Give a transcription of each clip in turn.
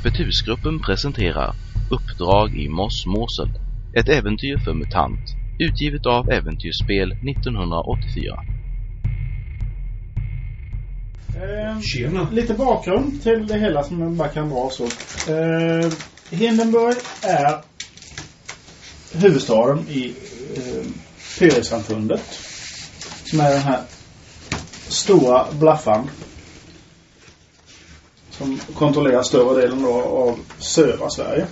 Skeppet Husgruppen presenterar Uppdrag i Moss Morsel. Ett äventyr för MUTANT. Utgivet av Äventyrsspel 1984. Eh, Tjena. lite bakgrund till det hela som man bara kan dra så. Eh, Hindenburg är huvudstaden i eh, Pyresamfundet. Som är den här stora blaffan. Som kontrollerar större delen då av södra Sverige.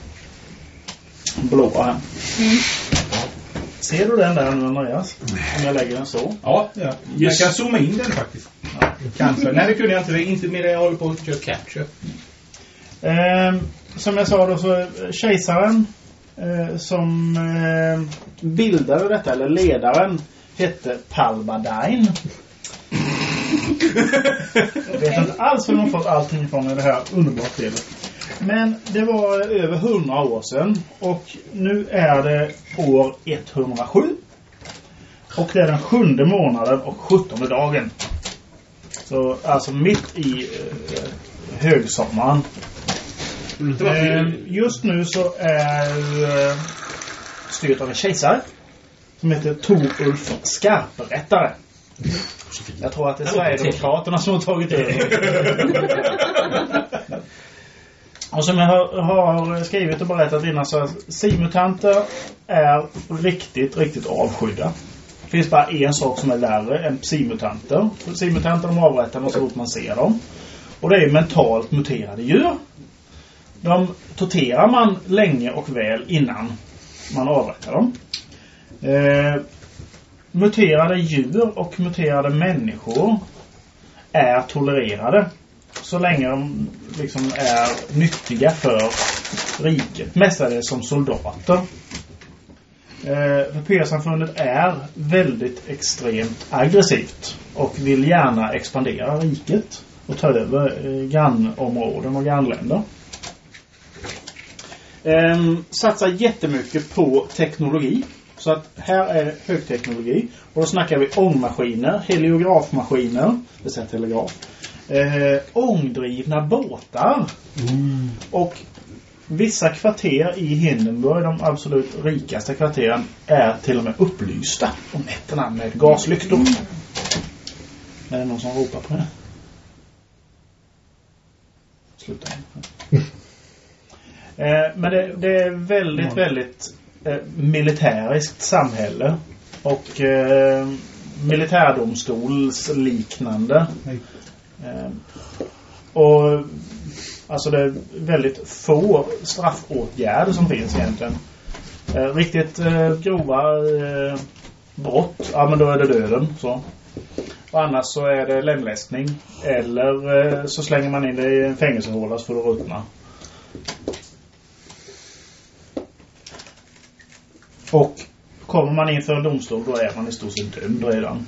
Blåa här. Ser du den där nu Andreas? Om jag lägger den så. Ja, ja. Yes. Jag kan zooma in den faktiskt. Kanske. Nej, det kunde jag inte. Inte med det jag håller på att köra capture. Eh, som jag sa då så eh, kejsaren eh, som eh, bildade detta, eller ledaren, hette Palbadain. Jag vet inte alls var de fått allting ifrån i det här underbart spelet. Men det var över 100 år sedan och nu är det år 107. Och det är den sjunde månaden och 17 dagen. Så alltså mitt i eh, högsommaren. Eh, just nu så är eh, styrt av en kejsare som heter Torulf Skarprättare. Jag tror att det är Sverigedemokraterna som har tagit över. Och som jag har, har skrivit och berättat innan så simutanter är riktigt, riktigt avskydda. Det finns bara en sak som är värre än simutanter. Simutanter de avrättar man så fort man ser dem. Och det är mentalt muterade djur. De torterar man länge och väl innan man avrättar dem. Eh, muterade djur och muterade människor är tolererade så länge de liksom är nyttiga för riket. Mestadels som soldater. Eh, för PR-samfundet är väldigt extremt aggressivt och vill gärna expandera riket och ta över eh, grannområden och grannländer. Ehm, satsar jättemycket på teknologi. Så att här är högteknologi. Och då snackar vi ångmaskiner, heliografmaskiner, det säga telegraf. Eh, ångdrivna båtar. Och vissa kvarter i Hindenburg, de absolut rikaste kvarteren, är till och med upplysta om nätterna med gaslyktor. Är det någon som ropar på det? Sluta. Eh, men det, det är väldigt, väldigt eh, militäriskt samhälle. Och eh, militärdomstolsliknande. Eh, och alltså det är väldigt få straffåtgärder som finns egentligen. Eh, riktigt eh, grova eh, brott, ja men då är det döden. Så. Och annars så är det lemlästning. Eller eh, så slänger man in det i en fängelsehåla så får det ruttna. Och kommer man inför en domstol då är man i stort sett dömd redan.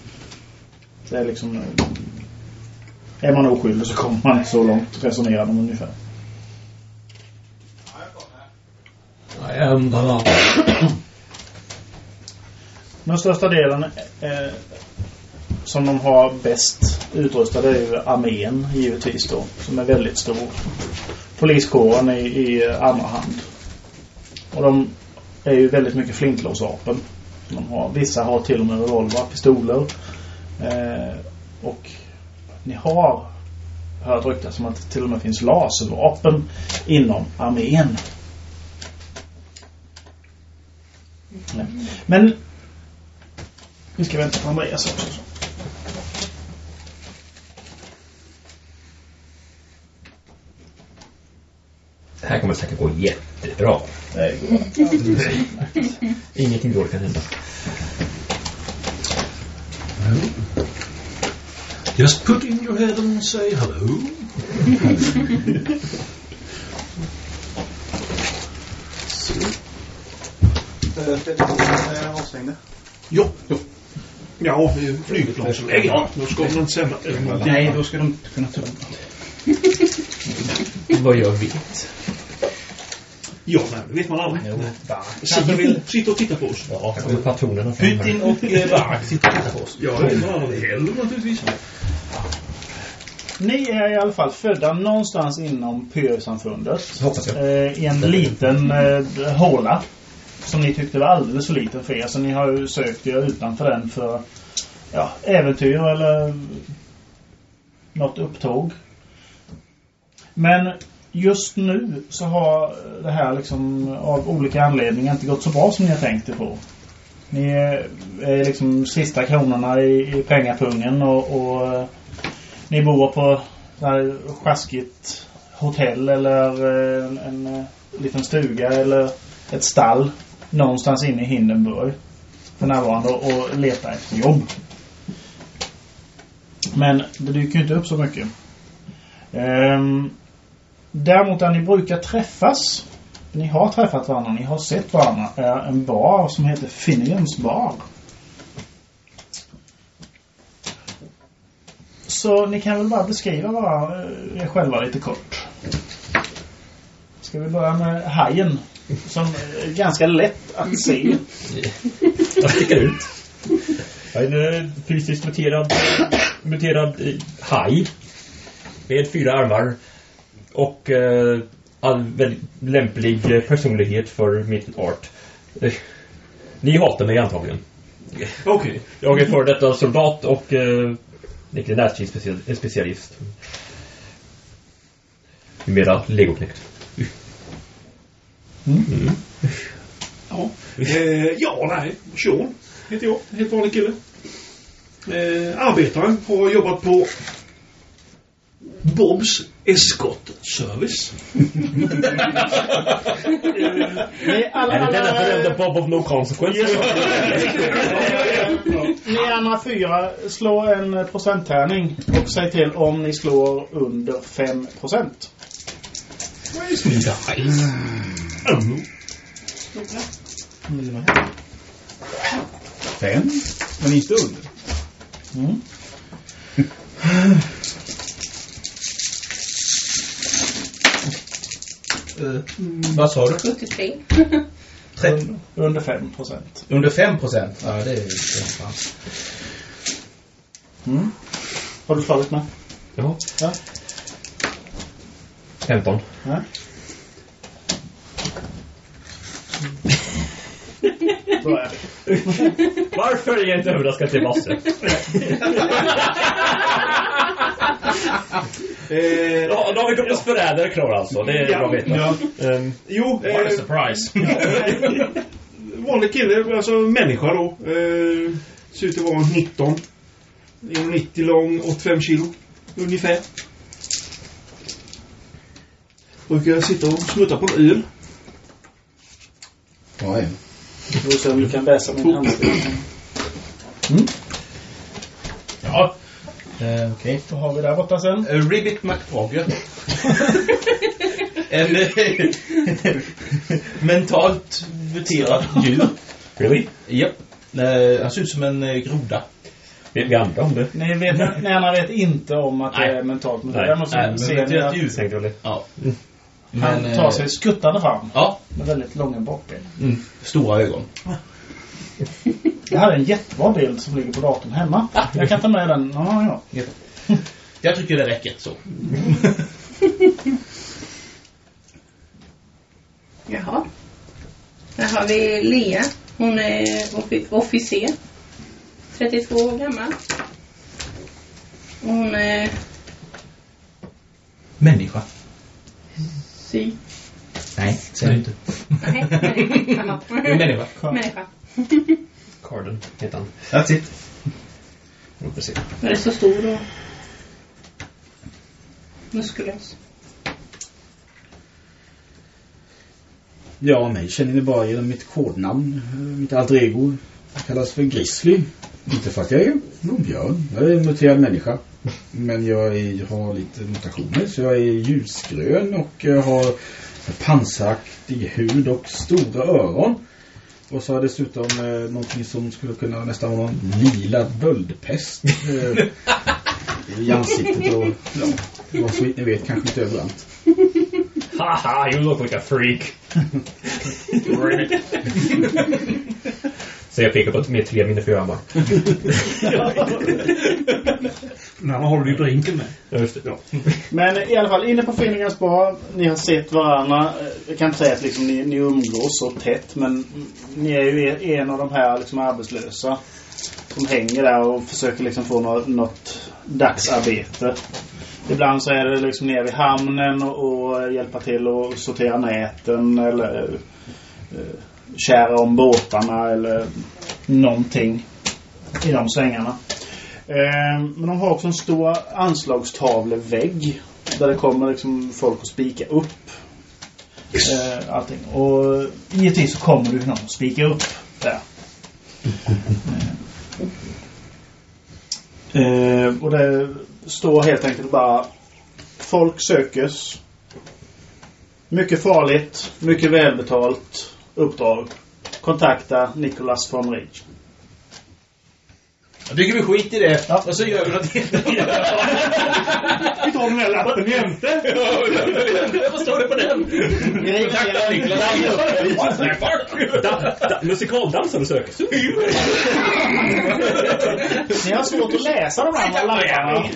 Det är liksom... eh, Är man oskyldig så kommer man så långt resonerar de ungefär. Law. Den största delen eh, som de har bäst utrustade är ju armén givetvis då. Som är väldigt stor. Poliskåren i, i andra hand. Och de är ju väldigt mycket flintlåsvapen. har. Vissa har till och med revolver, pistoler. Eh, och ni har hört ryktas om att det till och med finns laservapen inom armén. Mm. Men vi ska vänta på Andreas också. Det här kommer säkert gå jättebra. Det går utmärkt. Ingenting dåligt kan hända. Just put in your head and say hello. avstängde. Ja, ja. Ja, flygplansläge. Ja, då ska man inte sända. Nej, då ska de inte kunna ta Vad jag vet. Ja, nej, det vet man aldrig. Jo. Sitter, vill... sitter och tittar på oss. Ja, kommer patronerna. Putin och eh, Bark sitter och tittar på oss. Ja, det vet man aldrig heller naturligtvis. Ni är i alla fall födda någonstans inom jag. Eh, I en liten eh, håla. Som ni tyckte var alldeles för liten för er. Så ni har ju sökt er utanför den för ja, äventyr eller något upptåg. Men just nu så har det här liksom av olika anledningar inte gått så bra som ni har tänkt er på. Ni är, liksom sista kronorna i, i pengapungen och, och ni bor på ett här sjaskigt hotell eller en, en, liten stuga eller ett stall någonstans inne i Hindenburg för närvarande och, och letar efter jobb. Men det dyker ju inte upp så mycket. Ehm, däremot där ni brukar träffas ni har träffat varandra, ni har sett varandra är en bar som heter Finnegans bar. Så ni kan väl bara beskriva varandra, eh, er själva lite kort. Ska vi börja med hajen som är ganska lätt att se. Jag sticker ut. Jag är en fysiskt muterad, muterad haj. Med fyra armar. Och eh, all väldigt lämplig personlighet för mitt art. Eh, Ni hatar mig antagligen. Okej. Jag är före detta soldat och eh, neklinärstridsspecialist. Numera legoknekt. Ja. Eh, ja, nej. Sean heter jag. Helt vanlig kille. Eh, arbetare. Har jobbat på Bobs Escort Service. Ni alla, Är det denna berömda Bob of No Consequence? ni andra fyra slår en procenttärning och säg till om ni slår under 5 procent. Fem, men inte under. Mm. Vad sa du? 73. Tretton. Under 5 procent. Under fem procent? Ja, det är fan. Mm. Har du slagit med? Ja. Ja. 15. Nej. Då är det. Varför är jag inte överraskad till Basse? Eh, Ja, då har vi Davids förrädare klar alltså. Det är Ja, bra att veta. ja. Ehm, jo, What a eh, surprise. vanlig kille. Alltså människa då. Eh, ser ut att vara 19. 1,90 lång, 85 kilo. Ungefär. Brukar sitta och smutta på en öl. Vi får se om du kan läsa min handstil. Ja. Eh, Okej. Vad har vi där borta sen? Eh, Ribbit McTogger. en eh, mentalt muterad djur. really? Japp. Eh, han ser ut som en groda. Vi, vi andra om det. Ni, vet, ni andra vet inte om att det Nej. är mentalt men Nej. Så Nej, men vet du att att djur- Tänkte det. Ja. han Men, tar sig skuttande fram Ja. med väldigt långa bakben. Mm. Stora ögon. Jag hade en jättebra bild som ligger på datorn hemma. Jag kan ta med den. Ja, ja. Jag tycker det räcker så. Jaha. Här har vi Lea. Hon är offi- officer. 32 år gammal. Hon är Människa. sy... Nej, säg inte. Nej, människa. Människa. Människa. Carden heter han. That's it. Se. Men är så stor och muskulös. Ja, mig känner ni bara genom mitt kodnamn. Mitt alter ego. Jag kallas för Grizzly. Inte för att jag är någon björn. Jag är en muterad människa. Men jag, är, har lite mutationer. Så jag är ljusgrön och jag har pansaraktig hud och stora öron. Och så har dessutom eh, någonting som skulle kunna nästan vara någon lila böldpest. Eh, I ansiktet och ja, vad så vitt ni vet kanske inte överallt. Haha, you look like a freak. Så jag pekar på med tre mina fyra. Den andra har du ju drinken med. Ja, just det. Ja. Men i alla fall, inne på Finnegans bar. Ni har sett varandra. Jag kan inte säga att liksom, ni, ni umgås så tätt. Men ni är ju en av de här liksom, arbetslösa. Som hänger där och försöker liksom få något, något dagsarbete. Ibland så är det liksom nere vid hamnen och, och hjälpa till att sortera näten eller eh, kära om båtarna eller någonting i de svängarna. Eh, men de har också en stor anslagstavlevägg där det kommer liksom folk att spika upp eh, allting. Och givetvis så kommer du någon att spika upp där. Eh, och det står helt enkelt bara Folk sökes. Mycket farligt, mycket välbetalt uppdrag. Kontakta Nicolas von Rich. Jag tycker vi skiter i det. Och så gör vi något Vi tar den här lappen jämte. Vad står det på den? Kontakta da, musikaldansare söker. Ni har svårt att läsa de andra lapparna.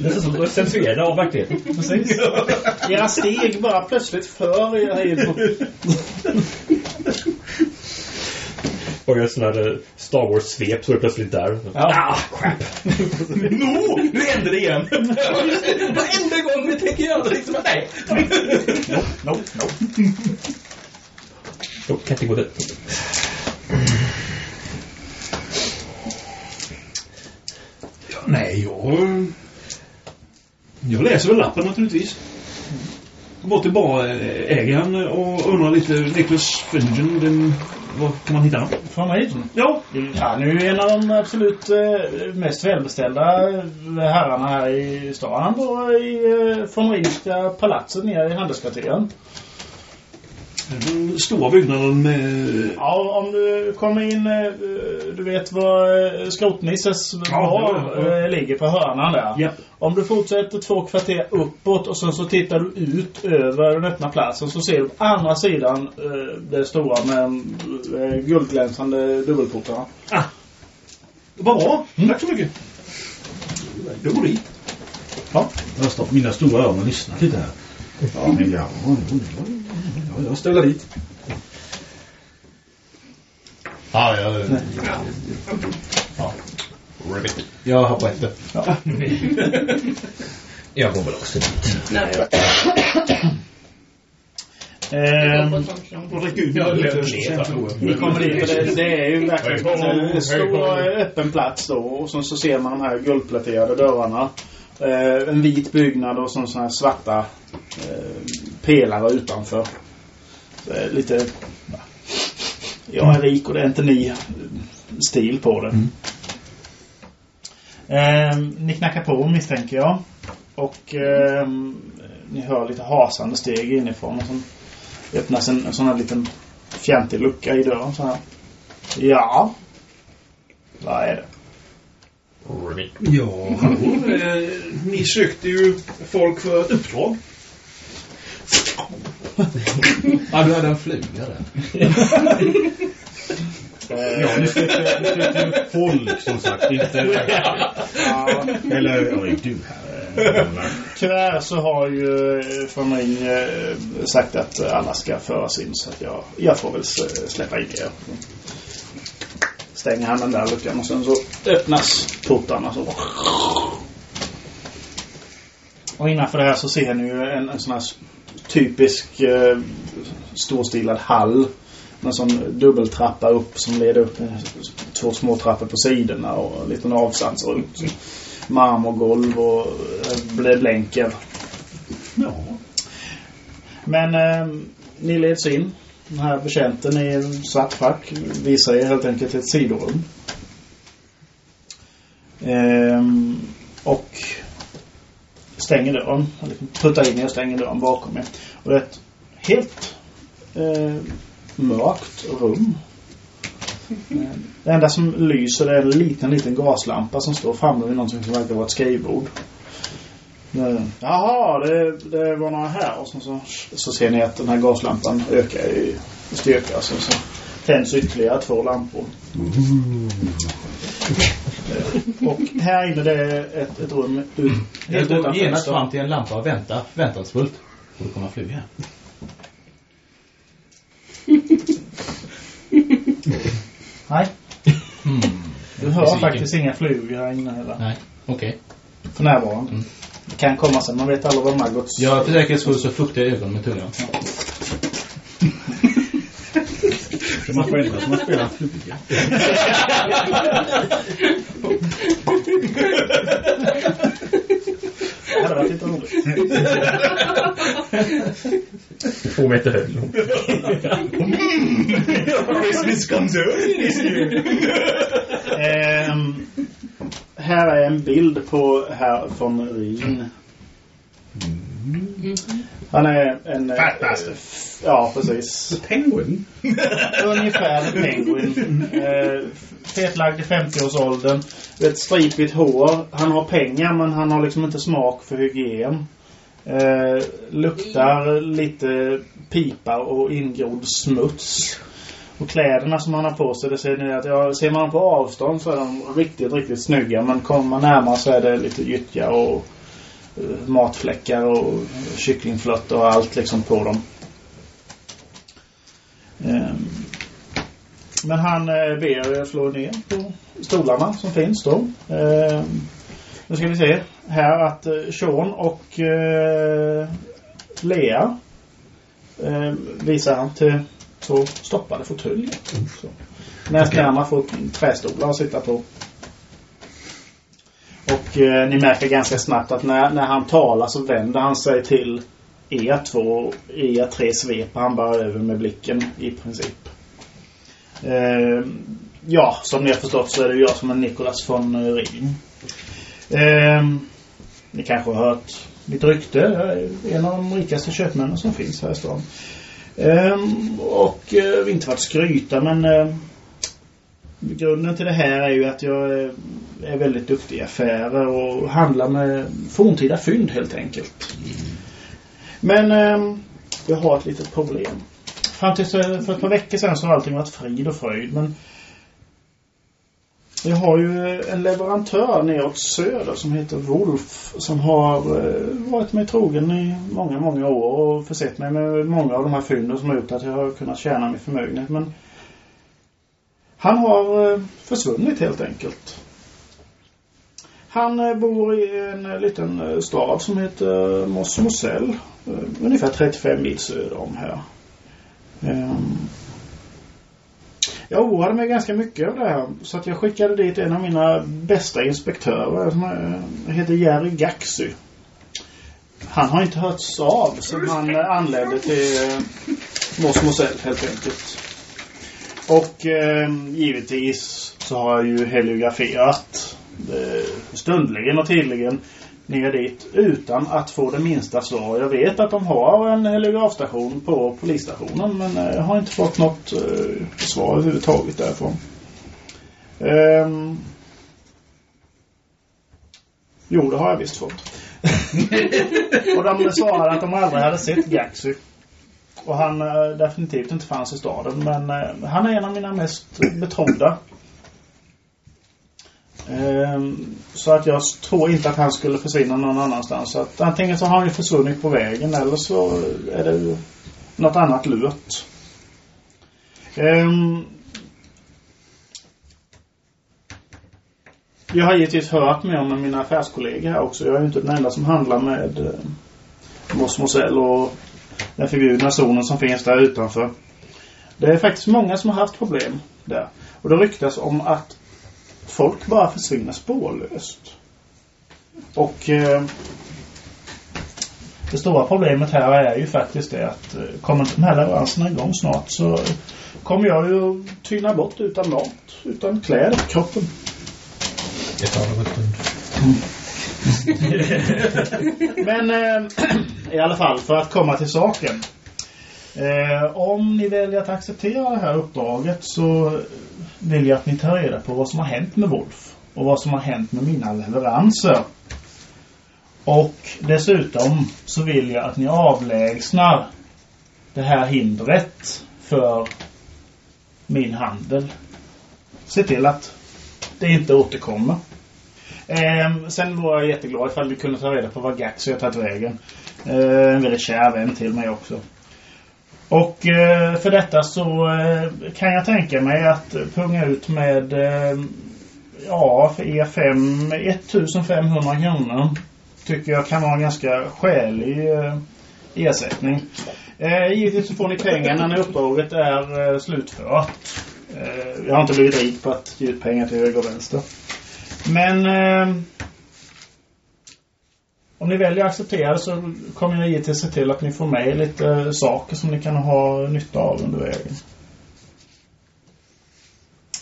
Det är som censurerade av verkligheten. Precis. Era steg bara plötsligt för er info. Och jag sån här eh, Star Wars-svep så är det plötsligt där. Ja. Ah, crap. No, nu händer det igen. Varenda gång vi tänker göra det liksom, nej. Nope, nope. Oh, kan inte gå dit. Nej, jag... Jag läser väl lappen naturligtvis. Går till barägaren och undrar lite, Nicholas Finnegan, den, var kan man hitta honom? Från Ridge. Ja, Ja, nu är en av de absolut eh, mest välbeställda eh, herrarna här i stan. Han bor i eh, von Ridska palatset nere i handelskvarteren. Den stora byggnaden med... Ja, om du kommer in, eh, du vet var eh, Skrotnisses Ja, ja, ja. eh, ligger på hörnan där. Ja. Om du fortsätter två kvarter uppåt och sen så tittar du ut över den öppna platsen så ser du på andra sidan det stora med guldglänsande dubbelportarna. Vad bra, tack så mycket. Jag går dit. Jag har stått mina stora öron och lyssnat lite här. Ja, men ja, ja, ja, ja, jag ställer dit. Ja, ja. ja. Ribbit. Jag har på efter. Jag går väl också dit. Nej, jag Ehm. Och Jag jag. Ni kommer dit och det, det är ju verkligen en stor eh, öppen plats då. Och sen så ser man de här guldpläterade dörrarna. Eh, en vit byggnad och så sådana här svarta eh, pelare utanför. Är lite... ja, Jag är rik och det är inte ni eh, stil på det. Eh, ni knackar på misstänker jag. Och eh, ni hör lite hasande steg inifrån. Och sen öppnas en, en sån här liten fjantig lucka i dörren så här. Ja. Vad är det? Ribbit. Ja, hallå. Eh, ni sökte ju folk för ett uppdrag. Ja, du hade en fluga där. Ja, söker ju folk som sagt. Inte... Ja, Eller, ja, är du här? tyvärr så har ju eh, familjen eh, sagt att alla ska föras in så att jag, jag får väl släppa in er. Stänger han den där luckan och sen så öppnas portarna så. Och innanför det här så ser ni ju en, en sån här typisk eh, storstilad hall. En sån dubbeltrappa upp som leder upp med två små trappor på sidorna och en liten avsats runt. Marmorgolv och eh, blädlänker. Ja. Men eh, ni leds in. Den här betjänten i svart frack visar er helt enkelt ett sidorum. Ehm, och stänger dörren. Liksom puttar in er och stänger dörren bakom er. Och det är ett helt eh, mörkt rum. Det enda som lyser är en liten, liten gaslampa som står framme vid någonting som verkar vara ett skrivbord. Eh, Jaha, det, det var några här. Och så, så, så ser ni att den här gaslampan ökar i styrka. Så, så tänds ytterligare två lampor. Eh, Och här inne det är ett, ett rum ut, helt Jag går genast fram till en lampa och väntar förväntansfullt. Får det komma fluga? Nej. Hmm. Du hör faktiskt inga flugor här inne heller. Nej, okej. För närvarande. Mm. Det kan komma sen. Man vet aldrig vad Maggots... Ja, för säkerhets skull så fuktar jag ögonen med tungan. Det är man själva som har spelat fluga. Det hade varit lite roligt. Två meter hög. Christmas comes early this year. Ehm, här är en bild på herr von Rhin. Han är en... eh, Fat bastard. Ja, precis. Penguin? Ungefär en penguin. Eh, fetlagd i 50-årsåldern. Ett stripigt hår. Han har pengar men han har liksom inte smak för hygien. Eh, luktar lite pipa och ingrodd smuts. Och kläderna som han har på sig, det ser ni att ja, ser man på avstånd så är de riktigt, riktigt snygga. Men kommer man närmare så är det lite gyttja och uh, matfläckar och kycklingflött och allt liksom på dem. Um, Men han uh, ber er slå ner på stolarna som finns då. Ehm, Nu ska vi se här att uh, Sean och uh, Lea ehm, visar han till två stoppade fåtöljer. Så. Nästnärmare får trästolar att sitta på. Och eh, ni märker ganska snabbt att när, när han talar så vänder han sig till er två. Er tre sveper han bara över med blicken i princip. Eh, ja, som ni har förstått så är det jag som är Nicolas von Rhin. Eh, ni kanske har hört mitt rykte. Jag är en av de rikaste köpmännen som finns här i stan. Ehm, och eh, inte för att skryta men eh, grunden till det här är ju att jag eh, är väldigt duktig i affärer och handlar med forntida fynd helt enkelt. Men eh, jag har ett litet problem. Fram till eh, för ett par veckor sedan så har allting varit frid och fröjd men jag har ju en leverantör neråt söder som heter Wolf som har eh, varit mig trogen i många, många år och försett mig med många av de här fynden som har gjort att jag har kunnat tjäna min förmögenhet. Men han har eh, försvunnit helt enkelt. Han eh, bor i en liten stad som heter Mosmosell, Ungefär 35 mil söder om här. Ehm, jag oroade mig ganska mycket av det här. Så att jag skickade dit en av mina bästa inspektörer som eh, heter Jerry Gaxy. Han har inte hörts av som han eh, anlände till eh, Mos Mosell helt enkelt. Och eh, givetvis så har jag ju heliograferat eh, stundligen och tydligen ner dit utan att få det minsta svar. Jag vet att de har en heligrafstation på polisstationen men jag har inte fått något eh, svar överhuvudtaget därifrån. Ehm. Jo, det har jag visst fått. och de svarade att de aldrig hade sett Gaxy. Och han eh, definitivt inte fanns i staden. Men eh, han är en av mina mest betrodda. Ehm, så att jag tror inte att han skulle försvinna någon annanstans. Så att antingen så har han ju försvunnit på vägen eller så är det ju något annat lurt. Ehm, jag har givetvis hört med om mina affärskollegor här också. Jag är ju inte den enda som handlar med eh, Mosmosell Mosell och den förbjudna zonen som finns där utanför. Det är faktiskt många som har haft problem där. Och det ryktas om att folk bara försvinner spårlöst. Och eh, det stora problemet här är ju faktiskt det att eh, kommer inte de här leveranserna igång snart så kommer jag ju tyna bort utan mat, utan kläder på kroppen. Det tar nog en stund. Men eh, i alla fall för att komma till saken. Eh, om ni väljer att acceptera det här uppdraget så vill jag att ni tar reda på vad som har hänt med Wolf. Och vad som har hänt med mina leveranser. Och dessutom så vill jag att ni avlägsnar det här hindret för min handel. Se till att det inte återkommer. Eh, sen var jag jätteglad ifall vi kunde ta reda på vad Gaxi har tagit vägen. Eh, en väldigt kär vän till mig också. Och eh, för detta så eh, kan jag tänka mig att punga ut med eh, ja, för E5 1500 kronor. Tycker jag kan vara en ganska skälig ersättning. Eh, givetvis så får ni pengarna när uppdraget är eh, slutfört. Eh, jag har inte blivit rik på att ge ut pengar till höger och vänster. Men eh, om ni väljer att acceptera det så kommer jag givetvis se till att ni får med lite saker som ni kan ha nytta av under vägen.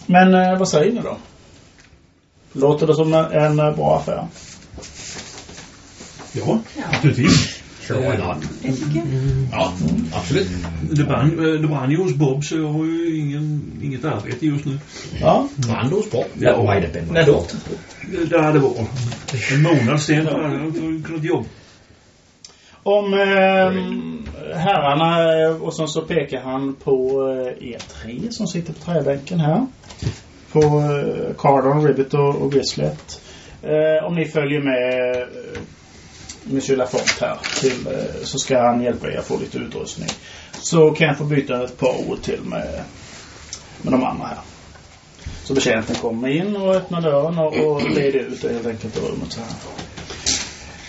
Men eh, vad säger ni då? Låter det som en, en bra affär? Ja, naturligtvis. Sure, why not? Det tycker jag. Ja, absolut. Det brann, det brann ju hos Bob så jag har ju ingen, inget arbete just nu. Ja. Brand hos Bob. Ja. Vad är det? När då? Där det var. En månad sen hade jag inte kunnat jobba. Om eh, herrarna eh, och sen så pekar han på eh, E3 som sitter på träbänken här. På eh, Cardon, Ribbit och, och Grizzlet. Eh, om ni följer med eh, Monsieur Lafont här till, eh, så ska han hjälpa er att få lite utrustning. Så kan jag få byta ett par ord till med, med de andra här. Så betjänten kommer in och öppnar dörren och, och leder ut helt enkelt ur rummet så här.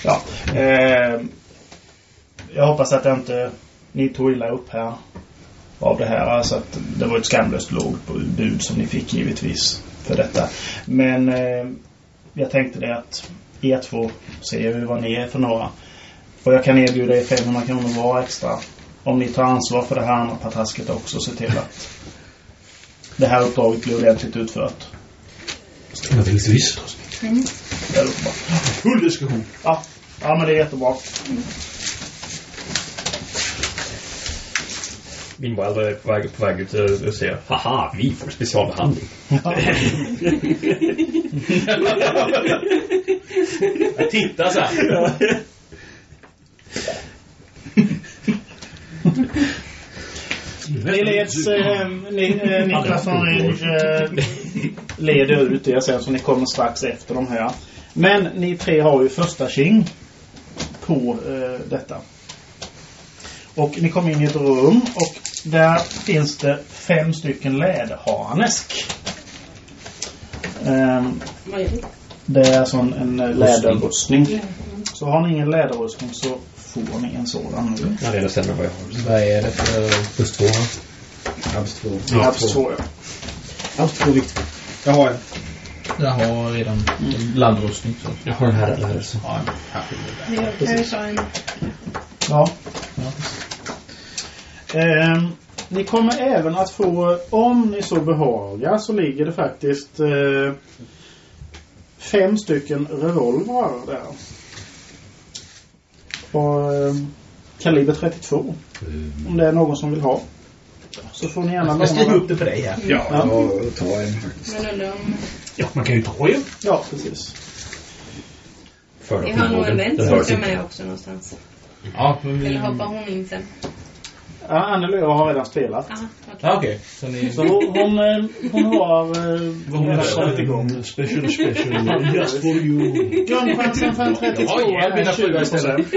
Ja. Eh, jag hoppas att inte ni tog illa upp här av det här. Alltså att det var ett skamlöst lågt bud som ni fick givetvis för detta. Men eh, jag tänkte det att er två ser ju vad ni är för några. Och jag kan erbjuda er 500 kronor var extra. Om ni tar ansvar för det här andra patasket också. Se till att det här uppdraget blir ordentligt utfört. Naturligtvis. Det låter bra. Full diskussion. Ja, ja men det är jättebra. Meanwhile är jag på väg, på väg ut och och säger Haha, vi får specialbehandling. Jag tittar så här. Ni leds, eh, ni, eh, Niklas von Ringe eh, leder ut er sen så ni kommer strax efter de här. Men ni tre har ju första king på eh, detta. Och ni kommer in i ett rum och där finns det fem stycken läderharnesk. Vad är det? det är alltså en, en eh, läderrustning. Så har ni ingen läderrustning så får ni en sådan. Ja, det är det vad jag har. Vad är det för plus två? Abs två. Ja, två, ja. Abs två viktigt. Jag har en. Jag har redan landrustning. Så. Jag har en här eller så. Ja, Jag kan ju ta en... Ja. Ehm, ni kommer även att få, om ni så behagar, så ligger det faktiskt eh, fem stycken revolvrar där. Och, eh, kaliber 32. Om det är någon som vill ha. Så får ni gärna Jag skriver låna upp det för dig här. Ja. Ja. Jag tar en faktiskt. Men undrar om... ja, man kan ju ta en. Ja, precis. Vi har nog en vän som ska med också någonstans. Ja, men vi... Eller hoppar hon in sen? Ja, Anneli och jag har redan spelat. Okej. Ja, okej. Så ni... Så hon, hon, eh, hon har eh, Vad hon redan kommit igång. Special, special. Just for you. Grundchansen för en 32 Ja, mina är 20 fruar istället.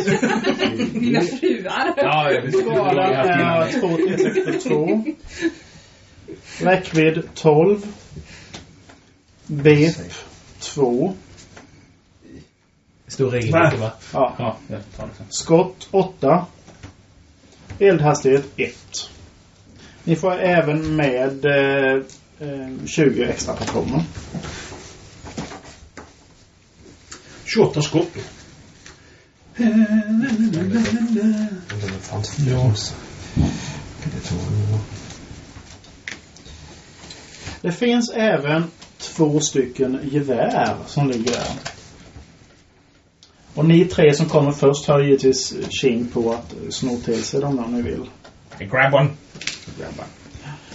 Dina fruar? Ja, jag vet. Skalan är 2 till 62. Räckvidd 12. BP 2. Stor regel, Va? Ja. Ja. Skott 8. Eldhastighet 1. Ni får även med eh, eh 20 extra patroner. 28 skott. Det finns även två stycken gevär som ligger där. Och ni tre som kommer först har givetvis king på att sno till sig dem om ni vill. Grab one.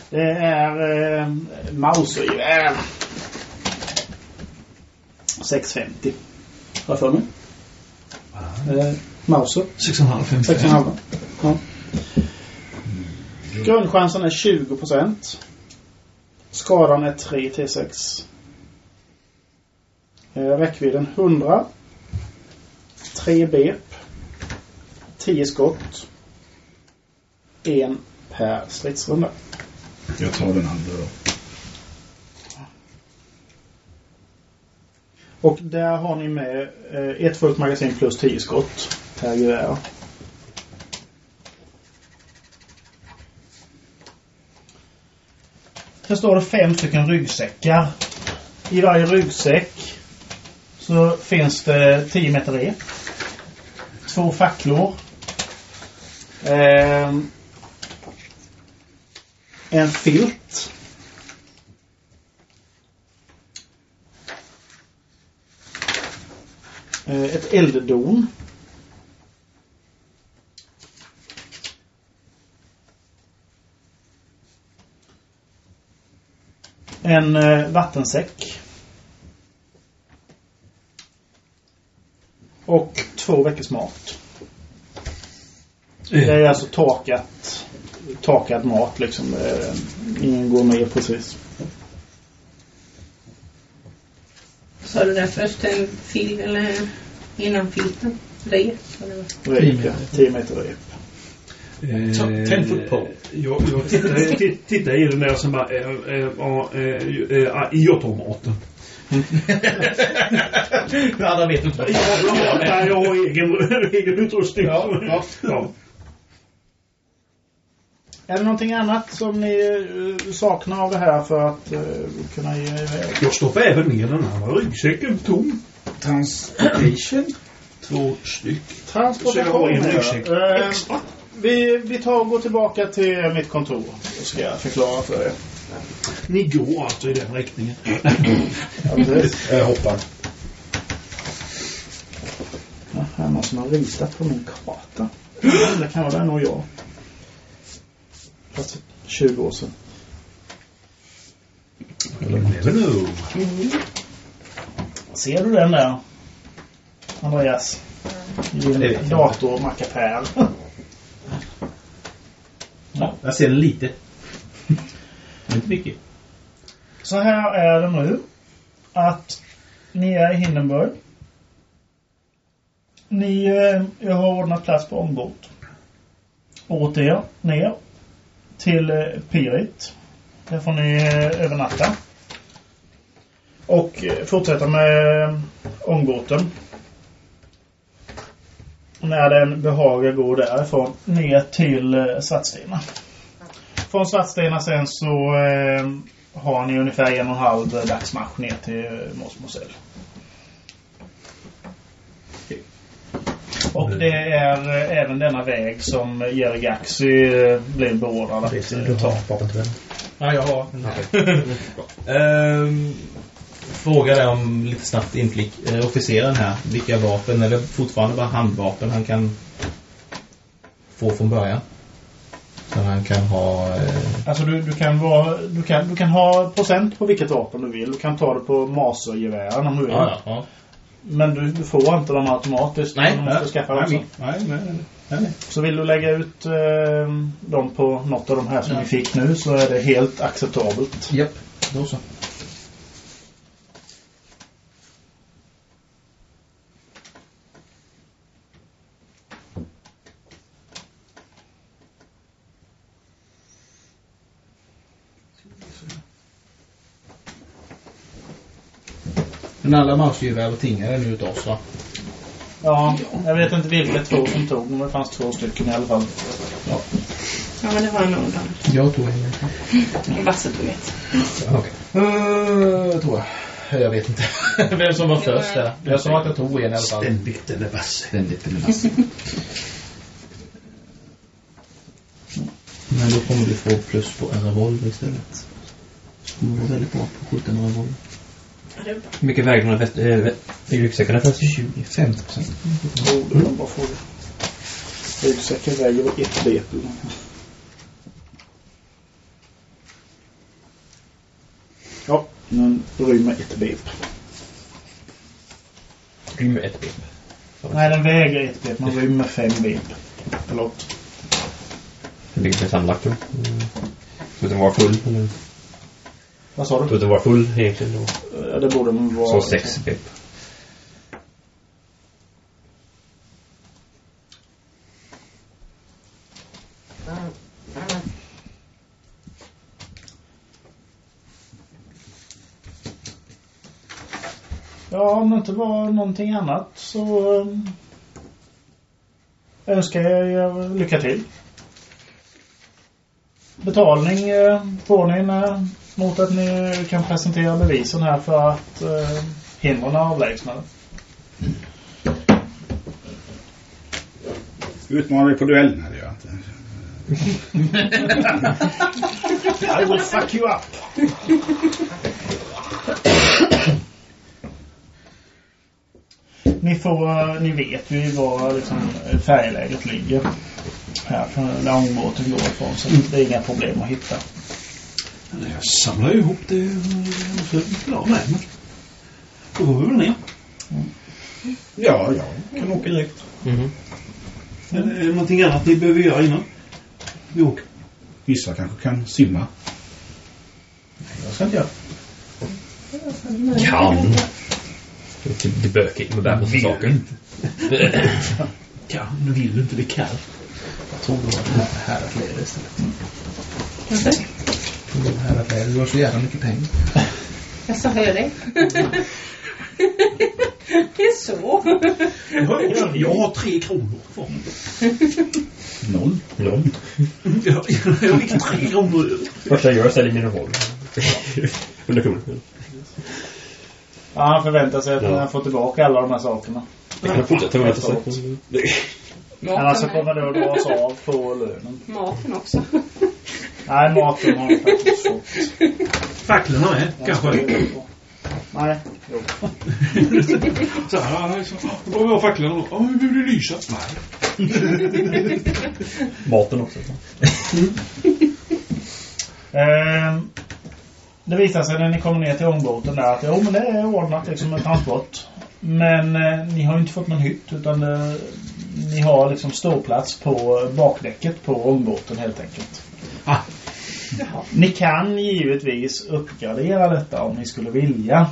Det är eh, Mauser-gevär. 650. Har jag för mig. Eh, Mauser. 6,5, 5, 6,5. Ja. Grundchansen är 20 procent. Skadan är 3 T6. Eh, Räckvidden 100. 3 bep. 10 skott. En per stridsrunda. Jag tar den andra då. Och där har ni med eh, ett fullt magasin plus 10 skott per gevär. Sen står det fem stycken ryggsäckar. I varje ryggsäck så finns det 10 meter rep. Två facklor. Eh, en filt. Eh, Ett elddon. En eh, vattensäck. Och två veckors mat. Det är alltså torkat, torkad mat liksom. Eh, Ingen går med precis. Sa du där först en fil eller innan filten? Rep? Rep, ja. 10 meter rep. Eh, Ten foot pole. Jag, jag tittar, titt- tittar i den där som bara, eh, eh, eh, eh, i automaten. Alla vet inte vad det Ja, är. ja, jag har egen, egen utrustning. Ja, ja. Ja. Är det någonting annat som ni eh, saknar av det här för att eh, kunna ge iväg? Jag stoppar även ner den andra ryggsäcken tom. Transportation. Två styck. Transportation. Så jag har en här. ryggsäck Eh, extra. vi, vi tar och går tillbaka till mitt kontor. Då ska jag förklara för er. Ni går alltså i den riktningen. Jag hoppar. Ja, här är någon som har ritat på min karta. Det kan vara den och jag. Fast 20 år sedan. Never know. Ser du den där? Andreas? I jag dator, mackapär. Ja, jag ser den lite. Inte mycket. Så här är det nu. Att ni är i Hindenburg. Ni eh, jag har ordnat plats på ångbåt. Åt er ner till eh, Pirit. Där får ni eh, övernatta. Och eh, fortsätta med eh, ångbåten. När den behagar gå därifrån ner till eh, Svartstena. Från Svartstena sen så eh, har ni ungefär en och en halv dagsmarsch ner till eh, Mos Mosell. Och det är eh, även denna väg som Jerry Gaxi eh, blev beordrad att eh, ta. Ja, jag har. Ehm, fråga där om lite snabbt inflick. Eh, officeren här, vilka vapen, eller fortfarande bara handvapen han kan få från början? Så han kan ha... Eh, Alltså du, du, kan vara, du, kan, du kan ha procent på vilket vapen du vill. Du kan ta det på masergevären om du vill. ja, ja, ja. Men du, du får inte dem automatiskt. Nej, utan Du måste skaffa dem nej, nej, nej, nej, nej. Så vill du lägga ut eh, dem på något av de här som vi fick nu så är det helt acceptabelt. Japp, då så. Men alla mausgevär och tingar är nu utav oss va? Ja, jag vet inte vilka två som tog men det fanns två stycken i alla fall. Ja, men det var nog de. Jag tog en. Basse tog ett. Okej. Uh, tror jag. Jag vet inte. Vem som var först där. Jag sa att jag tog en i alla fall. Ständigt eller vasse. Ständigt eller vass. Men då kommer du få plus på en revolver istället. Så kommer du vara väldigt bra på att skjuta en revolver. Ja, det är bra. Hur mycket väger de här väst- äh, vä- i ryggsäckarna förresten? 25 procent. Det fråga. Ryggsäcken väger väl ett BP. Ja, den rymmer ett BP. Rymmer ett BP. Nej, den väger ett BP. Man rymmer fem BP. Förlåt. Hur mycket är sammanlagt då? Mm. Så den var full? Eller? Vad sa du? tror den var full egentligen då. Ja, Det borde den vara. Så sex pep. Ja, om det inte var någonting annat så eh, önskar jag er lycka till. Betalning eh, får ni när, mot att ni kan presentera bevisen här för att eh, hindren är avlägsnade. Utmanar dig på duell? Nej, det gör jag inte. I will fuck you up! Ni får, eh, ni vet ju var liksom färjeläget ligger. Här från där ångbåten går ifrån så det är inga problem att hitta. Jag samlar ju ihop det och så med mig. Då går vi väl ner. Ja, jag kan åka direkt. Mhm. Eller är det någonting annat ni behöver göra innan vi åker? Vissa kanske kan simma. Jag ska inte göra. Kan. Det är bökigt med värme för saker. Ja, nu vill du inte. Det är kallt. Jag tror det var häradkläder istället. Varför? Jag tror det var häradkläder. Du har så jävla mycket pengar. Jag sa hör det. Det är så. Jag har, har tre kronor kvar. Noll. Noll. Jag, jag fick tre kronor. Första jag gör är ställer min revolver. Under kungen. Ja, han förväntar sig att Ja. han får tillbaka alla de här sakerna. Det kan fortsätta med. Annars så kommer det att dras av på lönen. Maten också. Nej, maten har faktiskt fått. Facklorna med, kanske. Nej, jo. Så här, liksom. Då går vi ha facklorna då. Ja, men vi vill lysa. Nej. Maten också. Ehm, det visar sig när ni kommer ner till ångbåten där att jo, men det är ordnat liksom med transport. Men eh, ni har ju inte fått någon hytt utan eh, ni har liksom ståplats på bakdäcket på ångbåten helt enkelt. Ah. Ni kan givetvis uppgradera detta om ni skulle vilja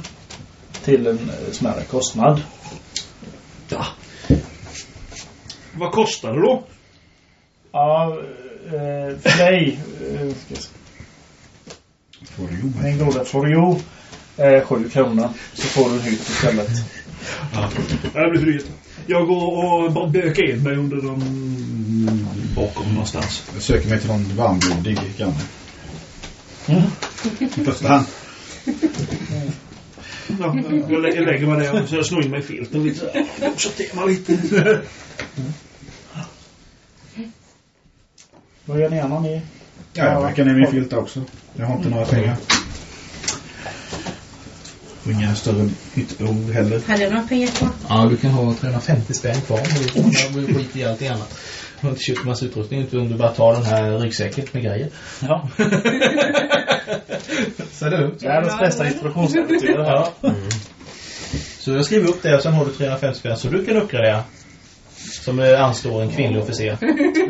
till en eh, smärre kostnad. Ja. Vad kostar det då? Ja, eh, för dig, eh, jobba. min goda Florio, eh, sju kronor. Så får du en hytt istället. Ja. Det blir för dyrt. Jag går och bara bökar in mig under de... bakom någonstans. Jag söker mig till någon varmblodig granne. Mm. I första hand. Ja, jag lä- jag lägger mig där och så jag snor in mig i filten lite. Och sorterar mig lite. Vad gör ni annars ni? Ja, jag verkar ner min filt också. Jag har inte några pengar. Och inga större hyttbehov heller. Hade jag några pengar kvar? Ja, du kan ha 350 spänn kvar. Du har skit i allt annat. Du har inte köpt massa utrustning utan du bara tar den här ryggsäcken med grejer. Ja. Så är det lugnt. Världens bästa här. Ja. Så jag skriver upp det och sen har du 350 spänn så du kan uppgradera. Som eh, anstår en kvinnlig officer.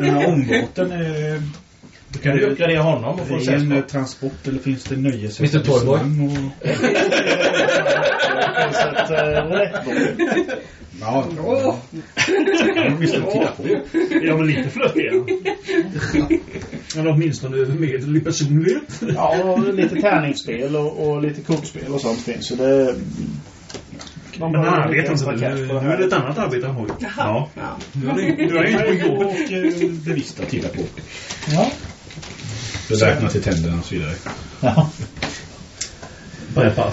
Den här ångbåten är... Du kan ju uppgradera honom och få sällskap. eh, transport eller finns det nöjes... Mr. Toyboy. Det finns. Ja, ja. Jag visste inte titta på. Ja, men lite flörtig är han. Han har åtminstone medel i personlighet. Ja, lite tärningsspel och, och lite kortspel och sånt finns ju. Det... Man Men inte cash nu. det Nu är det ett annat arbete han har gjort. Jaha. Ja. Nu är det- jag inte på jobbet. Och eh, bevista titta på. Ja. Beräkna till tänderna och så vidare. Ja. På en fall.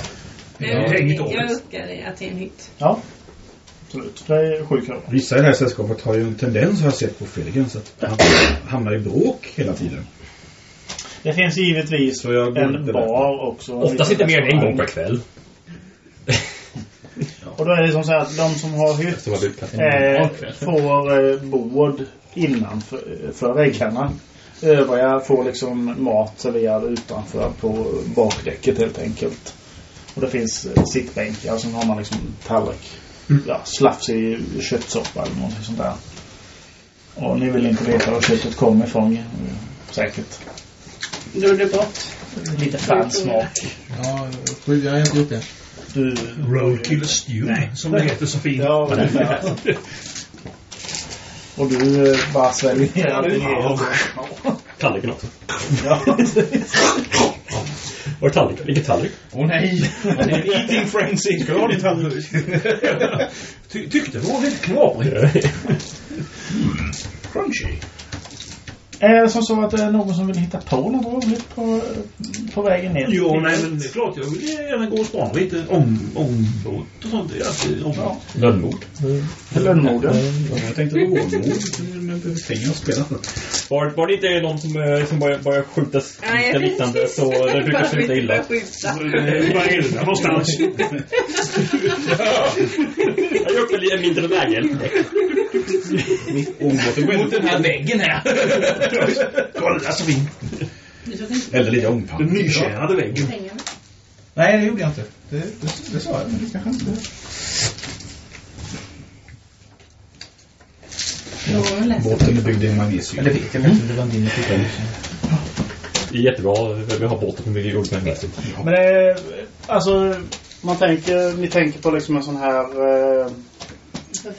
Ja, det är Jag uppgraderar till en hytt. ja. Absolut. Det är sju kronor. Vissa i det här sällskapet har ju en tendens har jag sett på Fredriken så att han hamnar i bråk hela tiden. Det finns givetvis jag en bar också. Oftast inte mer än en gång per kväll. Och då är det som så att de som har hytt eh, får eh, bord innanför för väggarna. Övriga får liksom mat serverad utanför på bakdäcket helt enkelt. Och det finns eh, sittbänkar och sen har man liksom tallrik. Ja, slafsig köttsoppa eller någonting sånt där. Och ni vill inte veta var köttet kommer ifrån. eh, Säkert. Bort? Lite fansmak. Ja, jag har inte gjort det. Du... Roadkill Stew, som det heter så fint. Ja. Och du eh, bara sväljer ner allting Ja. Tallriken också. Ja. Var är tallriken? Vilken tallrik? Åh nej! Är en eating frenzy. Ska du ha din tallrik? Ty tyckte det var väldigt knaprigt. Crunchy. Är det som så att det är någon som vill hitta på något roligt på, på vägen ner? Jo, nej men det är klart. Jag vill gärna gå och spana lite om, ombåt och sånt. Det är alltid roligt. Ja. Lönnmord. Lönnmorden. Jag tänkte rånmord, men behöver pengar att spela för. Var, var det inte någon som, eh, som börjar, börjar skjuta lite liknande så det brukar sluta illa. Det är bara elda någonstans. Jag gör upp en mindre läge. Mot den här väggen här. Kolla så fint. Eller lite Den ångpanna. nykärade väggen. Nej, det gjorde jag inte. Det, det, det sa jag, men det kanske inte... Båten är byggd i magnesium. Eller vet jag inte, det var din tittare. Det är jättebra. Vi har båten som bygger gjort med mässigt. Men det är, alltså, man tänker, ni tänker på liksom en sån här eh,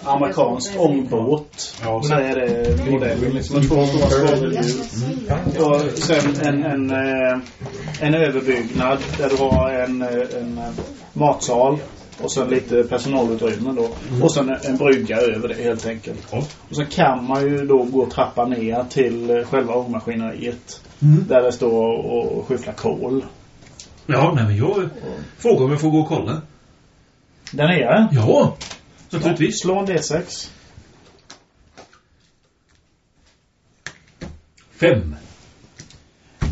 amerikansk ångbåt. Ja, Så är det modellen liksom. Två stora. Och sen en, en, eh, en överbyggnad där du har en, eh, en eh, matsal. Och sen lite personalutrymme då. Och sen en brygga över det helt enkelt. Ja. Och så kan man ju då gå och trappa ner till själva ångmaskineriet. Mm. Där det står och skyfflar kol. Ja, nej men jag frågar om jag får gå och kolla. Där nere. Ja, naturligtvis. Slå en D6. Fem.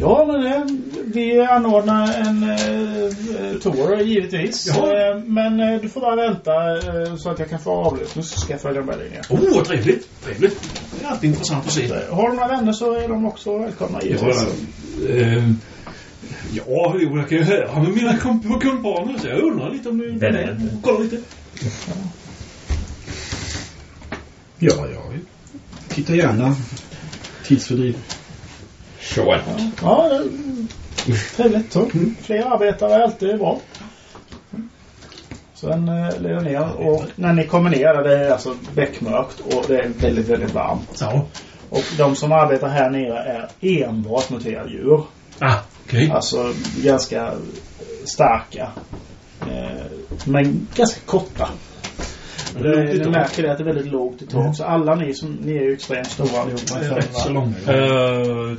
Ja, men det, vi anordnar en eh, tour givetvis. Eh, men eh, du får bara vänta eh, så att jag kan få avlösning så ska jag följa med dig ner. Åh, oh, trevligt. Trevligt. Det är alltid intressant att se. Eh, Har du några vänner så är de också välkomna givetvis. Ja, eh, ja, jo, jag kan ju höra med mina kumpaner så jag undrar lite om du Vänner. kolla lite. Ja, ja. Titta gärna. Tidsfördriv. Sure. Ja, det- trevligt. Så. Fler arbetare är alltid bra. Sen eh, leder ner och när ni kommer ner där det är alltså beckmörkt och det är väldigt, väldigt varmt. Ja. Och de som arbetar här nere är enbart muterade djur. Ah, okej. Alltså ganska starka. Eh, men ganska korta. I ni tak. märker det att det är väldigt lågt i tak. Så alla ni som, ni är ju extremt stora allihopa. Det är rätt så långa. Uh,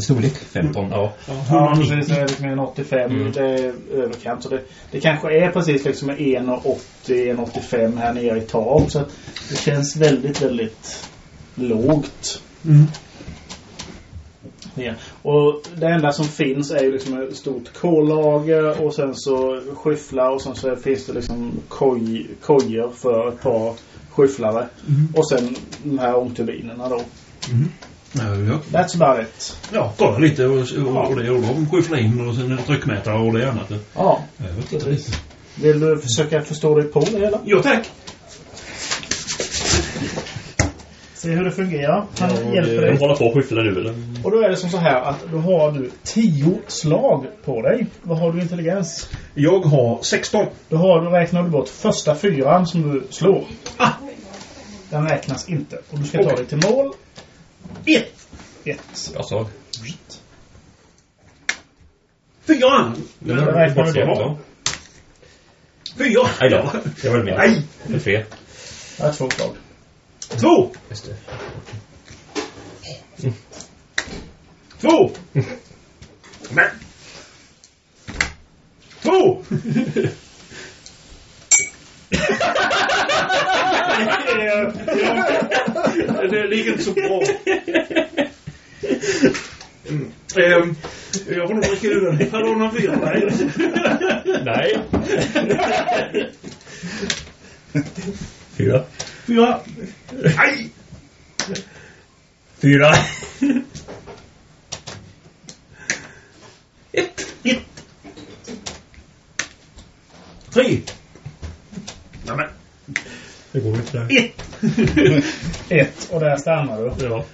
storlek? 15, ja. Ja, precis. Det är liksom en 85. Mm. Det är överkant. Så det, det kanske är precis liksom en 1,80, 1,85 här nere i tak. Så det känns väldigt, väldigt lågt. Mm. Ja. Och det enda som finns är ju liksom ett stort kollager och sen så skyfflar och sen så finns det liksom koj, kojor för ett par skyfflare. Mm. Och sen de här ångturbinerna då. Ja, ja. That's about it. ja, kolla lite och, och, och det och de skyfflar in och sen en tryckmätare och det annat. Ja, Ja, inte. vill du försöka förstå dig på det hela? Ja, tack. Se hur det fungerar. Han Ja, hjälper dig. håller på att skyffla nu eller? Och då är det som så här att då har du 10 slag på dig. Vad har du intelligens? Jag har 16. Då har du, räknar du bort första fyran som du slår. Ah. Den räknas inte. Och du ska ta Okej. dig till mål. Ett. Ett. Jag sa. Fyra. Då räknar du det. Ja. Fyra. Nej då. Det var det mer. Nej. Det är tre. Det är två slag. Två. Det. Två. Men. Två. Det ligger inte så bra. Mm. Ehm, jag får nog dricka ur den. Hallå, någon? Nej. Nej. Fyra. Fyra. Nej. Fyra. Ett. Ett. Tre. Nämen. Det går inte där. Ett. Ett. Och där stannar du. Ja.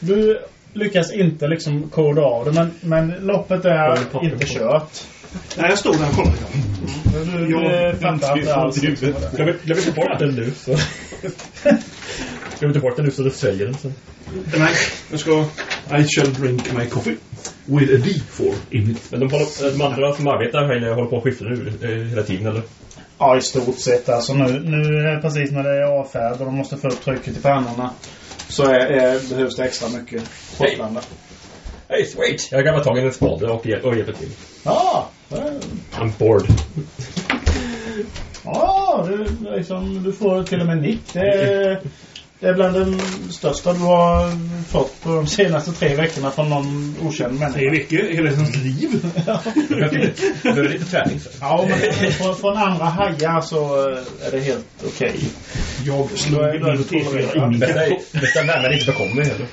Du lyckas inte liksom koda av det. Men, men loppet är inte på. kört. Nej, jag stod där och kollade. Du, Ja, du fattar inte alls. det är. Glöm glöm inte bort den nu så... Glöm inte bort den nu så du säger den sen. Nej, jag ska... I shall drink my coffee with a D4 in it. Men de, håller, de andra som arbetar här inne håller på att skifta nu eh, hela tiden eller? Ja, i stort sett. Alltså nu, nu precis när det är avfärd och de måste få upp trycket i pannorna. Så är, är, behövs det extra mycket Gotland. Hey sweet! Jag kan tag i en spade och, hjäl- och hjälper till. Ja, I'm bored. ja du, liksom, du får till och med nick. Det är, det är bland det största du har fått på de senaste tre veckorna från någon okänd Tre människa. veckor, hela hans liv. Jag behöver lite träning så. Ja, men från, från andra hajar så är det helt okej. Jag är- då är det min T4 tolererat. in i är detta är värmen inte bekommer heller.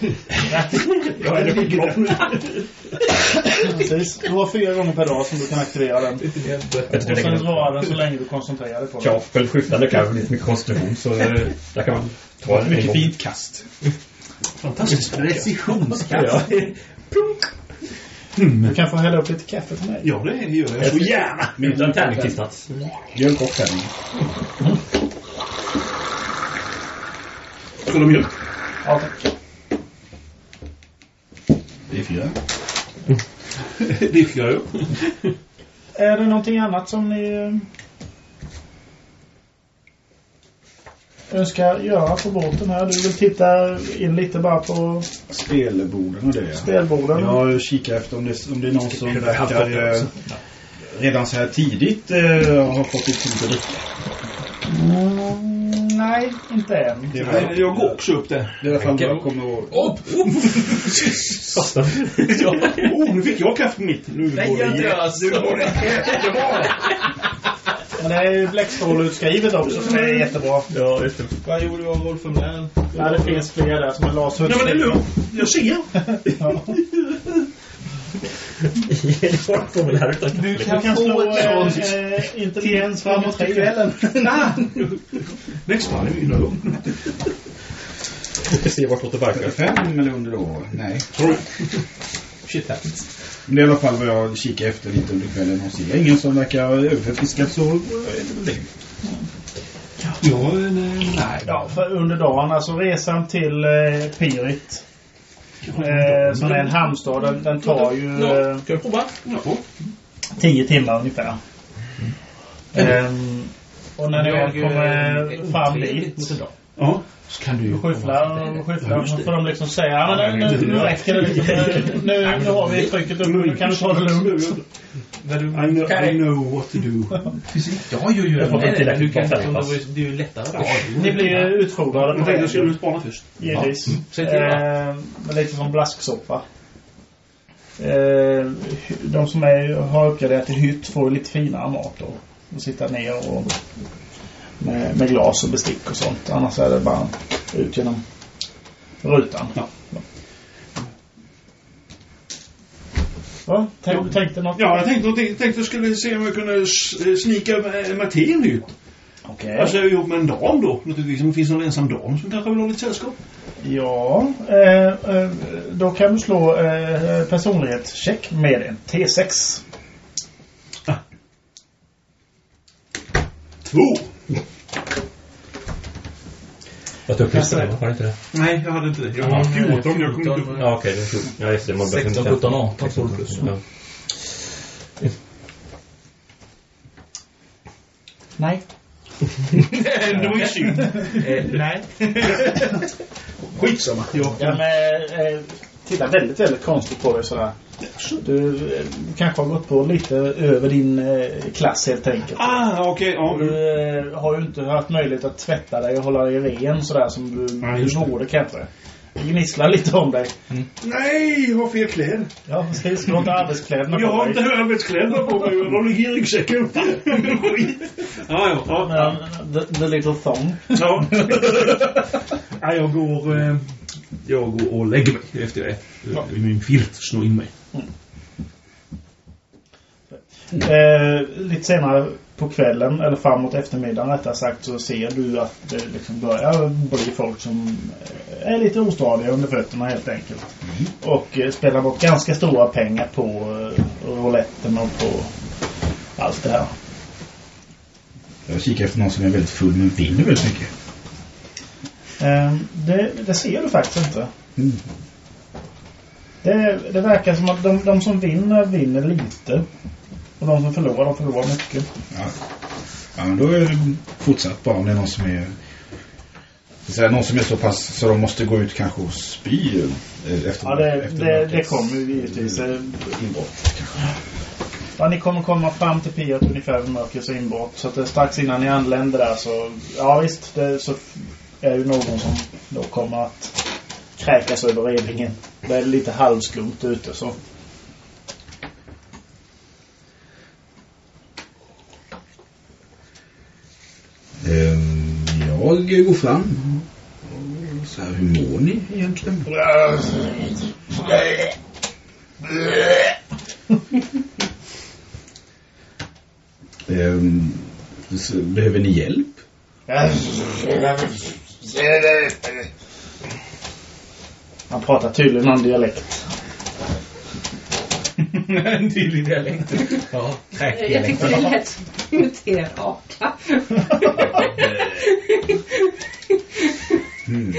Ja, det ligger där. Precis. Du har fyra gånger per dag som du kan aktivera den. Och sen drar den så länge du koncentrerar dig på den. Ja, för skiftande kan lite mycket konstitution så eh, där kan man ta en Mycket gång. fint kast. Fantastiskt. Precisionskast. Ja. Du kan få hälla upp lite kaffe till mig. Ja, det gör jag så gärna. Utan tärningstillsats. Mjölk och tärning. Ska du mjölk? Ja, tack. Det är fyra. Det gör jag. Är det någonting annat som ni eh, önskar göra på båten här? Du vill titta in lite bara på Spelborden och det. ja. spelborden? Jag kikar efter om det, om det är någon som verkar eh, redan så här tidigt eh, har fått ut lite dricka. Mm, nej, inte än. Det är Nej, väl- Jag går också upp där. det är vad jag kommer ihåg. Fastnar. Oh, nu fick jag kaffe mitt. Nej. Nu går det jättebra. Men det är ju bläckstrålutskrivet också som är jättebra. Ja, just det. Vad gjorde du av rollformulären? Ja, det finns fler där som är Lars Nej, men det är lugnt. Jag ser. Ja. Du kan, kan slå få ett eh, sånt eh, intelligens framåt till kvällen. Next time, you know. Vi ser vartåt det barkar. Fem under då? Nej. Shit happens. Men det är i alla fall vad jag kikar efter lite under kvällen och ser ingen som verkar överfiskad så är det väl det. Ja, nej. nej. Ja, för under dagen, alltså resan till eh, Pirit. Eh, som är en hamnstad, den, den tar ju Ja, eh, ska vi prova? Ja. 10 timmar ungefär. Ehm, och när ni väl kommer fram dit Ja. Så kan du ju... skyfflar skyfflar så får de liksom säga ja, men nu, nu, nu räcker det liksom. Nu, nu har vi trycket uppe, nu kan du ta det lugnt. I know, I know what to do. Jag gör ju Du kan färgpass. det är ju lättare. Ni blir ju utfodrade Jag tänkte jag skulle spana först. Givetvis. Säg till, men lite som blasksoppa. Ehm, de som är, har uppgraderat till hytt får lite finare mat då. Och sitta ner och med, med glas och bestick och sånt. Annars är det bara ut genom rutan. Ja. Va? Tänk, tänkte något? Ja, jag tänkte, jag tänkte skulle se om jag kunde s- snika till en hytt. Okej. Alltså ihop med en dam då. Naturligtvis om det finns någon ensam dam som kanske vill ha lite sällskap. Ja, eh, eh, då kan du slå eh, personlighetscheck med en T6. Två! Jag tog plus det, var det inte det? Nej, jag hade inte det. Jag har 14. Jag kommer inte upp. Ja, okej. det är fjorton. Ja, just det. Man 16, 17, 18 står det plus. Ja. Nej. Det var ju synd. Eh, nej. Skitsamma. Ja. Men eh, tittar väldigt, väldigt konstigt på dig sådär. Du eh, kanske har gått på lite över din eh, klass helt enkelt. Ah, okej. ja. Du eh, har ju inte haft möjlighet att tvätta dig och hålla dig ren sådär som du, Nej, just du det. borde kanske. Det gnisslar lite om dig. Nej, jag har fel kläder. Ja, precis. Du har inte arbetskläderna Jag på har dig. inte arbetskläder på mig. De ligger i ryggsäcken. Ja, ja. ja. Men, the, the little thong. Ja. ja jag går... Eh, jag går och lägger mig efter jag ätit. I min filt snå in mig. Eh, lite senare på kvällen, eller framåt eftermiddagen rättare sagt, så ser du att det liksom börjar bli folk som eh, är lite ostadiga under fötterna helt enkelt. Och eh, spelar bort ganska stora pengar på eh, rouletten och på allt det här. Jag kikar efter någon som är väldigt full men vinner väldigt mycket. Eh, det, det ser du faktiskt inte. Mm. Det, det verkar som att de, de som vinner, vinner lite. Och de som förlorar, de förlorar mycket. Ja. ja, men då är det fortsatt bara om det är någon som är... Här, någon som är så pass så de måste gå ut kanske och spy eh, efter Ja, det, efter det, det kommer givetvis. eh, inbrott kanske. Ja, ni kommer komma fram till Piat ungefär vid mörkrets inbrott. Så att det, strax innan ni anländer där så... Ja visst, det, så är ju någon som då kommer att kräkas över relingen. Det är lite halvskumt ute så. Ehm, jag går fram. Så här, hur mår ni egentligen? Ehm, så behöver ni hjälp? Han pratar tydligen någon dialekt. en tydlig dialekt. Ja, Jag tyckte det lät mutera raka. Hmm.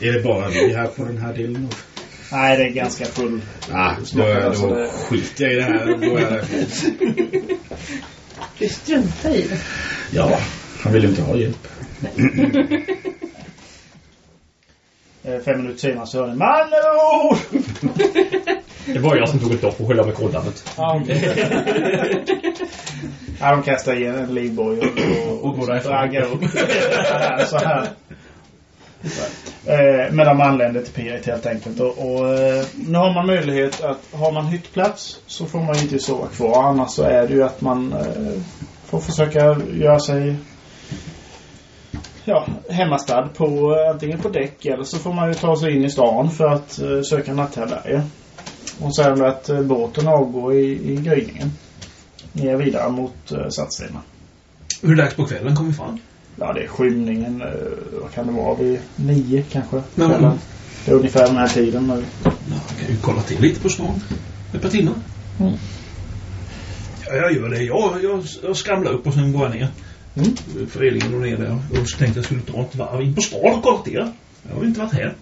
Är det bara vi här på den här delen? Nej, det är ganska full. Ah, då, då skiter jag i det här. Då jag därifrån. Du struntar i det. Ja, han vill ju inte ha hjälp. Eh, Fem minuter senare så hör ni Man över ord! Det var jag som tog ett dopp och skyllde med koldammet. Ja, Ja, de kastar igen en livboj och, och, Och därifrån. draggar upp så här. Eh, men de anländer till Pirit helt enkelt. Och, och eh, nu har man möjlighet att, har man hyttplats så får man inte sova kvar. Annars så är det ju att man eh, får försöka göra sig ja, hemmastad på eh, antingen på däck eller så får man ju ta sig in i stan för att eh, söka natthärbärge. Och sen att eh, båten avgår i, i gryningen. Ner vidare mot eh, Satsstena. Hur dags på kvällen kom vi fram? Ja, det är skymningen. Eh, vad kan det vara? Vid nio kanske? Kvällen. Det är ungefär den här tiden nu. Ja, jag kan ju kolla till lite på stan. Ett par timmar. Mm. Ja, jag gör det. Jag, jag, jag skramlar upp och sen går jag ner. Mm. Föreningen och ner där. Och så tänkte jag skulle ta ett varv in på stan och kolla det. Jag har ju inte varit här.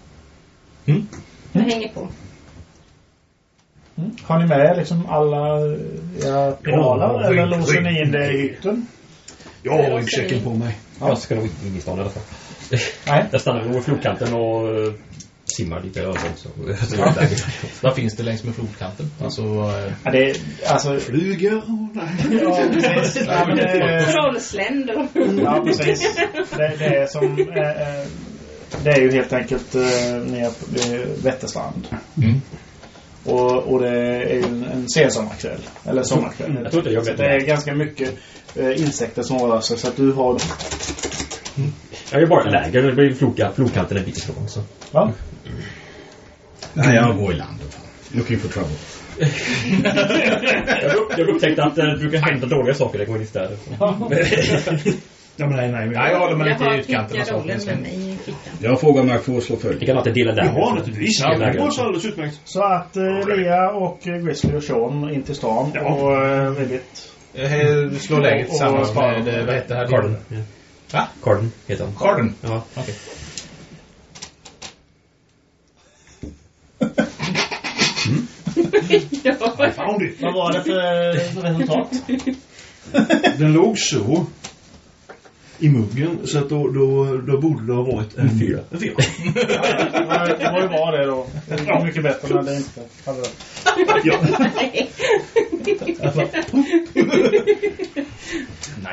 Jag hänger på. Mm. Har ni med liksom alla era pinaler? Ja, eller låser ni in det i hytten? Jag har ryggsäcken på mig. Jag ska nog inte in i stan i alla fall. Nej. Jag stannar vid flodkanten och eh, simmar lite över så. så Ja. Vad finns det längs med flodkanten? Alltså, eh, Ja, det är alltså... Flyger och. Ja, precis. Ja, men det, Trollsländor. ja, precis. Det, det är som... Eh, eh, det är ju helt enkelt eh, nere på vid Vätterstrand. mm. Och, och det är ju en, en sensommarkväll. Eller sommarkväll. Jag tror inte jag vet det är ganska mycket eh, insekter som rör sig. Så att du har... Jag är bara läger. Det blir flodka, flodkanten en bit ifrån. Så. Va? Nej, jag går i land. Looking for trouble. Jag, upp, jag upptäckte att eh, det brukar hända dåliga saker när jag går in i städer. Ja, men nej, nej. Men Nej, jag håller mig lite i har utkanten. Jag frågar om jag får slå Vi följe. kan alltid dela där. Ja, naturligtvis. Ja, Ja, det går så alldeles utmärkt. Så att eh, Lea och eh, Grizzly och Sean in till stan. Ja. Och eh, Reddit. Eh, Slå läget tillsammans med, eh, vad heter det här? Carden. Va? Carden heter han. Carden? Ja. Okej. Ja. Found it. Vad var det för resultat? Den låg så i muggen så att då, då, då borde det ha varit en fyra. En fyra. Det var- Det var ju bra det då. Det var mycket bättre när det inte hade det. Ja.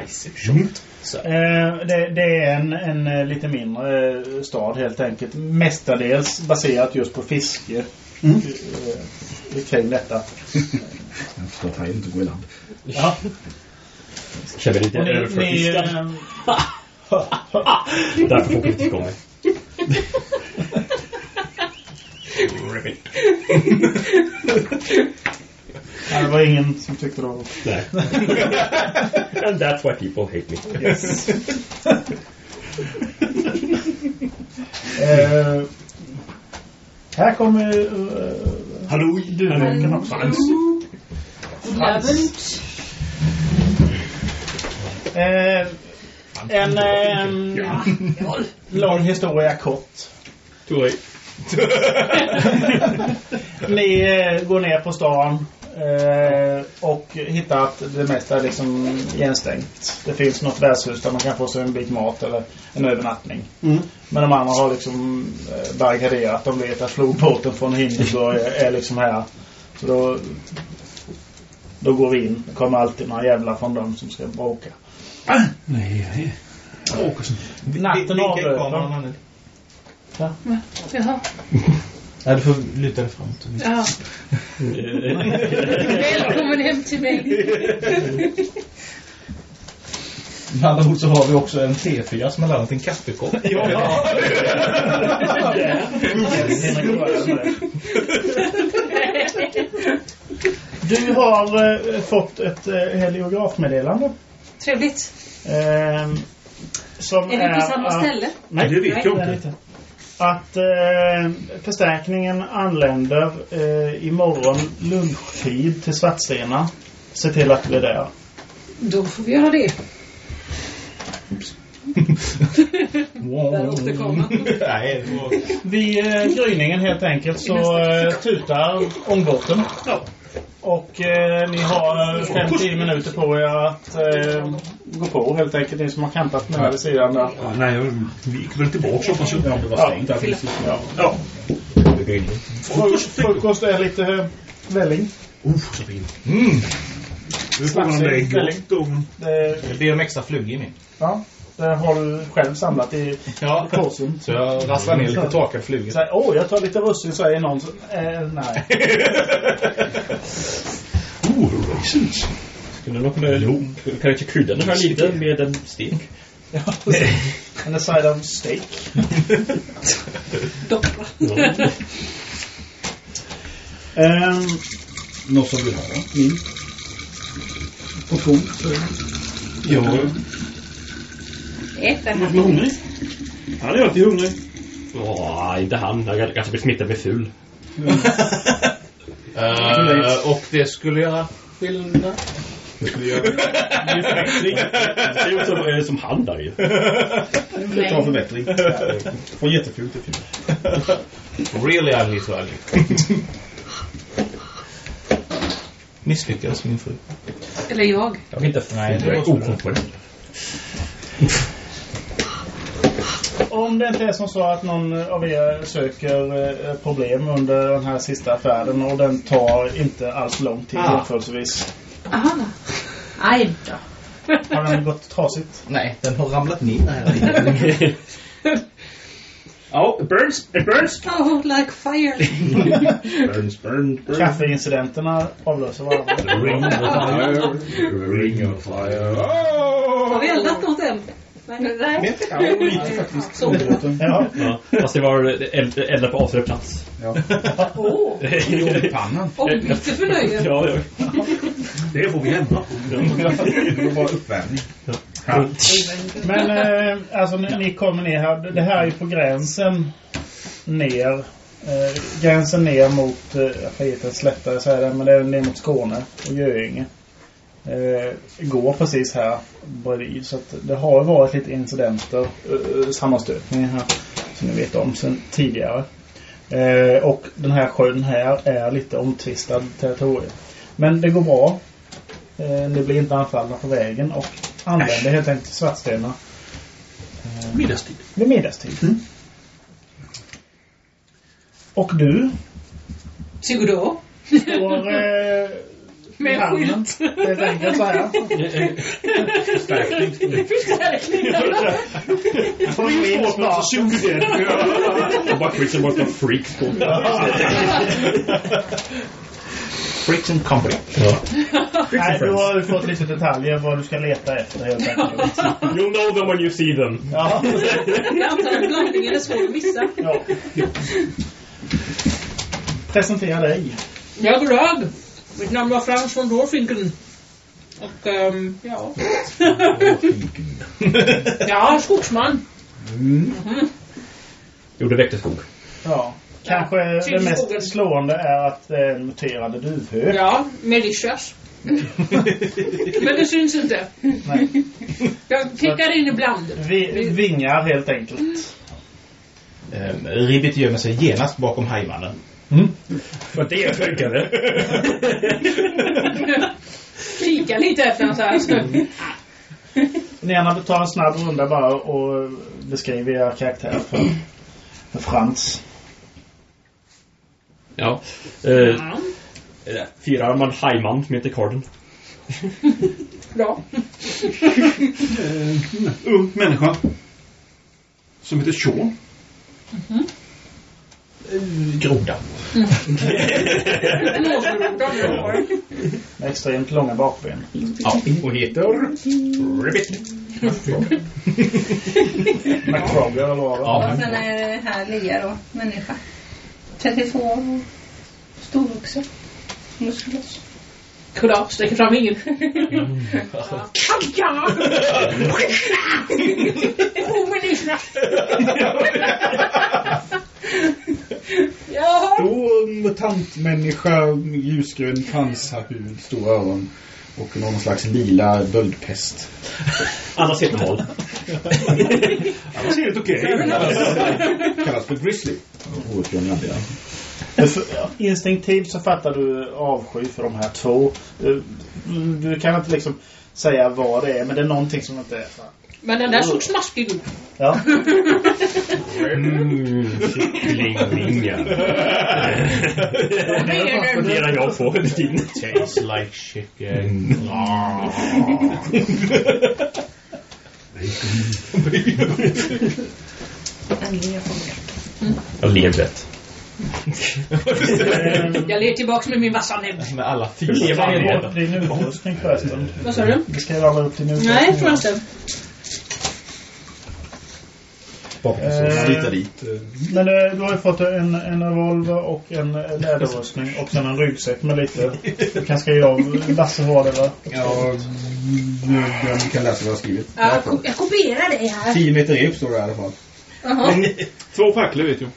Nice shot. Så. Eh, det, det är en, en eh, lite mindre eh, stad helt enkelt. Mestadels baserat just på fiske. Mm. eh, kring detta. Jag förstår att han inte går i land. Ja. Känner lite Och ni, ni, överförfiskad. eh, Därför får vi inte komma. Ja, det var ingen som tyckte det var... Nej. And that's why people hate me. Yes. eh, här kommer eh, Hallå! du kan också. Abend. Eh, en eh, lång historia kort. Late. Ni eh, går ner på stan eh, och hittar att det mesta är liksom igenstängt. Det finns något värdshus där man kan få sig en bit mat eller en övernattning. Mm. Men de andra har liksom eh, barrikaderat. De vet att flodbåten från Hindenburg är, är liksom här. Så då, då går vi in. Det kommer alltid några jävlar från dem som ska bråka. Nej, nej. Åkesson. Natten kameran, Anneli? Jaha. Nej, du får luta dig framåt. Ja. Välkommen hem till mig. Med andra ord så har vi också en T4 som har laddat en kaffekopp. Du har eh, fått ett eh, heliografmeddelande. Trevligt. Eh, som Är vi på samma att- ställe? Nej, Det vet jag är inte. Att eh, förstärkningen anländer eh, imorgon lunchtid till Svartstena. Se till att du är där. Då får vi göra det. Där återkommer. Nej. Vid eh, gryningen helt enkelt så eh, tutar ångbåten. Ja. Och eh, ni har 5-10 minuter på er att eh, gå på helt enkelt. Ni som har campat med vid sidan där. Ja, nej, jag- vi gick väl tillbaka hoppas jag. Ja, det var stängt det. Ja. Ja. Frukost, frukost är lite eh, välling. Oh, så fint. Mm. Nu är gott då. men- Det, ber om extra flugor med. ja, det har du själv samlat i Ja. påsen. Så jag rasslar ner lite här, Åh, jag tar lite russin säger någon. Så, eh, nej. Oh, raisins. Skulle nog kunna, kan inte krydda den här lite med en stek? Ja, And a side of steak. Doppra. Ehm, Något som vill ha min portion. Ja, Är hungrig? Han är alltid hungrig. Åh, inte han. Jag kanske blir smittad med ful. Eh, och det skulle göra skillnad. Det skulle göra... Det ser ut som, som han där ju. Jag tar förbättring. Från jättefult till fult. Really ugly to ugly. Misslyckades min fru. Eller jag. Jag vet inte. Nej, det är okompetent. Om det inte är som så att någon av er söker eh, problem under den här sista affären och den tar inte alls lång tid Ah. jämförelsevis. Aha. Aj då. Har den gått trasigt? Nej, den har ramlat ner här. Ja, it burns. It burns. Oh, like fire. Burns, burns, burns. Kaffeincidenterna avlöser varandra. Ring of fire. Ring of fire. Har vi eldat något än? Nej. Nej. Ja, lite faktiskt. Ja. Ja, fast det var eld- eldat på avsedd plats. Ja. Åh. I pannan. Ombyte för nöje. Ja, ja. Det får vi hemma. Det var bara uppvärmning. Men eh, alltså ni, ni kommer ner här. Det här är ju på gränsen ner. Eh, gränsen ner mot, eh, jag kan inte slätta säga det, men det är ner mot Skåne och Göinge. Eh, går precis här bredvid. Så att det har varit lite incidenter, eh, sammanstötningar här. Som ni vet om sedan tidigare. Eh, och den här sjön här är lite omtvistad territorium. Men det går bra. Eh, ni blir inte anfallna på vägen och använder helt enkelt Svartstena Middagstid. vid middagstid. Och du Tjugodå. står eh, Med hamnen. skylt. Helt enkelt så här. Förstärkning. Förstärkning. Från min start. Jag bara skjuter bort en freak på. Freaks and company. Nej, du har ju fått lite detaljer vad du ska leta efter helt enkelt. You'll know them when you see them. Ja. Jag antar att blandningen är svår att missa. ja. Presentera dig. Jag är glad. Mitt namn var Frans von Dorfinken. Och, ehm, ja. ja, skogsman. Gjorde väkterskog. Ja. Kanske det Syns i skogen. mest slående är att det är en muterande duvhök. Ja, Melicious. Men det syns inte. Nej. Jag kickar in ibland. Vi, vingar helt enkelt. Eh, Ribbit gömmer sig genast bakom hajmannen. För det funkade. Kika lite efter honom så här. Ni gärna ta en snabb runda bara och beskriva era karaktärer för, för Frans. Ja. Eh, eh, Fyrarmad hajman som heter Carden. Bra. Eh, ung människa. Som heter Sean. Groda. Med extremt långa bakben. Ja, och heter Ribbit. McFrogger eller vad det var. Och sen är det här Lia då, människa. 32 år och storvuxen. Muskulös. Kolla, sträcker fram ingen. Kaja! Kommunismen! Jaha. Stor mutantmänniska, ljusgrön fransarhud, stora öron och någon slags lila böldpest. Annars heter mål. Annars är det okej. Kallas för Grizzly. Ja, Instinktivt så fattar du avsky för de här två. Du, du kan inte liksom säga vad det är, men det är någonting som inte är... Men den där såg smaskig ut. Ja. Mm, kycklingvingar. Det funderar jag på hela tiden. Tastes like chicken. Funkar. Jag ler rätt. Jag ler tillbaks med min vassa näbb. Med alla fyra. Vad sa du? Vi skriver alla upp din utrustning. Nej, tror jag inte. Eh, dit. Men eh, du har ju fått en, en revolver och en läderrustning och sen en ryggsäck med lite... Du kan skriva av Lasse har det va? Ja, du kan läsa vad jag har skrivit. Ja, jag ko- jag kopierar det här. 10 meter rep står det i alla fall. Jaha. Två facklor vet jag.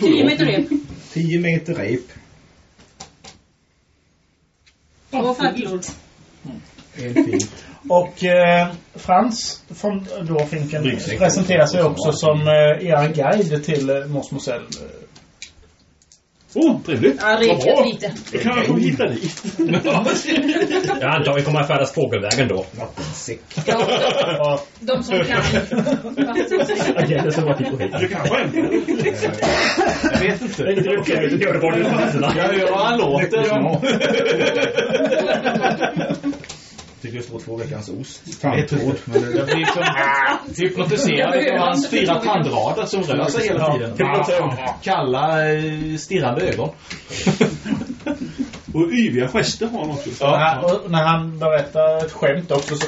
Tio meter rep. 10 meter rep. Två facklor. En fint. Och eh, Frans från Dwarfinken presenterar sig också som eh, er guide till eh, Mos Mosell. Åh, oh, trevligt. Rekat bra. lite. Då kan jag få hitta dit. Jag antar vi kommer att färdas fågelvägen då. Ja, Ja, de som kan. Agenten som var hit och hit. Du kan skämta. Jag vet inte. Det är inte okej att göra det i chanserna. Jag hör vad han låter. Tycker det står två veckans ost. Tandtråd. Jag blir som hypnotiserad av hans fyra tandrader som rör sig hela tiden. Kalla, eh, stirrande ögon. Och yviga gester har han också. När, han, och när han berättar ett skämt också så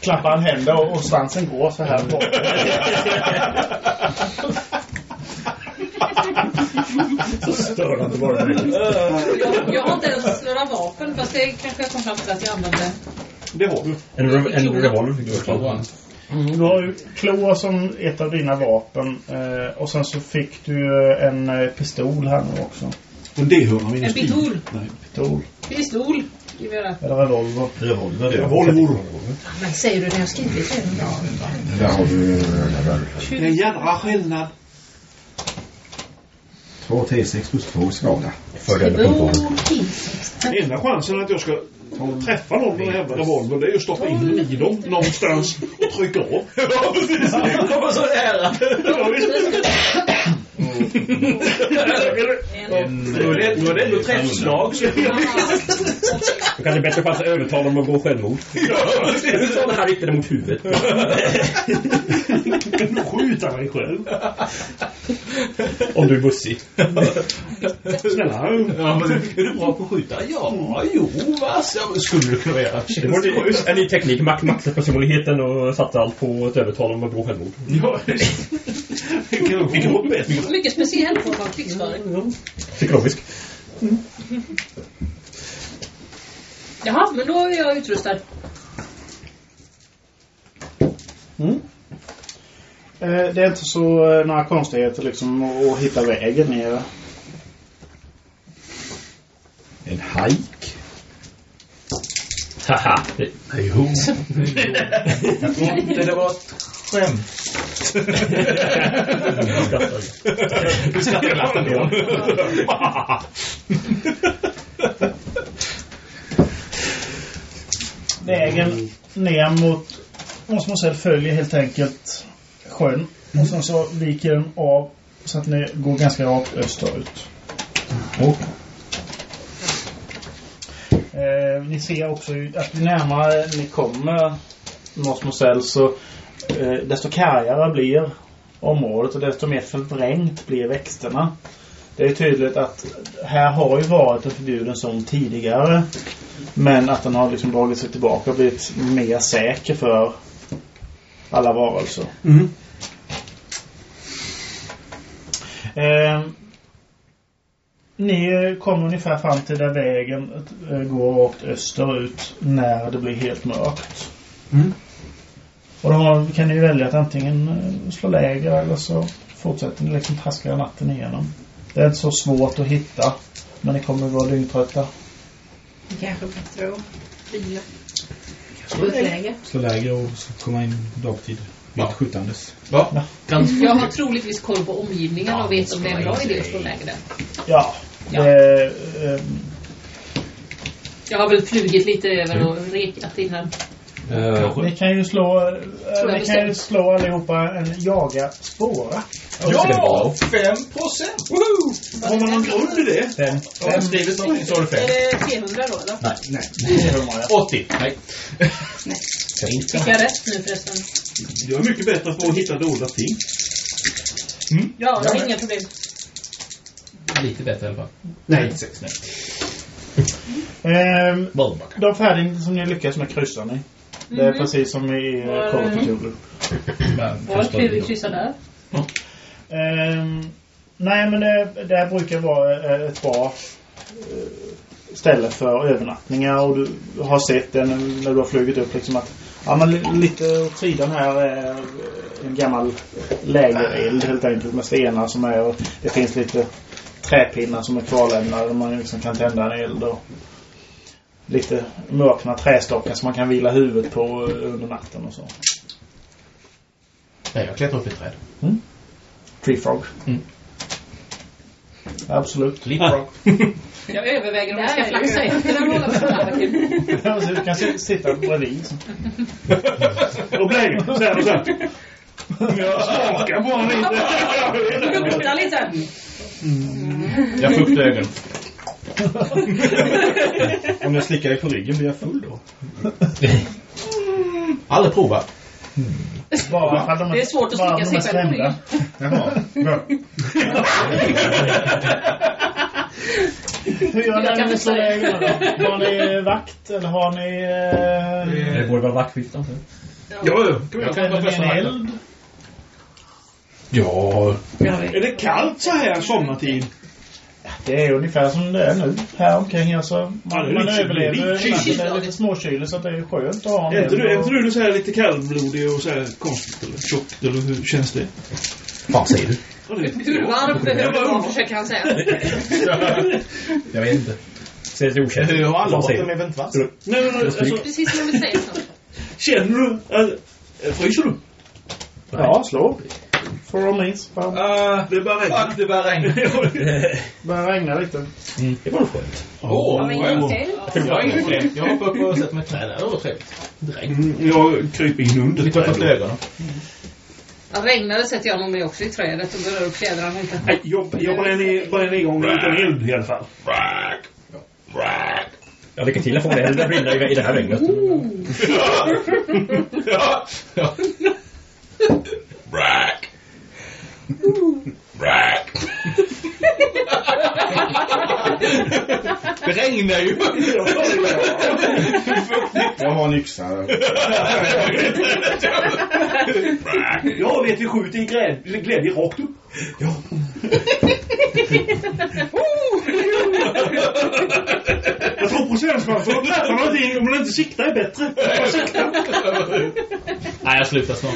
klappar han händer och, och svansen går så här på. Så störande var det. Jag, jag har inte ens några vapen fast det kanske jag kom fram till att jag använde. Det har du. En, rev- en revolver fick du också. Du har ju klor som ett av dina vapen eh, och sen så fick du eh, en eh, pistol här nu också. En D100 minus En pistol. Nej. Pistol. Pistol. Eller revolver. revolver det. Volvo. Men säger du det jag skrivit redan? Där har du Det är en jädra skillnad. 2 T6 plus 2 skada. För den med Två pulvaren. T6. Enda chansen att jag ska träffa någon med den revolvern det är att stoppa in den i dem någonstans och trycka av. Kommer så nära. Ja, visst. Nu är det, nu är det ändå träffslag. Du kanske bättre chans att övertala dem att gå självmord. Du tar det här riktade mot huvudet. Kan du skjuta mig själv? Om du är bussig. Snälla. Ja, men är du bra på att skjuta? Ja, jo, vad så skulle du kunna göra. Det var det- en ny teknik. Max maxar personligheten och satsar allt på att övertala dem att begå självmord. Ja, vilken var bäst? Mycket speciellt på att vara krigsföring. Psykologisk. Jaha, men då är jag utrustad. Mm. Eh, Det är inte så eh, några konstigheter liksom att hitta vägen ner. En hajk. Haha. Det- inte det var ett skämt. Du skrattar glatt ändå. Vägen ner mot Osmosell följer helt enkelt sjön. Och sen så viker den av så att ni går ganska rakt österut. Och Eh, ni ser också att ju närmare ni kommer Osmosell så desto kargare blir området och desto mer förvrängt blir växterna. Det är tydligt att här har ju varit en förbjuden zon tidigare. Men att den har liksom dragit sig tillbaka och blivit mer säker för alla varelser. Mm. Eh, ni kommer ungefär fram till där vägen eh, går rakt österut när det blir helt mörkt. Mm. Och då kan ni välja att antingen eh, slå läger eller så fortsätter ni liksom traska natten igenom. Det är inte så svårt att hitta. Men ni kommer vara dyngtrötta. Det kanske är bättre att vila. Slå På ett läge. Slå läger och så komma in dagtid. Ja. Skjutandes. Ja, ganska Jag har troligtvis koll på omgivningen och vet om det är en bra idé att slå läger där. Ja. Ja. Det, eh, Jag har väl flugit lite över och rekat innan. Eh, ni kan ju slå, jag eh, ni kan ju slå allihopa en jaga spåra. Ja! 5 procent! Har man någon grund i det? Fem. Har du skrivit någonting så har du 5. Är det 300 då eller? Nej. Nej. Det är hur många. 80. Nej. Fick jag rätt nu förresten? Jag är mycket bättre på att hitta dolda ting. Ja, det är inga problem. Lite bättre i alla fall. Nej. 6 nej. Ehm, de färdig som ni lyckas med kryssar ni. Det är precis som i uh, Call of Cthulhu. Kul vi kryssar där. Ehm, nej, men det, det här brukar vara eh, ett bra eh, ställe för övernattningar. Och du har sett det när, du har flugit upp liksom att ja, men li- lite åt sidan här är en gammal lägereld helt enkelt med stenar som är och det finns lite träpinnar som är kvarlämnade där man liksom kan tända en eld och lite mörkna trästockar som man kan vila huvudet på eh, under natten och så. Nej, jag klättrar upp i ett träd. Tree frog. Mm. Absolut. Leapfrog. Jag överväger om jag ska flaxa du. efter den hålla på. Ja, du kan si- sitta bredvid. Och här och så här. Jag skakar bara lite. Lukta lite. Jag upp ögonen. Om jag slickar dig på ryggen blir jag full då. Aldrig provat. Bara ifall de Det är svårt att bara slicka sig själv på skrämda. Jaha. Bra. Hur gör Jag ni när ni slår då? Har ni vakt eller har ni... Eh, Det borde vara vaktskiftan. Ja, ja. Kom igen. Jag kan en första eld? Ja. Är det kallt så här sommartid? Det är ungefär som det är nu här omkring. Alltså, Ja, det man, lite- överlever. lite. Det småkyligt så att det är skönt att ha en Är inte du, och- du så här lite kallblodig och så här konstigt eller tjockt eller hur känns det? Vad säger du? Det Hur jag. varm behöver det vara, försöker han säga. Jag vet inte. Ser lite okänt Hur har säger varit med eventvass? Nej, men alltså, Precis som vi säger snart. känner du? Äh, fryser du? Ja, slå. For all means. Uh, Det är bara regn. fuck, det börjar regna. börjar regna lite. Det var skönt. Åh, Ja, men vad jag- inte. Jag har inget problem. Jag hoppar upp och sätter mig i trädet. Det var trevligt. Direkt. Mm, Jag kryper in under trädet. ögonen. Ja, regnar det sätter jag nog mig också i trädet och drar upp fjädrarna lite. Nej, jag, jag bränner, bränner igång en liten eld i alla fall. Ja, lycka till att få det elden brinna i, det här regnet. Ja. ja. Brack. Brack. Det regnar ju. Jag har en yxa. Ja, vet vi skjuter i glädje, glädje rakt upp. Ja. jag tror på procentchans att träffa någonting om man inte siktar är bättre. Nej, jag slutar snart.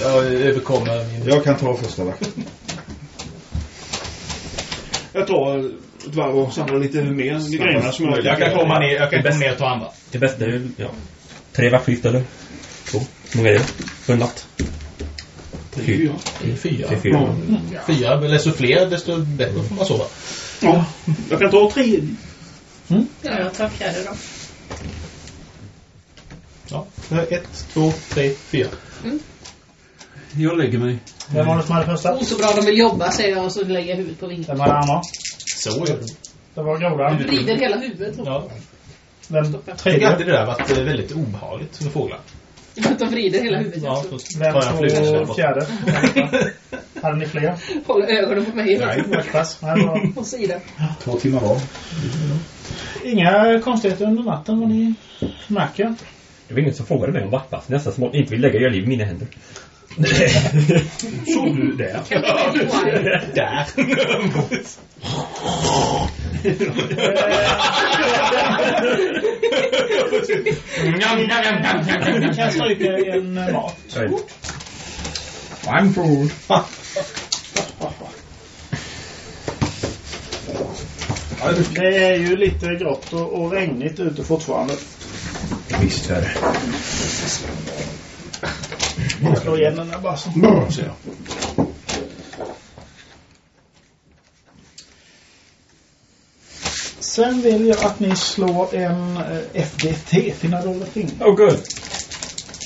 Jag, överkommer min... Jag kan ta första vakten. Jag tar ett varv och samlar lite mer grenar som jag... Jag kan komma ner, jag kan komma ner och ta andra. Det bästa är ju, ja. Tre vaktskift eller? Två. Hur många är det? För en natt? Fyra. Fyra. Fyra. Fyra, eller så fler desto bättre får man sova. Ja. Jag kan ta tre. Ja, jag tar fjärde då. Ja. Ett, två, tre, fyra. Jag lägger mig. Vem var det som hade första? Oh, så bra de vill jobba, säger jag och så lägger jag huvudet på vingen. Vem hade andra? Så är det. Det var grodan. Vrider hela huvudet. jag. Ja. Vem Jag tycker tredje? alltid det där varit eh, väldigt obehagligt med fåglar. De vrider hela huvudet. Ja, Vem jag bort. fjärde? Hade ni fler? Håller ögonen på mig. Nej, det var På sidan. Två timmar var. Inga konstigheter under natten vad ni märker. Det var ingen som frågade mig om vaktpass. Nästan som att inte vill lägga era liv i mina händer. Såg du det? Där! Ni kan stryka en eh, mat. I'm full. Det är ju lite grått och regnigt ute fortfarande. Visst är det. Jag slår igen den bara så. Brr, säger jag. Sen vill jag att ni slår en eh, FDT, Finna dolda ting. Oh good.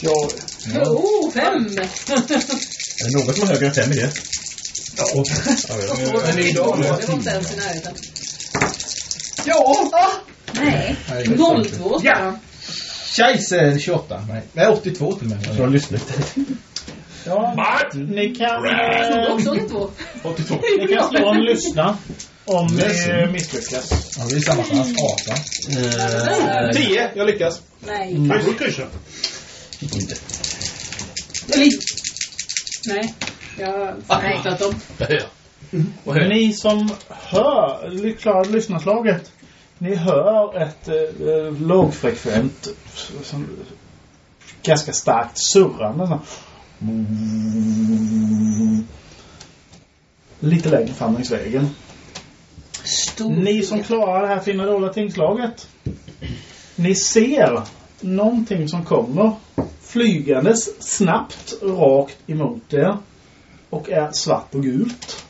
Ja, Oh, fem! Är det något som är högre än fem i det? Ja. Men idag var det inte ens i närheten. ja. Nej. Nej, 02 ja. Scheisse, 28. Nej, nej 82 till och med. Så har lyssnat. ja. Ni kan, eh, också 02. 82. ni kan slå en lyssna om ni eh, misslyckas. Ja, det är samma som hans 18. 10, jag lyckas. Nej. Jag får kryssa. Inte. Eller... Nej. Jag har förenklat dem. Och hör. Ni som hör, klarar lyssnarslaget, ni hör ett eh, lågfrekvent, som, ganska starkt surrande. Så. Lite längre fram längs vägen. Stor. Ni som klarar det här fina dåliga tingslaget. Ni ser någonting som kommer flygandes snabbt rakt emot er. Och är svart och gult.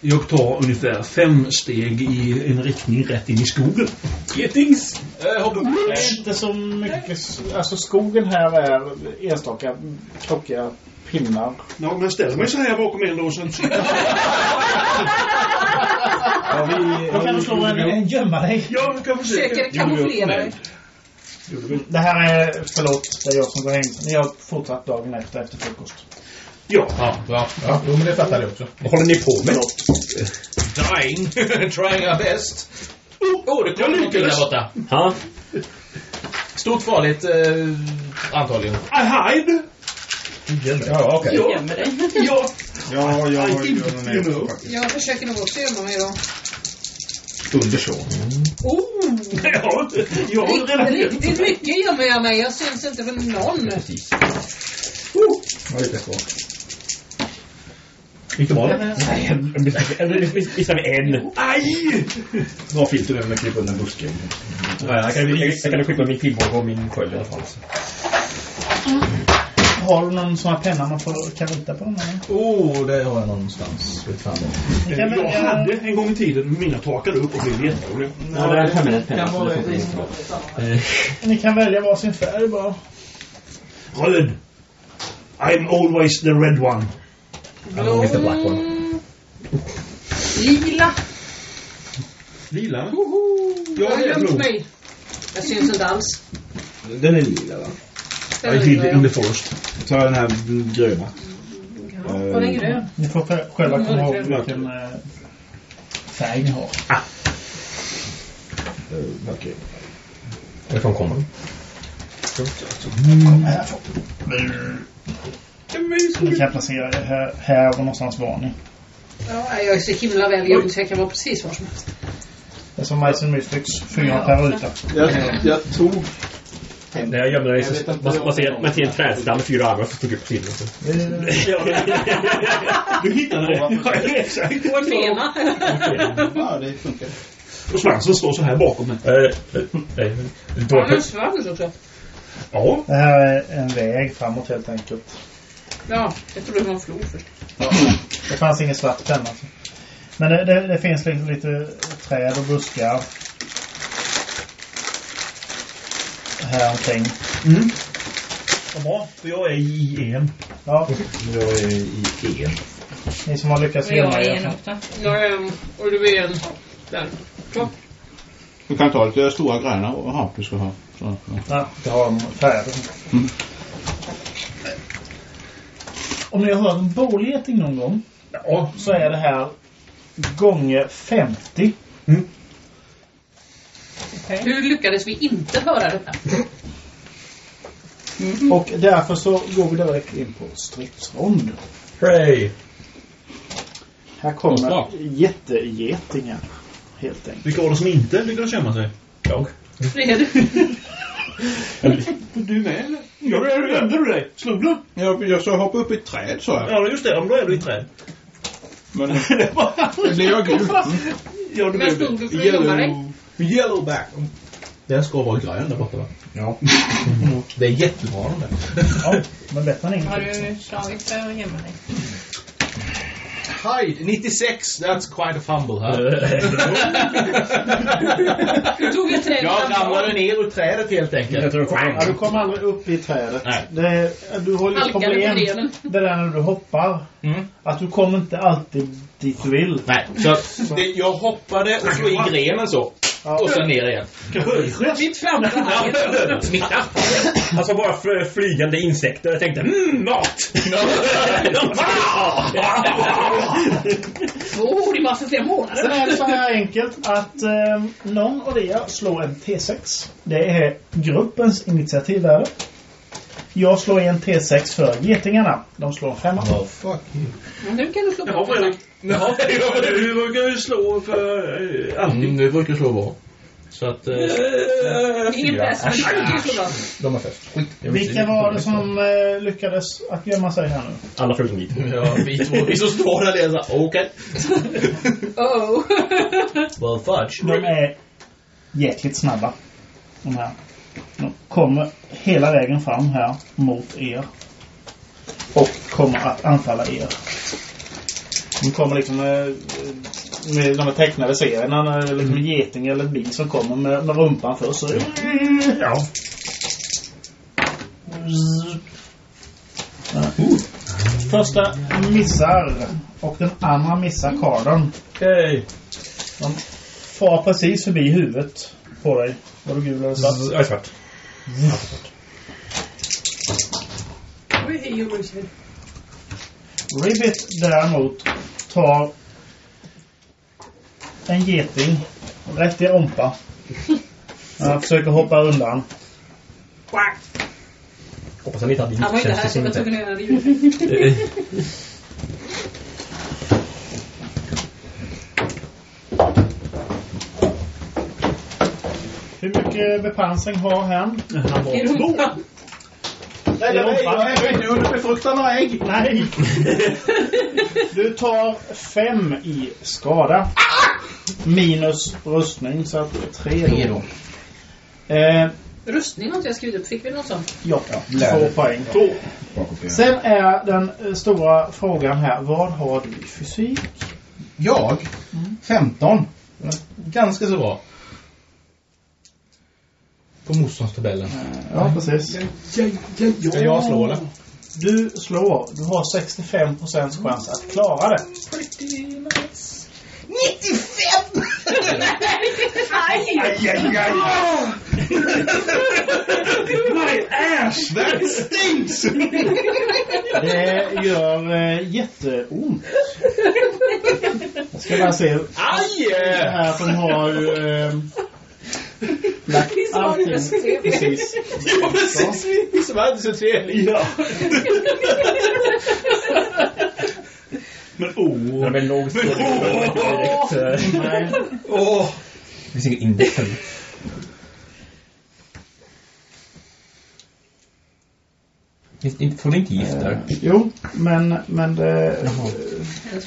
Jag tar ungefär fem steg i en riktning rätt in i skogen. Getings! Är inte så mycket... Alltså skogen här är enstaka krockiga pinnar. Ja, men ställer mig så här bakom en då sen... Har vi... Då kan du slå en, en gömma dig. Ja, vi kan försöka. Försöker kamouflera dig. Det här är... Förlåt, det är jag som går häng. Ni har fortsatt dagen efter, efter frukost. Ja. Ja, bra. Ja, jo, men det fattar jag också. Vad håller ni på med? Dying. Trying our best. Oh, det kommer någonting där borta. Ha? Stort farligt, eh, antagligen. I hide! Ja, okej. Ja. Gömmer dig. Ja. Ja, jag någon know. faktiskt. Jag försöker nog också gömma mig då. Under så. Oh! Ja, jag har redan Riktigt, riktigt mycket gömmer jag mig. Jag syns inte för någon. Precis. Vad är det kvar? Vilken var det? Visst har vi en. Aj! Dra filten över med klipp under busken. Ja, jag kan, jag, jag kan klippa min pilbåge och min sköld i alla fall. så. Har du någon sån här penna man får, kan rita på den? Oh, det har jag någonstans. Vet fan Jag välja... hade en gång i tiden mina torkade upp och blev jätteroliga. Ja, det är en permanent penna. Kan så vara det får det. vi inte. Eh, Ni kan välja varsin färg bara. Röd. I'm always the red one. Always the black one. Lila. Lila? Jag har är blå. mig. Jag syns inte alls. Den är lila va? I did in the forest. Ta den här gröna. Var den grön? Ni får själv- själva komma ihåg Mörkgrön. vilken eh, färg ni har. Eh, Okej. Varifrån kommer den? Kom här. Ni kan placera er här, här och någonstans var ni. Ja, jag är så himla väl gömd så jag kan vara precis var som helst. som Mice Mystics. Fyra per ruta. Jag, jag tog... När jag gömde Jag vet så man, om man ser det att man ser en trädstam med fyra armar som stod upp sidan. Du hittade det. Ja, exakt. Ett tema. Ja, det funkar. Och svansen står så här bakom mig. Har han en svans också? Ja. Det här är en väg framåt helt enkelt. Ja, jag trodde det var en flod först. Det fanns ingen svart penna. alltså. Men det, det, det finns liksom lite träd och buskar. Här omkring. Mm. Vad bra, för jag är i en. Ja, Jag är i en. ni som har lyckats Och jag gömma är er. en åtta. Jag är en och du är en där. Så. Du kan ta lite stora grenar och ha, du ska ha. Så, ja. Ja, det har de färdigt. Mm. Om ni har hört en bålgeting någon gång. Ja, så är det här gånger 50. Hur lyckades vi inte höra detta? Och därför så går vi direkt in på stridsrond. Hooray! Här kommer jättegetingar. Helt enkelt. Vilka var det som inte lyckades gömma sig? Jag. Fred. Du med eller? Ja, du gömde du dig. Slog du? Jag, jag så hoppa upp i ett träd så här. Ja, just det. Men då är du i träd. Men det blir jag gul. Ja, du Men blev stod du för att gömma dig? Yellowback. Den ska vara grejen där borta va? Ja. Det är jättebra de där. Ja, men bättre än Har ingenting. du slagit för att gömma dig? Hide 96, that's quite a fumble. Du tog ett träd Jag ramlade ner ur trädet helt enkelt. Jag tror jag kommer Ja, du kommer aldrig upp i trädet. Nej. Det är, du har ju problem. Det där när du hoppar. Mm. Att du kommer inte alltid dit du vill. Nej, så att det, jag hoppade och slog i grenen så. Och sen ner igen. Mitt framför här. Smitta. Alltså bara fl- flygande insekter. Jag tänkte, mm, mat! Åh, det var för flera månader. Sen är det så här enkelt att eh, någon av er slår en T6. Det är gruppens initiativ där. Jag slår en T6 för getingarna. De slår en femma. Oh, fuck you. Men Nu kan du slå på Fredrik. Jaha. Du brukar ju slå för eh, alltid. Mm, det brukar slå bra. Så att... Eh, Ingen press, men du kan slå bra. De är först. Vilka var det som eh, lyckades att gömma sig här nu? Alla förutom vi. ja, vi två, vi som står där så här, okej. Oh. Well, fudge. De är jäkligt snabba. De här. De kommer hela vägen fram här mot er. Och kommer att anfalla er. De kommer liksom med, med de tecknade serierna. Liksom en geting eller ett bi som kommer med, med rumpan först. Så, Ja. Första missar och den andra missar kardan. Okej. De far precis förbi huvudet på dig. Var du gul eller svart? Jag är svart. Ribbit däremot tar en geting rätt i rumpa. Han försöker hoppa undan. Quack. Hoppas han inte hade Han var inte här så jag var sinne. tvungen att göra det. bepansring har han? I rumpan. I rumpan? Jag är inte under befruktar några ägg. Nej! Du tar fem i skada. Minus rustning, så att tre Tre då. då. Eh, Rustning har inte jag skrivit upp. Fick vi något sånt? ja, två poäng. Bakkopierat. Sen är den eh, stora frågan här. Vad har du i fysik? Jag? 15. Ganska så bra. På motståndstabellen. Ja, precis. Ska jag slå eller? Du slår. Du har 65% chans att klara det. Aj! Aj, aj, aj. That stinks! Det gör eh, jätteont. Jag ska bara se. Aj! Det här som har ju... Eh, lagt allting precis. Ja, precis. Vi som hade så trevligt. Ja. Men åh. Det är väl låg direkt. eh, Nej. Åh. finns inget inte- Får du inte gift där? Jo, men, men det,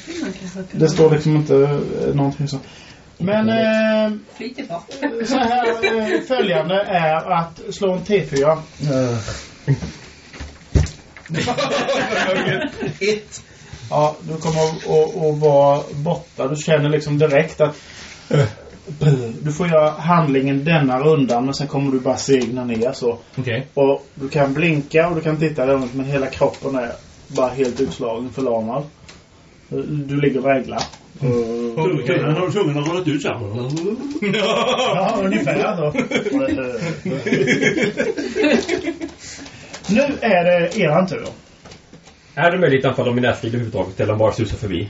kunna det står liksom inte eh, någonting så. Men eh, så här eh, följande är att slå en T4. Ett. Ja, du kommer att, att, att vara borta. Du känner liksom direkt att du får göra handlingen denna rundan men sen kommer du bara segna ner så. Okej. Och du kan blinka och du kan titta runt men hela kroppen är bara helt utslagen, förlamad. Du ligger och reglar. Tungan har tungan har rullat ut så här. Ja, ungefär så. nu är det eran tur. Är det möjligt att anfalla min närstrid överhuvudtaget eller bara susa förbi?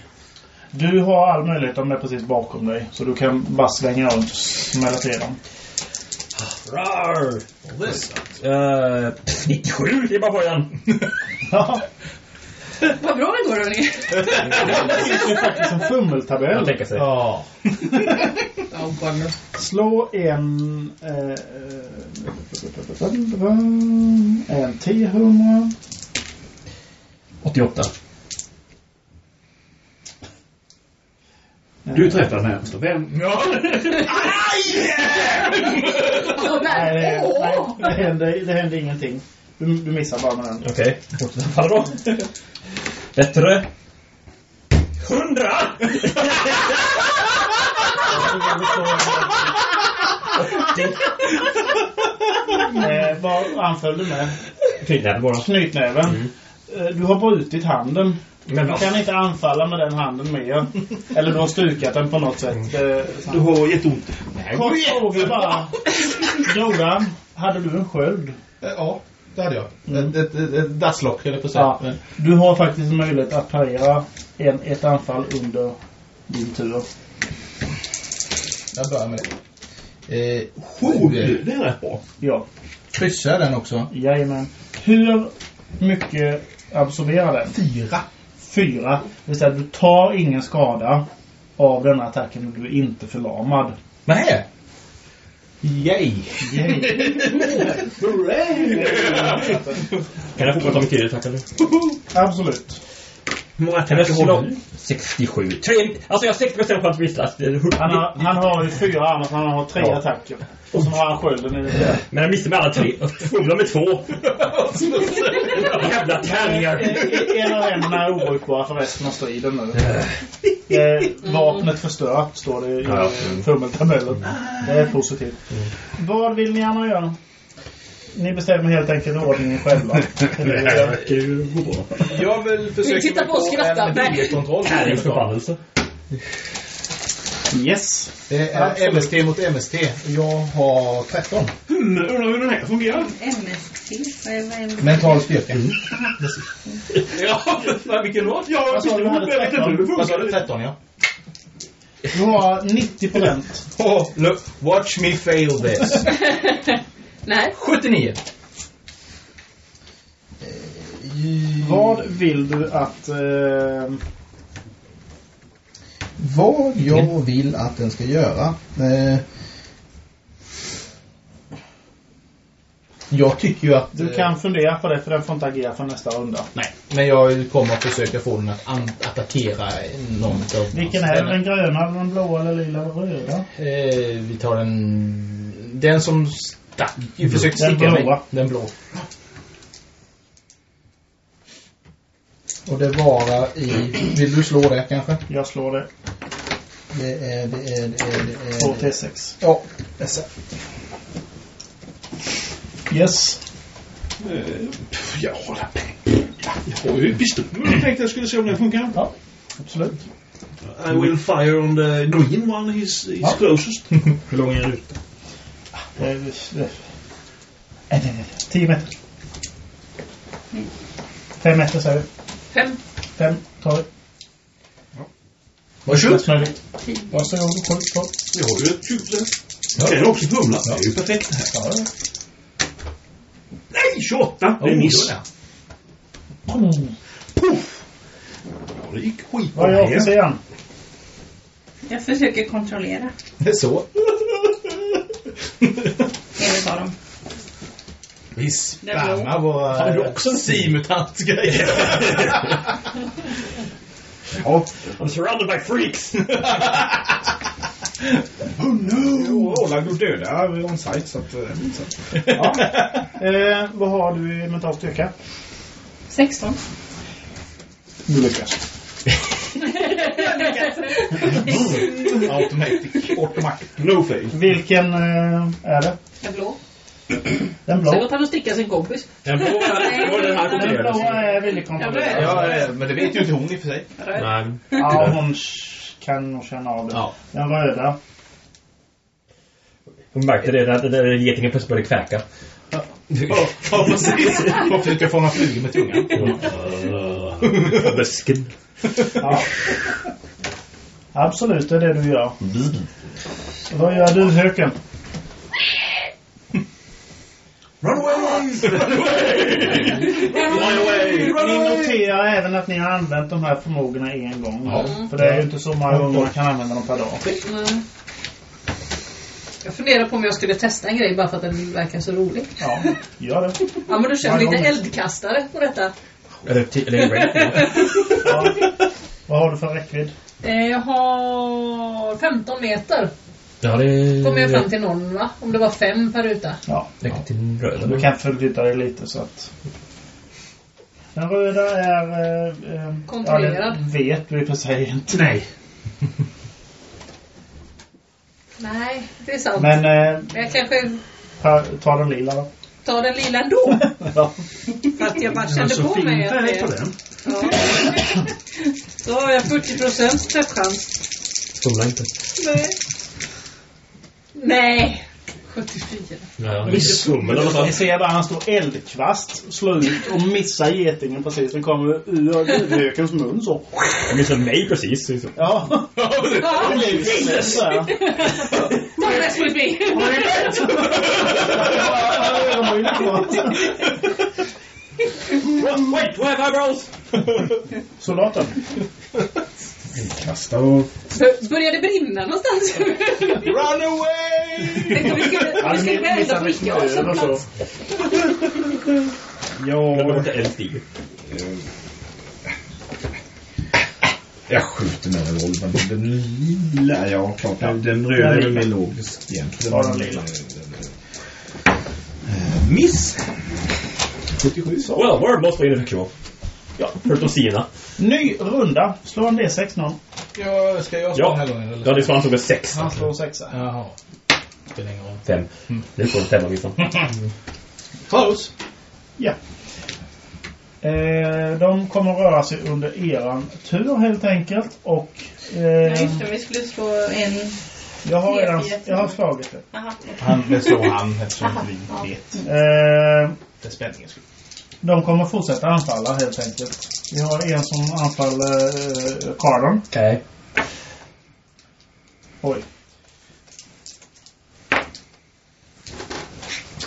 Du har all möjlighet om det är precis bakom dig. Så du kan bara svänga runt och smälla till dem. Rar! Uh, 97 det är bara början. Ja, Vad bra det går hörni. det finns ju faktiskt en fummeltabell. Jag tänker sig. Ja. Ja, bummer. Slå en... Eh, en T100. 88. Du träffar närmsta vän. Åh, Nej, det, nej. nej, det, händer, det händer ingenting. Du, du missar bara med den. Okej, fortsätt anfalla då. Bättre. 100! Eh, vad anföll du med? Knytnäven bara. Knytnäven. Eh, Du har brutit handen. Men Du kan inte anfalla med den handen mer. Eller du har stukat den på något sätt. Eh, Du har jätteont. Kort fråga bara. Grodan, hade du en sköld? Eh, Ja, det hade jag. Ett, ett, ett, ett dasslock, eller på sätt. Ja. Du har faktiskt möjlighet att parera en, ett anfall under din tur. jag börjar med det. Eh, Oh, sju. det är rätt bra. Ja, Kryssar den också? jajamän. Hur mycket absorberar den? Fyra. Fyra. Det vill säga du tar ingen skada av den attacken och du är inte förlamad. Nej! Yay! Kan jag fortsätta ta mig tid tack eller? Absolut. Hur många attacker har du? 67. Tre, alltså jag har 60% chans att. Det hur- Han har, han har ju fyra annars, han har tre Ja. attacker. Och så har han skölden i Men jag missade med alla tre. Fumlar med två. Jävla tärningar. En av händerna är obrukbara för resten av striden nu. Eh, vapnet förstört, står det i Ja. fummeltabellen. Det är positivt. Vad vill ni gärna göra? Ni bestämmer helt enkelt ordningen själva. Det verkar ju gå bra. Jag vill försöka titta på och skratta. en biljettkontroll. Tärnings förbannelse. Yes. Det är Absolut. MST mot MST. Jag har 13. Hmm, undrar hur den här fungerar. MST? Vad är- vad är- Mental styrka. Ja, men vilken låt? Ja, Vad sa du, du hade jag vet inte hur det Vad sa du? funkar. 13 ja. Du har 90 procent. Oh, look, watch me fail this. Nej. 79. Vad vill du att... Eh, Vad jag vill att den ska göra. Eh, jag tycker ju att... du eh, kan fundera på det för den får inte agera för nästa runda. Nej, men jag kommer att försöka få den att attackera någon av Vilken är det? Den gröna, den blåa eller lila eller röda? Eh, vi tar den... Den som stack... Försökte Den sticka mig. blåa. Den blå. Och det vara i... Vill du slå det kanske? Jag slår det. Det är... Det är... Det är... Det är 2 T6. Ja, dessa. Yes. Eh, Jag har alla pengar. Ja, jag har ju pistolen. Jag tänkte jag skulle se om den funkar. Ja, absolut. I will fire on the green one. He's, he's Ja. closest. Hur lång är rutan? Det är, det, nej, nej, nej. 10 meter. 5 meter säger vi. Fem. 5 tar vi. Varsågod. Varsågod. Jag har ju ett 20 procent. Kan jag också fumla? Det är ju perfekt det här. Ja, ja. Nej, 28! Det är miss. är Mm. Puff! Ja, det gick skit Vad är här. officeren? Jag försöker kontrollera Det är så. av dem. Vi spamnar våra Har du också en simutantgrejer. Ja. I'm surrounded by freaks! Oh no! Ålagd att döda on site så att... eh, så. Ja. Eh, vad har du i mental styrka? 16. Du lyckas. Automatic. Automatic. No fail. Vilken eh, är det? Den blå. Den Sen blå? låter han sticka sin kompis. Den blå var den här Den blå är väldigt kontrollerad. Ja, Ja, men det vet ju inte hon i och för sig. Nej. Ja, hon kan nog känna av det. Ja. Den röda. Hon märkte det när, när getingen plötsligt började kväka. Ja, precis. Hon försöker fånga flugor med tungan. På Bösken. Ja. Absolut, det är det du gör. Vad gör du, Höken? Run away! Ni noterar även att ni har använt de här förmågorna en gång. För det är ju inte så många gånger man kan använda dem per dag. Mm. Jag funderar på om jag skulle testa en grej bara för att den verkar så rolig. Ja, gör det. Ja, men vi Varje lite gång. eldkastare på detta. Eller, eller. Ja. Vad har du för räckvidd? Eh, Jag har 15 meter. Ja, det... Kommer jag fram till någon va? Om det var fem per ruta. Ja. Räcker till röda. Du kan förflytta dig lite så att... Den röda är... Eh, eh, Kontrollerad. Ja, det vet du i och för sig inte. Nej. Nej, det är sant. Men eh, Men jag kanske ta, ta den lila då. tar den lilla ändå. Ja. För att jag bara kände så på fin mig att färg på det... den. Ja. Då har jag 40 procents träffchans. Somna inte. Nej. Nej. 74. Ja, i alla Ni ser bara han står eldkvast, slår ut och missar getingen precis. Den kommer ur duvhökens mun så. Jag missade mig precis. Ja. Ja, Det blir snett så här. Don't mess with me. Ögonbrynen kvar. Wait, do I have eyebrows? Soldaten. Kasta och... Börjar det brinna någonstans? Run away! Tänkte vi skulle, Ja, vi skulle vända så. plats. Jag Ja. låter eld stiga. Jag skjuter med revolvern. Den lila, ja klart. Den röda är mer logisk egentligen. Ta den lila. Eh, Miss. 77 så. Well, we're mostly ineffectual. Ja. Förutom Sina. Ny runda. Slå en D6 någon. Ja, ska jag slå Ja. den här gången? Eller? Ja, det är som han slog en sex. Han slår sexa. Jaha. Spelar ingen roll. Fem. Det får en femma minsann. Close. Ja. Eh, de kommer att röra sig under eran tur helt enkelt. Och Ja, eh, just det. Vi skulle slå en... jag har redan G10. jag har slagit det. Aha. Han, det slår han eftersom vi ja. vet. Eh, Det är spänningens skull. De kommer fortsätta anfalla helt enkelt. Vi har en som anfaller eh, Cardon. Okej. Oj.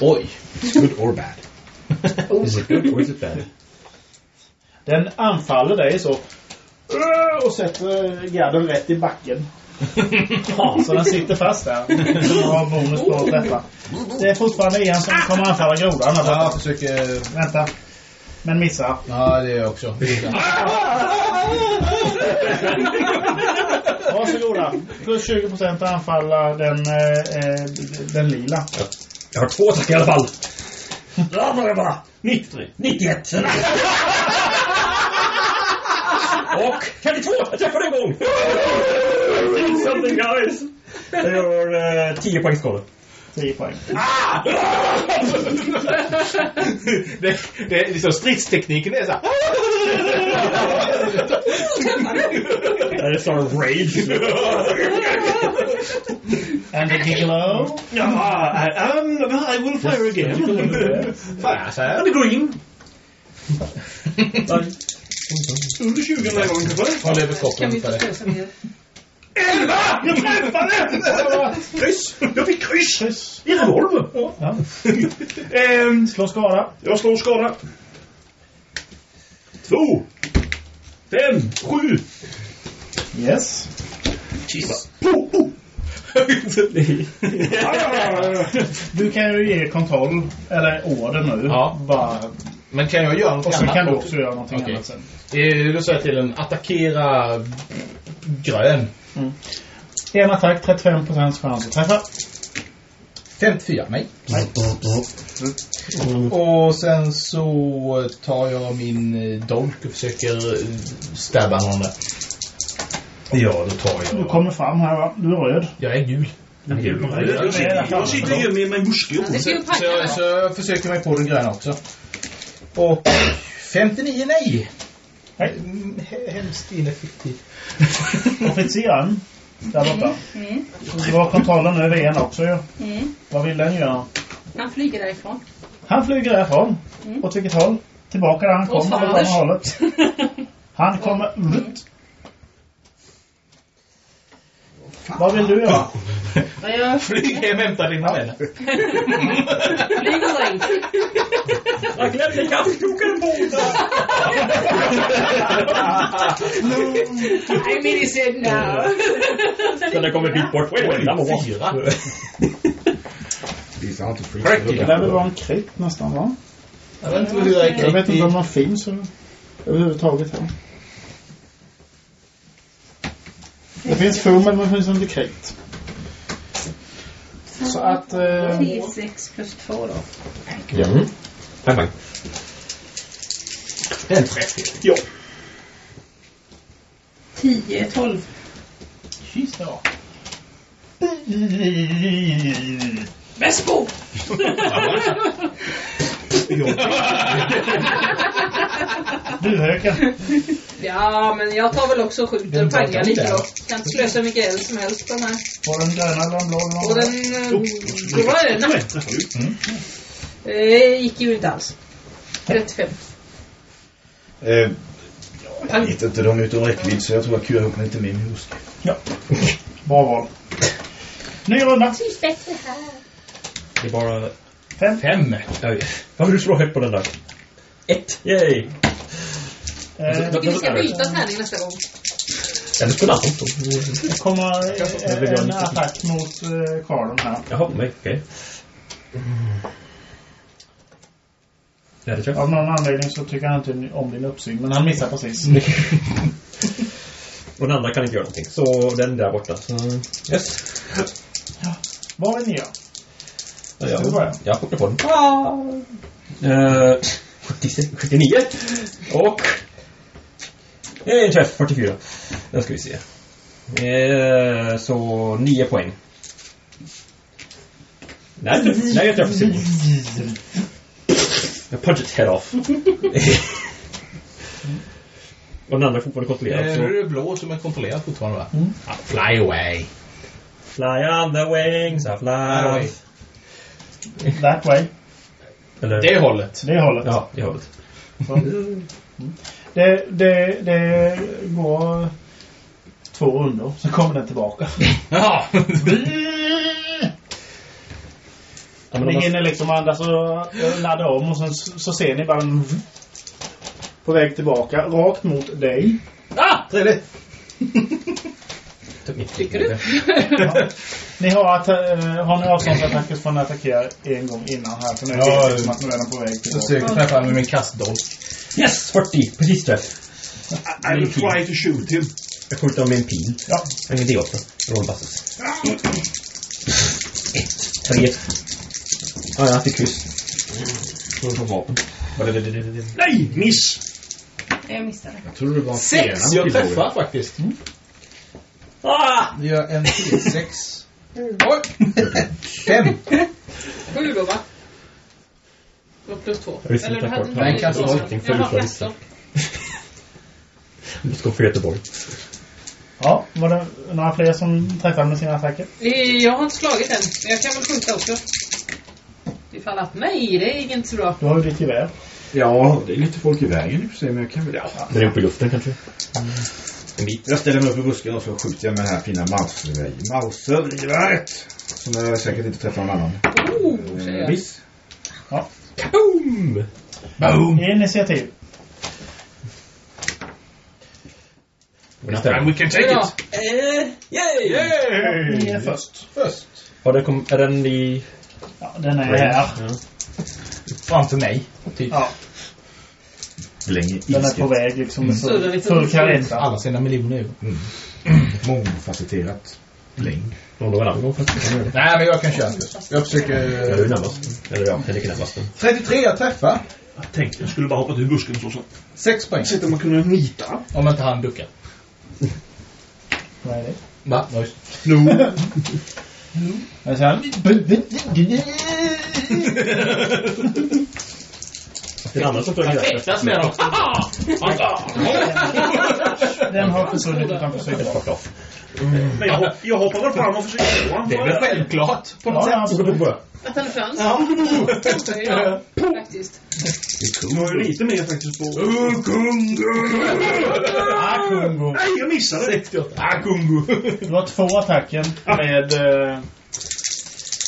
Oj. Good or bad. Is it good or is it bad? Den anfaller dig så. eh, Och sätter garden rätt i backen. Så den sitter fast där. Så har bonus på träffa. Det är fortfarande en som kommer anfalla grodan. Ja, jag försöker... Vänta. Men missar. Ja, det är jag också. Varsågoda. Plus 20% anfalla den, eh, eh, den lila. Jag har två attacker i alla fall. Ja, var det bara. 90, 91. Och 52! Jag träffade en gång! Something guys! Jag gör eh, 10 poäng skada. 10 poäng. det, det är liksom stridstekniken är så här. Det står rage. And the gigolo. Ja, um, I will fire again. Fan, And the green. Under 20 den här gången kanske. Vad lever vi för 11! Jag träffade! Kryss! Jag fick kryss! Kryss. I revolver. Ja. Ehm, Slå skada. jag slår skada. Två. Fem. Sju. Yes. Tyst. Du kan ju ge kontroll, eller order nu. Ja. Bara, Men kan jag göra något och så annat kan du också göra någonting Okej. annat sen. Eh, Då säger jag till den, attackera grön. En attack, 35% chans att träffa. 54, nej. Och sen så tar jag min eh, dolk och försöker eh, stabba någon där. Ja, då tar Du jag... kommer fram här va? Du är röd. Jag är gul. Jag sitter- Jag sitter ju med ska ju Så, jag- då. så jag försöker mig på den gröna också. Och 59 nej! Nej. Mm, he- Hemskt ineffektiv. Officeraren. Där borta. Mm. Du har kontrollen över en också ju. Mm. Vad vill den göra? Han flyger därifrån. Han flyger därifrån. Mm. Åt vilket håll? Tillbaka där han Åt kom. Eller åt hållet. Han kommer ut. Vad vill du göra? Jag Flyg hem hämta dina vänner. flyger långt. Jag glömde kaffekokaren på I mean he said no. Så den kommer bit bort. I'm Fyra. Det där vill vara en krit nästan va? Jag vet inte hur jag är Jag vet inte om de finns överhuvudtaget här. Det finns fummel men det finns inte krit. Så att... Eh, T6 plus 2 då. Mm. Pang. Det är en träff. ja. 10, 12. Just det. Vespo! Du höken. Ja, men jag tar väl också skjuter Den och den lite då. Kan inte slösa hur mycket eld som helst på de här. Var den gröna eller den blå? Och var den det? uh, gröna eh, gick ju inte alls. 35. Eh, jag vet inte, de är utom räckvidd så jag tror jag kurar ihop mig lite med min buske. Ja. Bra val. Ny runda. Det är bara Fem. fem. Vad vill du slå högt på den där? Ett. Yay. Eh, Jag tycker vi ska byta tärning nästa gång. Eller skulle allt. det kommer Jag eh, en attack mot eh, Carden här. Jaha, okej. Ja, det jag. Av någon anledning så tycker han inte om din uppsyn, men han missar precis. Och den andra kan inte göra någonting. Så den där borta. Så, yes. Vad vill ni göra? Ja, börja? jag, jag kopplar på den. Uh, 76, 79. Och... En träff, 44. Den ska vi se. Eh, så 9 poäng. Nej, nej jag träffar Simon. Jag punch its head off. Och den andra är fortfarande kontrollerad. Eh, Så. Nu är det blå som är kontrollerad fortfarande va? Mm. Ja, fly away. Fly on the wings, fly. away. That way. Eller, Det hållet. Det hållet. Ja, det hållet. Det, det, det går två rundor, så kommer den tillbaka. Ja. Ni hinner liksom andas och ladda om och sen så så ser ni bara en på väg tillbaka, rakt mot dig. ah, trevligt. Tycker du? Ja. Ni har, att, eh, har ni avståndsattacker får ni attackera en gång innan här. För nu är det Ja, liksom att nu är den på väg Jag tillbaka. försöker träffa med min kastdolk. Yes! 40! Precis träff. I will try to shoot him. Jag skjuter dem med en pil. Ja. En D8. Roll basses. Ett. Tre. Ja, jag fick kryss. Roll på vapen. Nej! Miss! Jag missade. Jag tror det var Sex! Jag träffar faktiskt. Ah! Det gör en T6. Oj! Fem. Sju då va? Och plus två. Jag visste Eller inte du att hade var- kastdolk. två. Allting Jaha, förutom vissa. kastdolk. Du ska få Göteborg. Ja, var det några fler som träffar med sina attacker? Eh, Jag har inte slagit än. men Jag kan väl skjuta också. Ifall att nej, det gick inte så bra. Du har ju ditt gevär. Ja, det är lite folk i vägen i sig, men jag kan väl... Ja. Den är uppe i luften kanske. En bit. Jag ställer mig upp i busken och så skjuter jag med det här fina Mauser- Mauser-geväret. Som jag säkert inte träffar någon annan. Oh, säger jag. Viss. Boom! Initiativ. And we can take Ja. it. Yay! Ni är först. Först. Har det kom, är den i... Ja, den är här. Framför mig. Typ. Ja, Länge den är på väg liksom med Så det är full, lite full kareta. Alla sina miljoner euro. Mångfacetterat. Längd. Om det var en annan gång faktiskt. Nej, men jag kan köra. Jag försöker... Ja, du är närmast. Eller ja, jag ligger närmast. 33, jag träffar. Jag tänkte jag skulle bara hoppa ur busken så. så. 6 poäng. Sätt om man kunde nita. Om inte han duckar. Vad är det? Va? Just. No. Men sen, Det är en annan som följer efter. Fäktas med dem. den har försvunnit utanför cykeln. Off. Men jag, hopp- jag hoppar väl fram och försöker få honom. Det är väl självklart. På något Ja, sätt. Att han är fransk? Ja. Ja, faktiskt. Jag är lite mer faktiskt på... Kungo. Nej, jag missade! 68. Ah, Kungo. Du har två attacker med... Eh,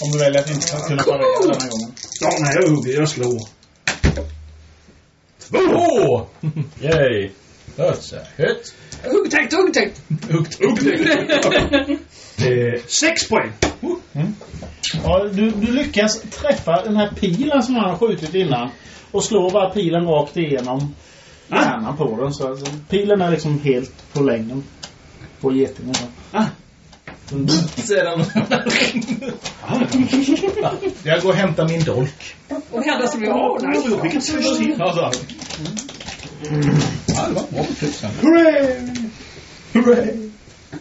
om du väljer att inte kunna parera den här gången. Ja, nej, jag hugger. Jag slår. Två! Yay! Höts. Höts. Huggtäckt, huggtäckt! Eh, sex poäng. Ja, du, du lyckas träffa den här pilen som han har skjutit innan. Och slår bara pilen rakt igenom hjärnan på den. Så alltså, pilen är liksom helt på längden. På getingen. Ah. Mm. Sedan... Jag går och hämtar min dolk. Och det enda som jag fick ett swish till. Ja, så. Ja, det var bra beslut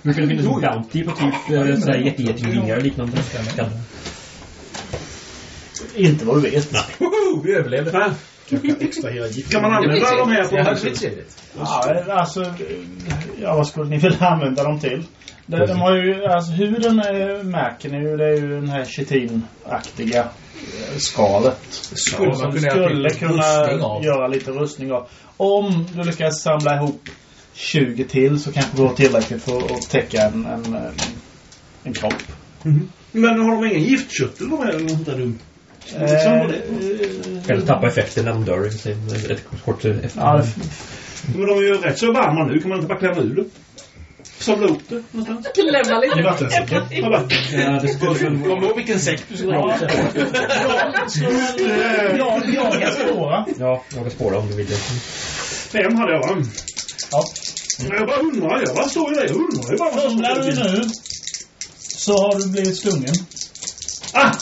Brukar det finnas en bounty på typ eh, sådär jättegetingvingar och liknande? Det? Inte vad du vet. Woho! Vi överlevde. Kan man använda de här på Det. Ja, alltså... Ja, vad skulle ni vilja använda dem till? De, de har ju, alltså huden är, märker ni ju, det är ju den här chitinaktiga eh, skalet. Skulle man kunna göra skulle lite kunna göra lite rustning av. Om du lyckas samla ihop 20 till så kanske det går tillräckligt för att täcka en, en, en, kropp. Men har de ingen giftkörtel de här eller något sånt där dumt? Liksom det. Eh, Eller tappa effekten när de dör. Sen ett kort efter. Ja, Men de är ju rätt så varma nu. Kan man inte bara klämma ur det? Samla ihop det någonstans? Klämma lite. Vattensäcken. Ja, det skulle väl... Kom ihåg vilken säck du ska dra. ja, jaga spåra. Ja, jag kan spåra om du vill. Fem hade jag va? Ja. Jag bara undrar. Jag bara står ju där. Jag undrar ju bara vad som Fumlar du nu så har du blivit stungen. Ah!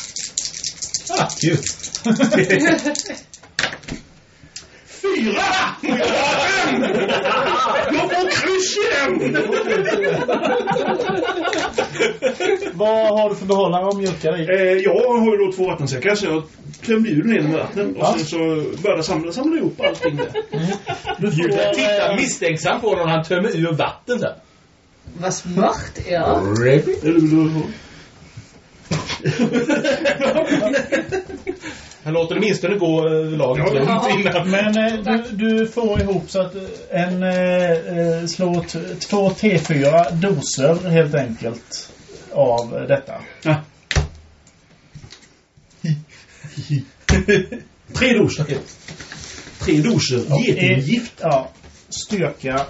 Ah, ju. Fyra! Jag får kryss igen! Vad har du för behållare och mjölkar i? Eh, jag har ju då två vattensäckar så jag tömde ur den ena med vatten och Ja. sen så började jag samla, samla ihop allting där. Du får, tittar eh, misstänksam på honom när han tömmer ur vatten där. Vad smart, ja. Eller vill du ha? Han låter åtminstone gå äh, laget Ja, runt innan. Men eh, du, du får ihop så att eh, en eh, eh, slår t- två T4 doser helt enkelt av eh, detta. Ja. Tre doser. Tre doser getinggift. Ja. Styrka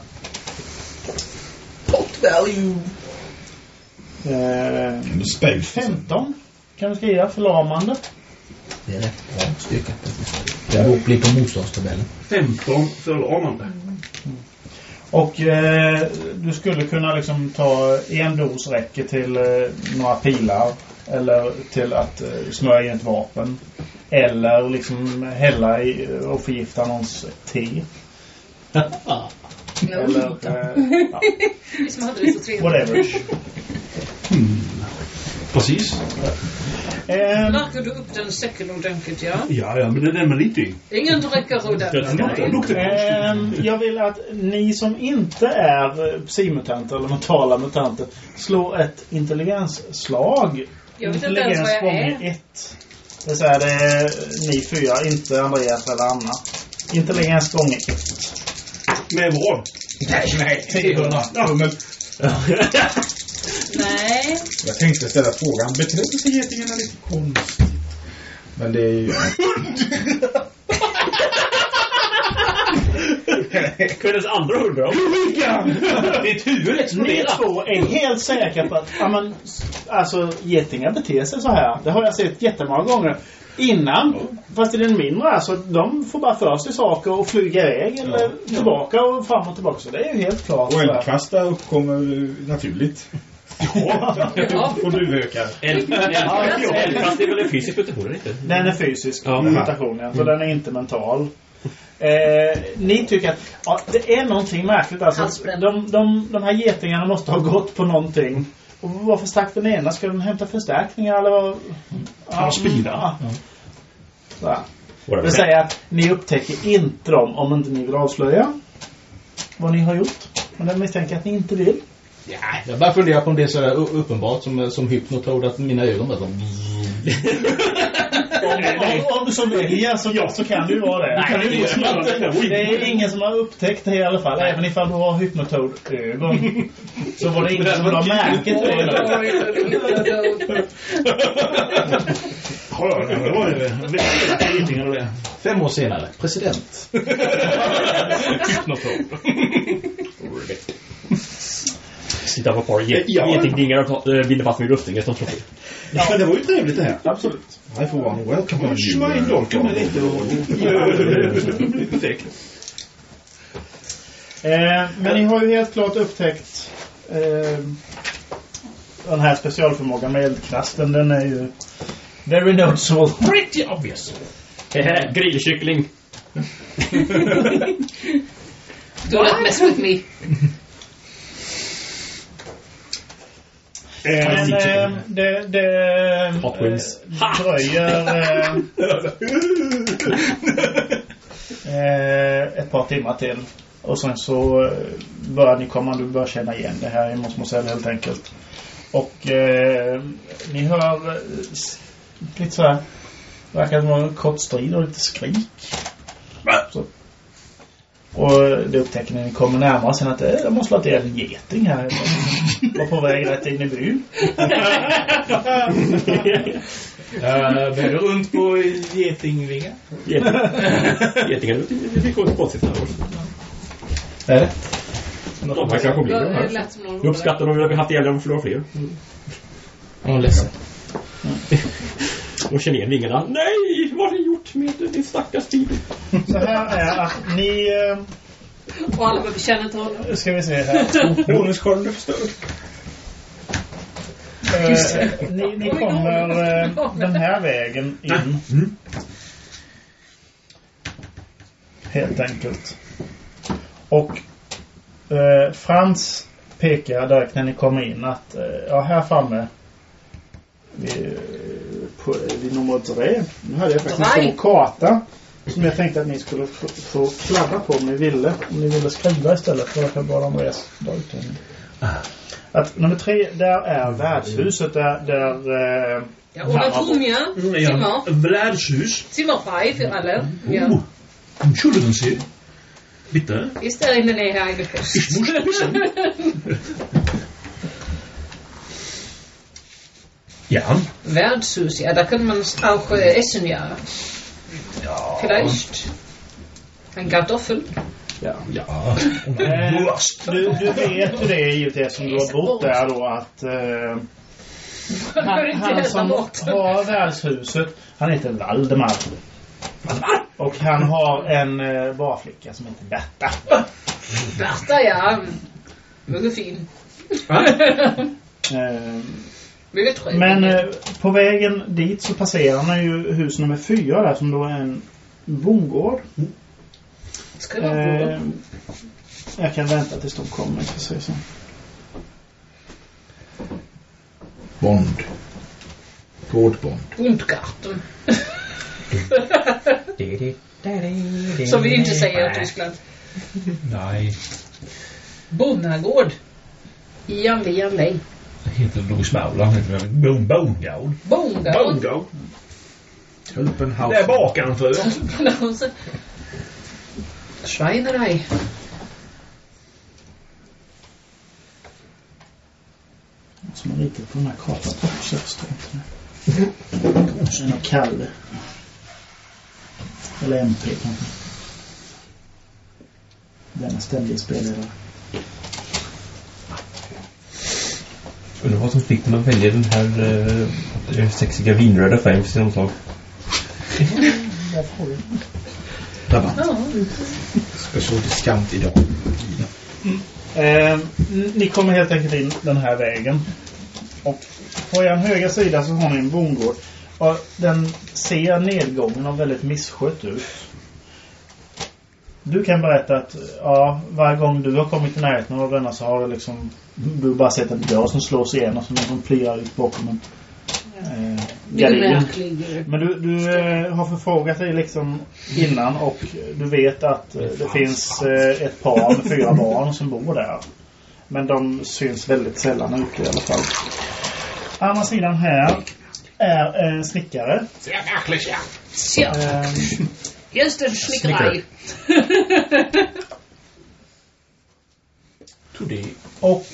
Pot value. eh, Space. 15 kan du skriva. Förlamande. Det är rätt bra styrka. Jag blir på motståndstabellen. 15 förlamande. Och eh, du skulle kunna liksom ta en dos räcker till eh, några pilar. Eller till att eh, smörja in ett vapen. Eller liksom hälla i och förgifta någons te. Eller eh, ja, det whatever. Precis. Eh, Larkar du upp den säcken ordentligt, ja? Ja, ja, men det är den med lite i. Ingen. Den luktar, luktar konstigt. Ehm, jag vill att ni som inte är psimutanter eller mentala mutanter slår ett intelligensslag. Jag vet inte ens vad jag gånger är. ett. Det säga det är ni fyra, inte Andreas eller Anna. Intelligens gånger ett. Med vad? Nej, nej. 300. Nej. Jag tänkte ställa frågan. Beter sig getingarna lite konstigt? Men det är ju... Kvällens andra hundra. Ditt huvud Ni exploderar. två är helt säkra på att ja, men, alltså, getingar beter sig så här. Det har jag sett jättemånga gånger. Innan, fast i den mindre, alltså, de får bara för sig saker och flyga iväg eller tillbaka och fram och tillbaka. Så det är ju helt klart. Och så här. eldkvastar uppkommer naturligt. Ja. Och du ökar. Eldkast är väl en fysisk mutation, inte? Den är fysisk Ja. mutation, ja. så den är inte mental. Eh, ni tycker att ja, det är någonting märkligt. Alltså, de, de, de här getingarna måste ha gått på någonting. Och varför stack den ena? Ska den hämta förstärkningar eller vad? Ja, spida. ja. Det vill säga att ni upptäcker inte dem om inte ni vill avslöja vad ni har gjort. Men jag misstänker att ni inte vill. Ja, jag bara funderar på om det är så uppenbart som, som Hypnotod att mina ögon bara så... Om, om du så väljer så, ja, så kan det ju vara det. kan ju vara så. det är ingen som har upptäckt det i alla fall. Även ifall du har hypnotod-ögon. Så var det ingen som la märke till det. Ja, det var ju det. Fem år senare, president. Sitta på ett par get- Ja. getingdingar och ta- eh, binder fast mig i luften. Jag tar trofé. Ja, men det var ju trevligt det här. Absolut. I for one welcome Man schweindolkar med lite och... Perfekt. Eh, men ni har ju helt klart upptäckt eh, den här specialförmågan med eldknasten. Den är ju very noticeable. Pretty obvious. Grillkyckling. Do not mess with me. Men eh, det, det Hot wings. eh, dröjer eh, eh, ett par timmar till. Och sen så eh, börjar ni komma, du börjar känna igen det här i Mosmosell helt enkelt. Och eh, ni hör eh, lite så här, verkar det vara en kort strid och lite skrik. Så. Och det upptäcker ni när ni kommer närmare sen att det är, det måste vara en geting här. Var på väg rätt in i byn. Uh, Bär du runt på getingvingar? Getingar, det fick gå konstigt här. Är det? De här kanske blir de Det här. Jag uppskattar om vi hade haft ihjäl dem förlorar fler. Jag är ledsen. Och känner igen vingarna. Nej, vad har ni gjort med din stackars bil? Så här är att ni... Och alla behöver känna till honom. eh, Ska vi se här. Bonuskollen är förstörd. Eh, ni, ni kommer eh, den här vägen in. Helt enkelt. Och eh, Frans pekar direkt när ni kommer in att eh, ja, här framme vid, på, vid nummer tre. Nu hade jag faktiskt en stor karta som jag tänkte att ni skulle få, få kladda på om ni ville. Om ni ville skriva istället för att jag bara ut den. Att nummer tre, där är värdshuset där, där eh, Ja, ohne Tumia. Zimmer. Värdshus. Zimmerfrei für alle. Ja. Oh, Entschuldigen Sie. Bitte? Ist er in der Nähe eingeschlossen? Ich muss wissen. Ja. Wärdshus, ja, da könnte man auch äh, essen, ja. Vielleicht ein Kartoffel. ja. Ja. Eh, Wurst. du, du vet ju det givetvis som du har bott där då att eh, han, inte han som har värdshuset han heter Valdemar. Och han har en eh, barflicka som heter Berta. Berta, ja. Mycket fin. Eh, Mycket trevlig. men eh, på vägen dit så passerar man ju hus nummer fyra där som då är en bondgård. Ska det vara Eh, jag kan vänta tills de kommer så. Bond. Gårdbond. Bundgarten. Som vi inte säger i Tyskland. Nej. Bonnagård. Janne Janne. Det heter Louis Maula. heter det. Bon- Bongård. Bongård. Bongård. Open house. Det är bakaren för. Schweinerei. Som har ritat på den här kartan på så jag förstår inte det. Sen har Kalle. Eller MP kanske. Denna ständiga spelledare. Undrar vad som fick dem att välja den här eh, sexiga vinröda färgen på sin omslag. Ja. Special discount idag. Eh, ni kommer helt enkelt in den här vägen. Och på er högra sida så har ni en bondgård. Och den ser nedgången och väldigt misskött ut. Du kan berätta att ja, varje gång du har kommit i närheten av denna så har du liksom du bara sett en dörr som slås igen och som någon plirar ut bakom en eh, gardin. Men du, du eh, har förfrågat dig liksom innan och du vet att eh, det finns eh, ett par med fyra barn som bor där. Men de syns väldigt sällan ute i alla fall. Andra sidan här är en snickare. Eh, just en snickeraj. och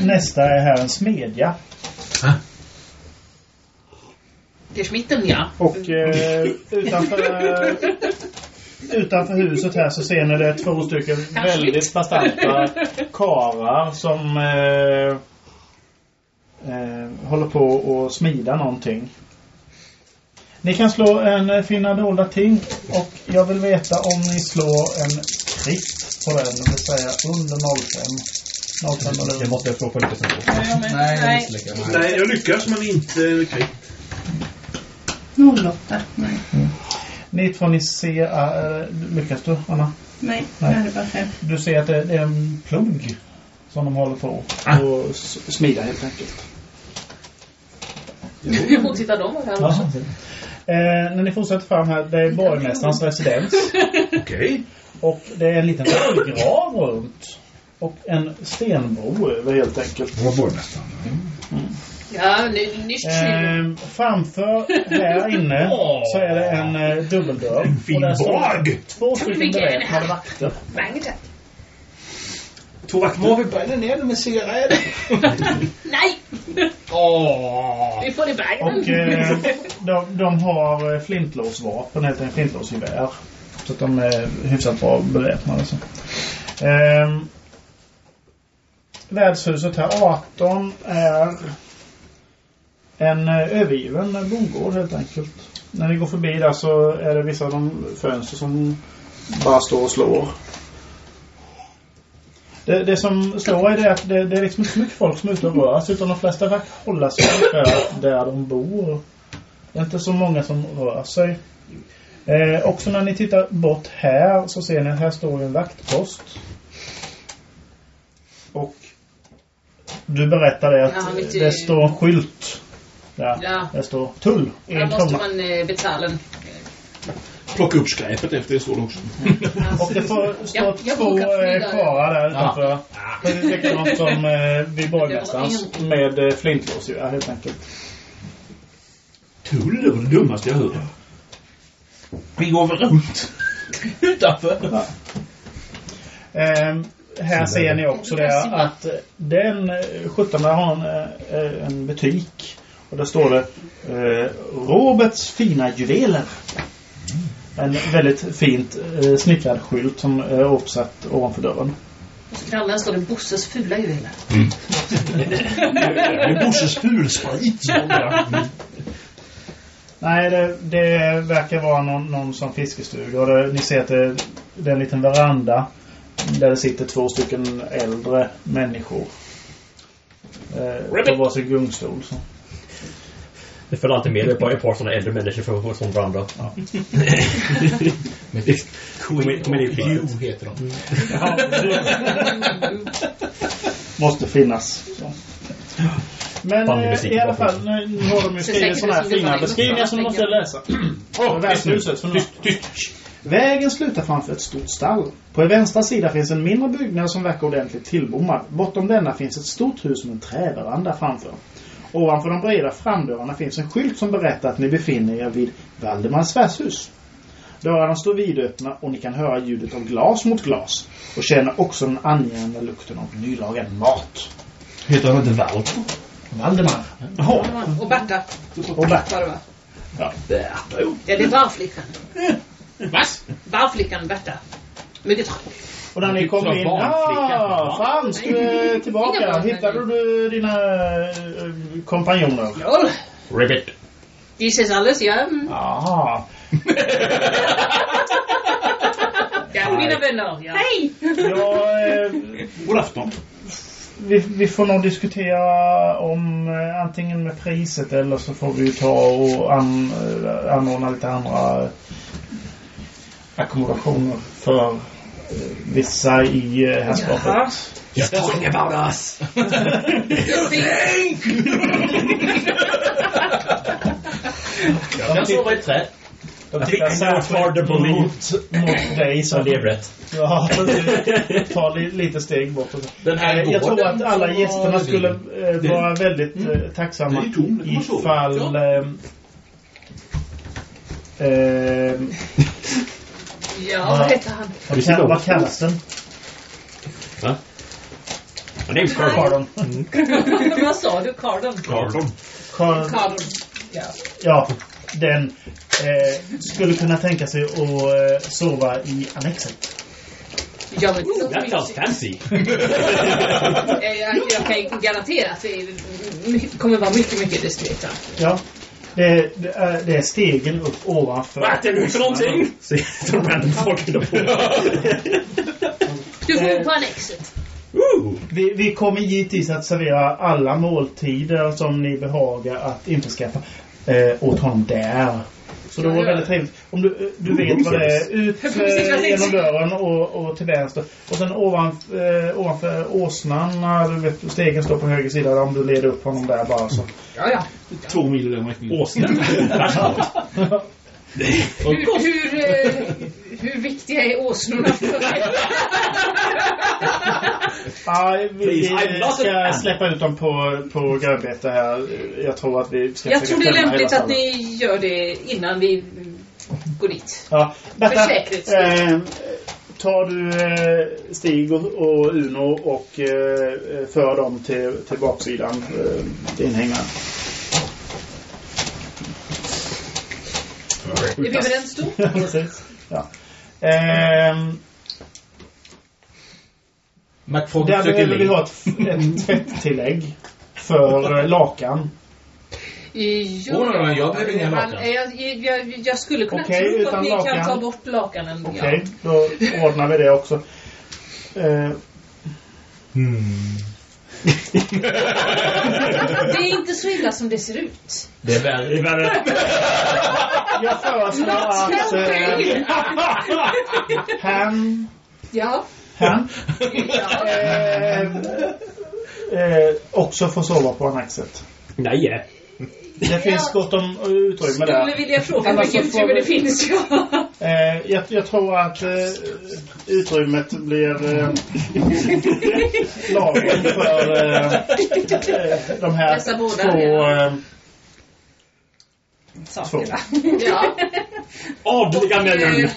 nästa är här en smedja. Det är smitten, ja. Och eh, utanför, eh, utanför huset här så ser ni det två stycken väldigt bastanta karar som eh, eh, håller på att smida någonting. Ni kan slå en finna dolda ting och jag vill veta om ni slår en krit på den, det vill säga under 05. 05 Det måste jag slå på lite sen. Ja, jag med. Nej, jag Nej. Nej, jag lyckas men inte krig. 08. Nej. Ni två ni ser, äh, lyckas du Anna? Nej, Nej. jag hade bara fem. Du ser att det, det är en plog som de håller på och s- smida helt enkelt. Och titta, de var där också. Eh, när ni fortsätter fram här, det är borgmästarens residens. Okej. Och det är en liten vallgrav runt. Och en stenbro över helt enkelt. Det var borgmästaren. Ja, ny- nyss Eh, framför här inne så är det en eh, dubbeldörr. En fin där borg. två stycken beväpnade vakter. Vakter. Må vi bränna ner den med cigarett? Nej! Åh! Vi får det Och baggen. eh, de, de har eh, flintlåsvapen, helt enkelt flintlåsgevär. Så att de är hyfsat bra beväpnade. Så. Ehm, värdshuset här 18 är en eh, övergiven bondgård helt enkelt. När ni går förbi där så är det vissa av de fönster som bara står och slår. Det, det som slår är det att det, det är liksom inte så mycket folk som är ute och rör sig utan de flesta verkar hålla sig där de bor. Det är inte så många som rör sig. Eh, också när ni tittar bort här så ser ni att här står en vaktpost. Och du berättade att Ja, det står en skylt. Där. Ja. Det står tull. En måste krona. man eh, betala. Plocka upp skräpet efter det står det också. Och det får stå Ja, jag två eh, karlar där utanför. Precis likadant som eh, vid borgmästarens Det med eh, flintlåsgevär helt enkelt. Tull, det var det dummaste jag hört. Vi går väl runt. Utanför. Ehm, här ser ni också det att eh, den eh, 17 har en, eh, en butik. Och där står det eh, Roberts fina juveler. En väldigt fint eh, snickrad skylt som är uppsatt ovanför dörren. Och så krallen står det Bosses fula juveler. Det är Bosses fulsprit. Nej, det, det verkar vara någon, någon som fiskestuga. Och det, ni ser att det, det är en liten veranda. Där det sitter två stycken äldre människor. Eh, på varsin gungstol. Så. Det föll alltid med ett par, ett par sådana äldre människor för att få sån varandra. Ja. Kommer kommer in Hugh fint. heter de. Måste finnas. Så. Men det eh, i alla fall, nu nu har de ju Så skrivit sådana här det fina beskrivningar som de måste läsa. Oh, Värdshuset. Vägen slutar framför ett stort stall. På vänstra sida finns en mindre byggnad som verkar ordentligt tillbommad. Bortom denna finns ett stort hus med en träveranda framför. Ovanför de breda framdörrarna finns en skylt som berättar att ni befinner er vid Valdemars värdshus. Dörrarna står vidöppna och ni kan höra ljudet av glas mot glas och känner också den angivande lukten av nylagad mat. Heter han inte Walter? Valdemar. Jaha. Och Berta Och Bert. var det va? Ja. Ja, det är barflickan. Vad? Barflickan Berta. Mycket trevligt. Och när ni kom in... Ja, Frans, du är tillbaka. Hittade du dina eh, kompanjoner? Ja, Ribbit. det ses alldeles. Ja. Jaha. ja mina vänner. Ja. Hej! Ja, eh, God afton. vi, vi får nog diskutera om eh, antingen med priset eller så får vi ta och an, eh, anordna lite andra ackommodationer för eh, vissa i eh, herrskapet. Just talking about us. Jag kan sova i ett träd. De tittar särskilt mot, mot dig som det rätt. Ja, ta li, lite steg bort. Den här Eh, Jag tror att alla gästerna skulle din. eh, vara väldigt eh, tacksamma Den är så. ifall... ehm, ehm, Ja, vad heter han? vad, kallas den? Va? My name's Carl. Pardon. vad sa du? Cardon? Gardon. Carl, Cardon. Ja. ja, den eh, skulle kunna tänka sig att eh, sova i annexet. Ja, men så That sounds fancy. Eh, jag, jag kan garantera att det är- kommer vara mycket, mycket diskreta. Ja. Det, det, är, det är stegen upp ovanför. Vad är det för någonting? Säger de random folk hittar på. Du Eh. får på annexet. Ooh. Vi, vi kommer givetvis att servera alla måltider som ni behagar att införskaffa eh, åt honom där. Så det var väldigt trevligt. Om du, eh, du vet vad det är. Ut eh, genom dörren och, och till vänster. Och sen ovan, eh, ovanför åsnan, du vet, stegen står på höger sida. Om du leder upp honom där bara så. Ja, ja. Två mil i den riktningen. Varsågod. Hur, hur, eh, hur viktiga är åsnorna för dig? Ja, vi, ska släppa ut dem på, på grönbete här. Jag tror att vi ska Jag tror det är lämpligt att ni gör det innan vi går dit. Ja, För Berta, säkerhets skull. eh, tar du eh, Stig och, och Uno och eh, för dem till, till baksidan, eh, din hängare. Är vi överens då? Ja, precis. Ja. Ehm, McFrog där behöver vi ha ett, ett tvätttillägg för eh, lakan. Jo, Oh, nej, nej, jag behöver inga lakan. Jag, jag, jag skulle kunna Okej, tro att ni lakan. kan ta bort lakanen. Okej, då ordnar vi det också. Eh, Det är inte så illa som det ser ut. Det är värre. Det är värre. jag föreslår att eh, han, Ja. Han eh, eh, också får sova på annexet. Nej. Det finns gott om eh, utrymme Skulle där. vilja fråga hur mycket utrymme det finns. Ja. Eh, jag, jag tror att eh, utrymmet blir eh, lagom för eh, eh, de här Dessa båda, två ja. eh, Sakerna. Ja. Adliga männen.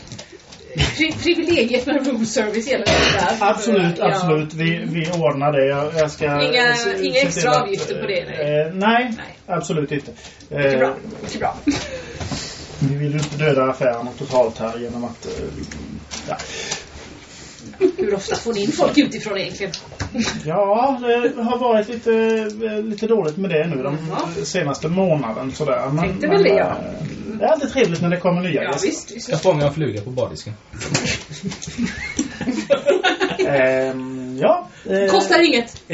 Pri- Privilegiet med room service gäller det. Absolut, Ja. absolut. Vi, vi ordnar det. Jag, jag ska... Inga- inga extra att, avgifter på det, nej. Eh, nej, Nej. absolut inte. Mycket Eh, bra. Mycket bra. vi vill ju inte döda affären totalt här genom att... Eh, ja. Hur ofta får ni in folk utifrån egentligen? ja, det har varit lite, eh, lite dåligt med det nu de Jaha. senaste månaden sådär. Men, Tänkte väl det, ja. eh, Det är alltid trevligt när det kommer nya Ja, gäster. visst. visst. Jag fångar en fluga på bardisken. Ehm, ja. eh, Kostar inget.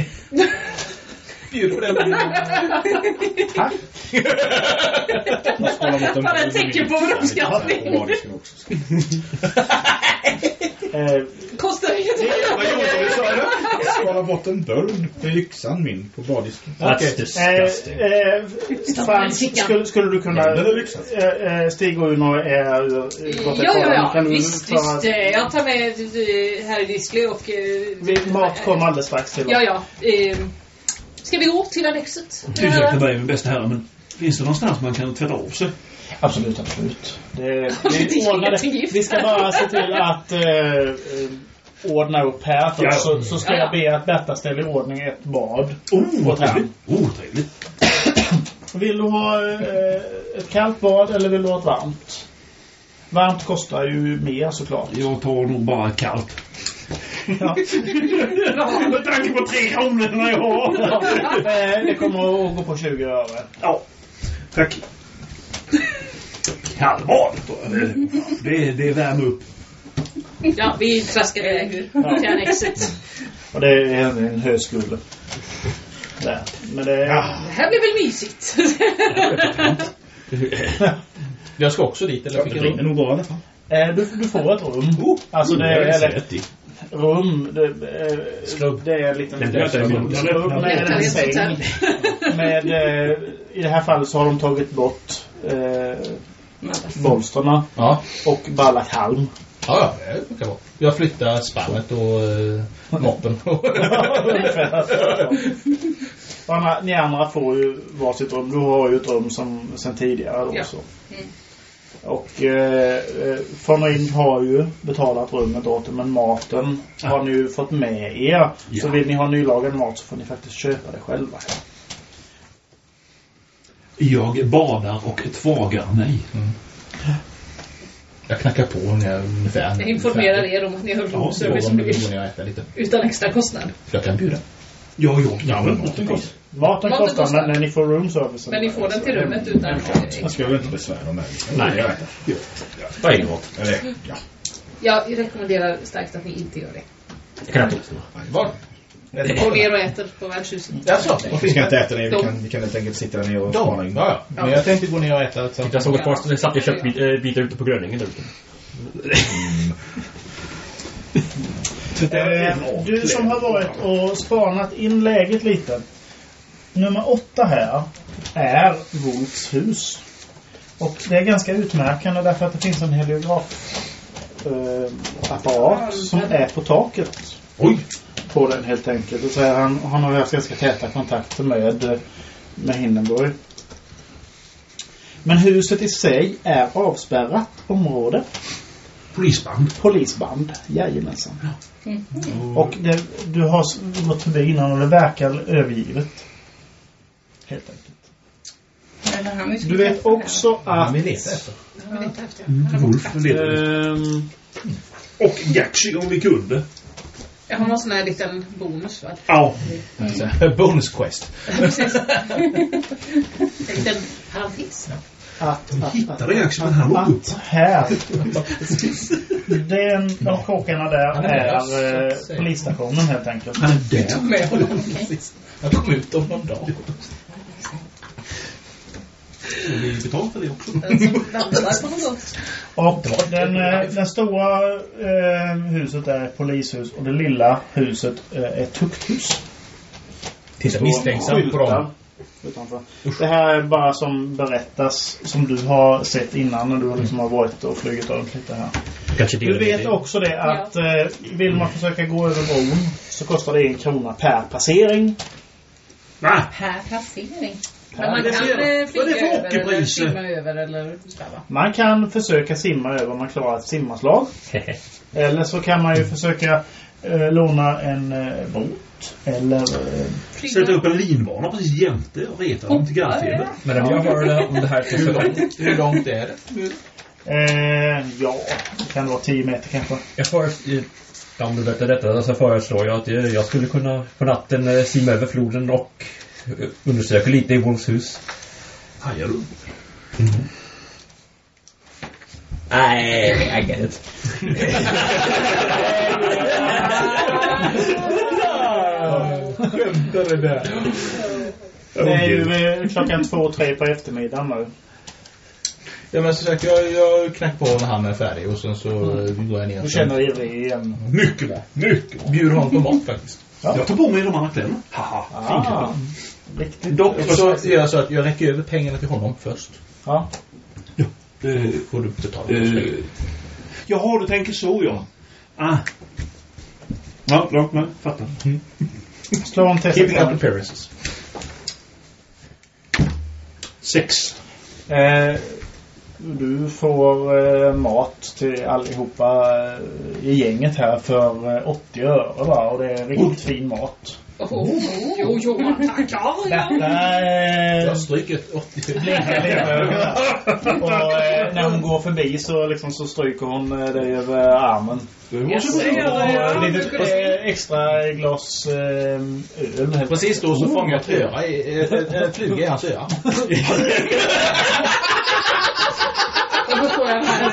Bjud på den. Tack. Bara ett tecken på vår uppskattning. Eh, Kostar inget. Vad gjorde du sa du? Skala bort en böld med yxan min på bardisken. That's Eh, disgusting. eh, fickan. skulle, skulle du kunna... Ja. Eh, eh, Stig och Uno är borta Ja, ja, ja. Kan du Visst, visst. eh, Jag tar med eh, herr Disley och... eh, mat kommer alldeles strax till. Ja, ja. Ska vi gå till annexet? Ursäkta mig, min bästa herre, men finns det någonstans man kan tvätta av sig? Absolut, absolut. Det, Det vi, är ordnar vi ska bara se till att eh, eh, ordna upp här först. Ja. Så, så ska Ja, jag ja. be att Berta ställer i ordning ett bad. Oh, vad trevligt. Oh, trevligt. Vill du ha eh, ett kallt bad eller vill du ha ett varmt? Varmt kostar ju mer såklart. Jag tar nog bara kallt. Ja. Med tanke på tre kronor jag har. Det kommer att gå på 20 öre. Ja, tack. Eller? Det, det värmer upp. Ja, vi traskar iväg till annexet. Och det är en höskulle. Där. Men det är... Det här blir väl mysigt. Jag ska också dit, eller fick Det jag är nog bra i alla fall. Eh, Du, du får ett rum. Alltså det är... Eller, rum. Det, eh, Skrubb. det är min- skrubb med en säng. Med, eh, I det här fallet så har de tagit bort eh, bolsterna Ja. och bara lagt halm. Ja, ja, det kan vara. Jag flyttar spannet och eh, moppen. Ni andra får ju varsitt rum. Du har ju ett rum som sen tidigare då Ja. så. Och eh, eh, Fonrin har ju betalat rummet åt er, men maten har ni ju fått med er. Så Ja. vill ni ha nylagad mat så får ni faktiskt köpa det själva. Jag badar och tvagar mig. Jag knackar på när jag ungefär... Jag informerar er om att ni har Ja, roomservice lite. utan extra kostnad. Jag kan bjuda. Ja, jag Ja, men maten kostar. Maten Maten kostar, kostar. men när ni får room service. Men ni får den till rummet utan... Jag ska väl inte besvära mig. Nej. jag vet inte. Vad är det gott? Eller, ja. Jag rekommenderar starkt att ni inte gör det. Jag kan äta ost. Var? Gå ner och äter på värdshuset. Jaså? Vi ska inte äta det. Vi kan, vi kan helt enkelt sitta där nere och spana in. Ja, ja. Men jag tänkte gå ner och äta. Så. Jag såg ett par satt köttbitar ute på Gröningen där ute. Eh, du som har varit och spanat in läget lite. Nummer åtta här är Wolfs hus. Och det är ganska utmärkande därför att det finns en heliograf eh, apparat som är på taket. Oj! På den helt enkelt. Och så han, han har haft ganska täta kontakter med, eh, med Hindenburg. Men huset i sig är avspärrat område. Polisband. Polisband, jajamensan. Och det, du har gått förbi innan och det verkar övergivet. Helt enkelt. Du vet träffa här. också Han att... vill leta efter. Mm, Wolf ehm, Och Jaxi om vi kunde. Jag har någon sån här liten bonus va? Ja. Mm. Bonus quest. Precis. En liten parentes. Att, hittade Jackson, men han åkte upp. att här. Den, de kåkarna där är eh, så polisstationen helt enkelt. Han är där. Med honom. Jag kom ut om någon dag. Får vi betalt för det också? Och den, eh, den stora eh, huset är polishus och det lilla huset eh, är tukthus. Titta misstänksamt på dem. Utanför. Det här är bara som berättas som du har sett innan när du liksom har varit och flugit runt lite här. Du vet också det att eh, vill man försöka gå över bron så kostar det en krona per passering. Nej. Per placering. Men man kan flyga över eller simma över eller va? Man kan försöka simma över om man klarar ett simmarslag. Eller så kan man ju försöka eh, låna en eh, båt. Eller... Eh, Sätta upp en linbana precis jämte och reta dem till gallfeber. Men jag hör om det här till så långt. Hur långt är det? eh, ja, det kan vara 10 meter kanske. Jag föreslår, om du berättar detta så föreslår jag att eh, jag skulle kunna på natten eh, simma över floden och eh, undersöka lite i Wolfs hus. Hajar du? Nej, I get it. Skämtar det där? Det är ju eh, klockan två, tre på eftermiddagen nu. Ja men som sagt, jag, jag knackar på när han är färdig och sen så mm. går jag ner. Du känner er igen. Mycket bra. Mycket bra. Bjuder honom på mat faktiskt. Jag tar på mig de andra kläderna. Haha, Ah, riktigt. Dock Och så gör jag så att jag räcker över pengarna till honom först. Ja. Eh, Får du betala. eh, jaha, du tänker så ja. Ah. Ja, långt med. Fattar. Slå en test. Keeping up appearances. Sex. Eh, du får eh, mat till allihopa eh, i gänget här för eh, 80 öre va? Och det är riktigt fin mat. Oh, jo, jo, man tackar. Ja. Detta eh, Jag stryker 87. blinkar lite över. Och eh, när hon går förbi så, liksom, så stryker hon eh, dig över armen. Jag ser det. Och Ja, lite eh, extra glas eh, öl. Precis då så fångar jag ett öra i, en fluga i hans öra. Då får jag den här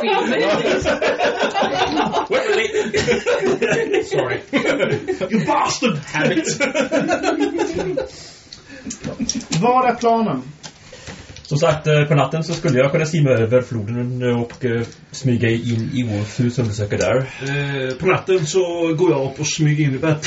filmen. Sorry. You bastard! Vad är planen? Som sagt, eh, på natten så skulle jag kunna simma över floden och eh, smyga in i vårt hus och undersöka där. Eh, på natten så går jag upp och smyger in i rum.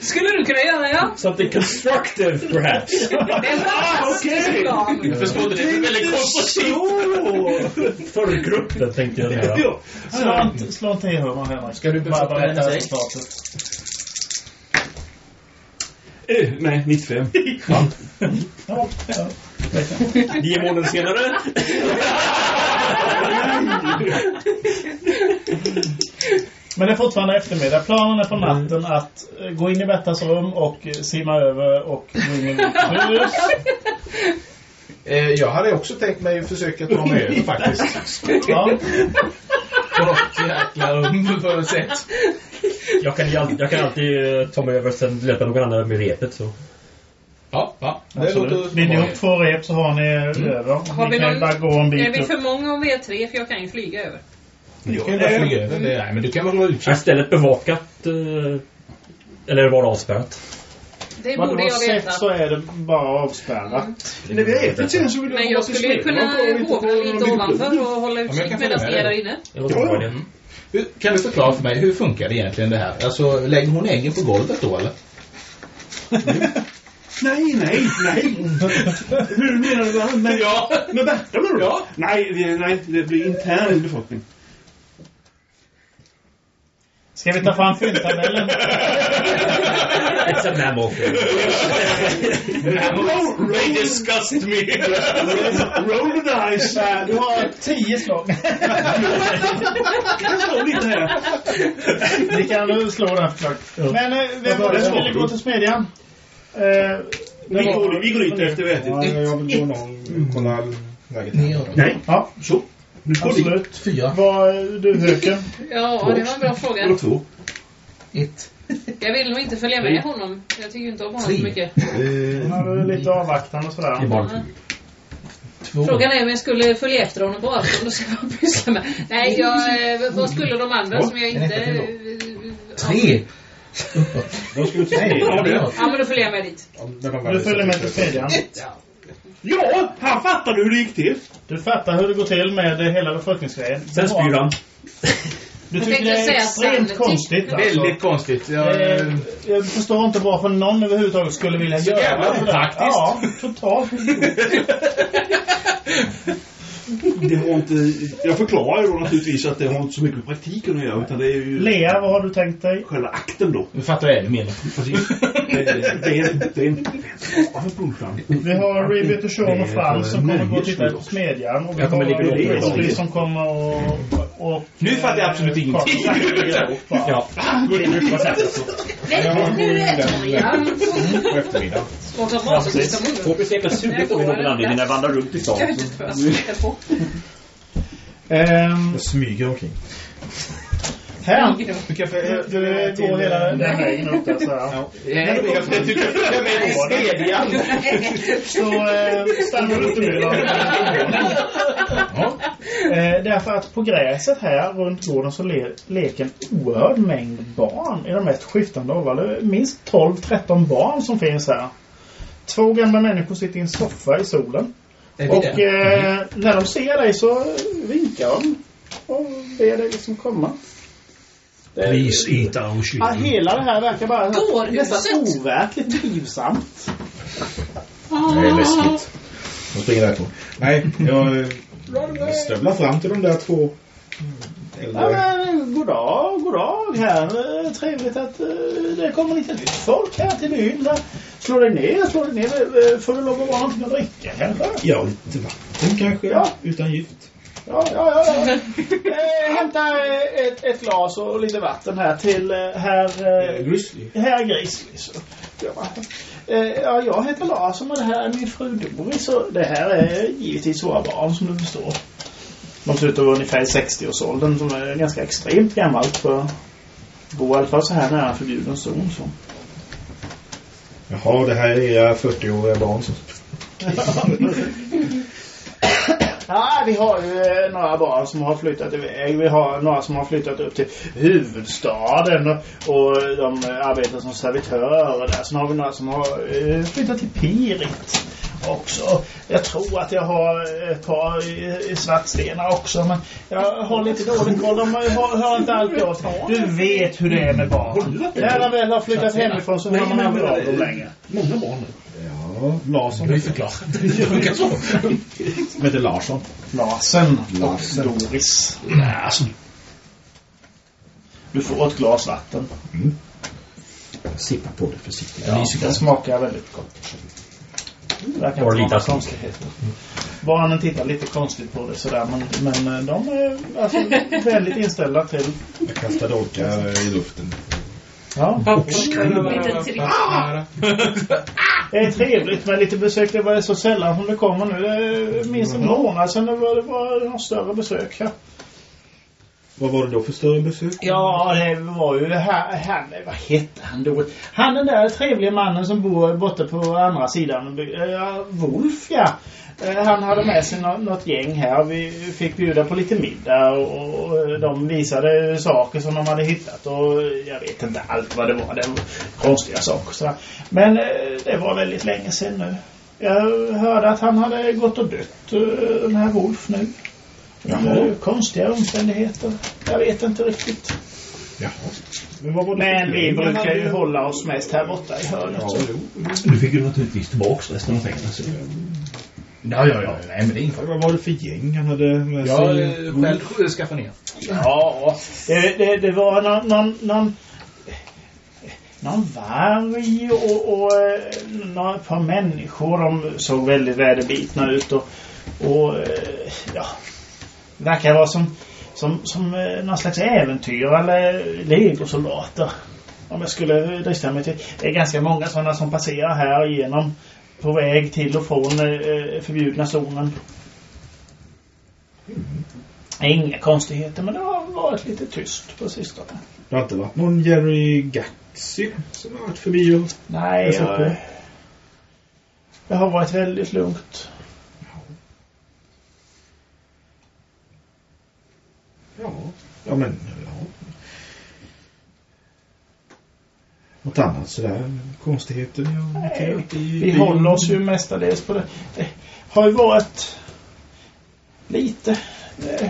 Skulle du kunna göra, ja? Something constructive perhaps. Det är en fantastisk plan. Jag förstår inte, det är väldigt konstruktivt. För gruppen tänkte jag det här. Ja. Slå i hörnan Henrik. Ska du befatta resultatet. Eh, nej, 95. Ja, ja. Nio månader senare. Men det är fortfarande eftermiddag. Planen är på natten att eh, gå in i Bettas rum och eh, simma över och gå in i mitt hus. Eh, jag hade också tänkt mig försöka ta mig över faktiskt. Ja. På något jäkla underbart sätt. Jag kan, ju alltid, jag kan alltid eh, ta mig över sen hjälpa någon annan med repet så. Ja, ja. Det Absolut. låter Binder ihop två rep så har ni eh, över. Har ni vi kan någon- bara gå en Är bit vi upp. för många om vi är tre? För jag kan ju flyga över. Du kan ju bara flyga över. Det, nej, men du kan väl vara Är utkik. stället bevakat? eh, Eller var det avspärrat? Det Vad borde har jag sett veta. så är det bara avspärrat. När vi har ätit sen så vill Men vara jag skulle ju kunna hovra få lite ovanför och hålla men jag utkik medan med ni är där inne. Det. Hur- Kan du förklara för mig, hur funkar det egentligen det här? Alltså, lägger hon äggen på golvet då eller? Nej, nej, nej. Hur menar du? det? Med, Ja. med Berta menar du? Ja. Nej, det, nej, det blir intern befolkning. Ska vi ta fram fyndtabellen? It's a mammal. They disgust me. Roll the dice. Eh, Du har tio slag. Jag slår lite här. Ni kan slå den förslag. Men eh, vem var det som ville gå till smedjan? Eh, det Vi går, vi går dit efter vi ätit. Ja, jag vill gå någon kolla läget. Nej, Ja, så. Nu vi. absolut. Fyra. Vad du Höken? Ja, det var en bra Eller fråga. två. Ett. Jag vill nog inte följa med honom. Jag tycker inte om honom Tre. så mycket. Han är lite avvaktande I sådär. barnkul. Två. Frågan är om jag skulle följa efter honom på avstånd och se vad han pysslar med. Nej, jag, eh, vad skulle de andra som jag inte... Eh, Tre. Då vi till Nej, Ja, men då följer jag med dit. Du följer med till smedjan. Ja, han fattade hur det gick till. Du fattar hur det går till med hela befolkningsgrejen. Sen spyr han. Du tycker det är extremt sen- konstigt alltså. Väldigt konstigt. Jag, Eh, Jag förstår inte varför någon överhuvudtaget skulle vilja Så göra jävla det. opraktiskt. Ja, totalt. Det har inte... Jag förklarar ju då naturligtvis att det har inte så mycket med praktiken att göra utan det är ju Lea, vad har du tänkt dig? själva akten då. nu fattar jag ännu mer. Precis. Det, det är en... Det är en... Vad för bullshit? Vi har Ribit och Sean och är Frans som kommer gå och titta på smedjan. Och vi har idag. som kommer och... och Nu fattar jag absolut eh, ingenting. Ja. Går in brukar sätta så. Nu är det ja. På eftermiddagen. Så jäkla sugen på mig av någon anledning när jag vandrar runt i stan. Jag vet inte vad jag ska på. Ehm, Jag smyger omkring. Här. Du kan Du, du går hela den vägen upp där så här. Nej, jag tycker jag är med i smedjan. Så eh, stannar du inte eh, Därför att på gräset här runt gården så le leker en oerhörd mängd barn i de mest skiftande åldrar. Det är minst 12-13 barn som finns här. Två gamla människor sitter i en soffa i solen. Och eh, när de ser dig så vinkar de och ber dig liksom komma. Är- Please eat our Ja, children. hela det här verkar bara Dårhuset. nästan overkligt trivsamt. Det är läskigt. De springer därifrån. Nej, jag eh, stövlar fram till de där två Ja, äldre. men, god dag, god dag här. Eh, Trevligt att eh, det kommer lite nytt folk här till byn. Slå dig ner, slå dig ner. Eh, Får du lov att vara någonting att dricka kanske? Ja, lite vatten kanske. Ja. Utan gift. Ja, ja, ja. ja. Eh, hämta eh, ett, ett glas och lite vatten här till herr... Eh, Grizzly. herr Grizzly. Så. Ja, eh, ja, jag heter Larsson och det här är min fru Doris. Och det här är givetvis våra barn som du förstår. De ser ut att vara ungefär i 60-årsåldern som är ganska extremt gammalt för att bo i alla fall så här nära förbjuden zon. Så. Jaha, det här är era 40-åriga barn som... Ja, vi har ju eh, några barn som har flyttat iväg. Vi har några som har flyttat upp till huvudstaden och, de eh, arbetar som servitörer där. Sen har vi några som har eh, flyttat till Pirit också. Jag tror att jag har ett par i, i Svartstenar också. Men jag har lite dålig koll. De har, har inte alltid oss. Du vet hur det är med barn. När de väl har flyttat hemifrån så har man aldrig av dem längre. Många barn nu. Ja, Larsson. Det är förklarat. Det funkar så. Som heter Larsson. Larsen Larsen. och Doris. Alltså. Du får ett glas vatten. Sippa på det försiktigt. Ja, det smakar väldigt gott. Det verkar inte vara så. konstigheter. Barnen tittar lite konstigt på det sådär men, men eh, de är alltså väldigt inställda till... Jag kastar dolkar i luften. Ja. Lite trick. Det är trevligt med lite besök. Det var så sällan som det kommer nu. Det minns en månad sedan det var, det var några större besök här. Vad var det då för större besök? Ja, det var ju han, han vad hette han då? Han den där trevliga mannen som bor borta på andra sidan. Uh, Wolf, ja. Eh, han hade med sig nå- något gäng här. Vi fick bjuda på lite middag och, de visade saker som de hade hittat och jag vet inte allt vad det var. Det var konstiga saker sådär. Men eh, det var väldigt länge sedan nu. Jag hörde att han hade gått och dött, eh, den här Wolf nu. Under konstiga omständigheter. Jag vet inte riktigt. Jaha. Men Men vi brukar ju hålla oss mest här borta i hörnet. Ja, så. Du fick ju naturligtvis tillbaks resten av pengarna. Ja, ja, ja. Nej, men det är inget Vad var det för gäng han hade med Jag sig? eh, själv skaffar ner. Ja, det, det, det var någon, någon, någon, någon varg och, och eh, några par människor. De såg väldigt väderbitna ut och, och eh, ja, verkar vara som, som, som någon slags äventyrare eller legosoldater. Om jag skulle drista mig till. Det är ganska många sådana som passerar här igenom på väg till och från eh, förbjudna zonen. Inga konstigheter, men det har varit lite tyst på sistone. Det har inte varit någon Jerry Gaxi som har varit förbi och... Nej, jag, det har varit väldigt lugnt. Ja. Ja, men... Ja. Något annat sådär? Konstigheter har noterat i Vi håller oss ju mestadels på det. Det har ju varit lite... eh,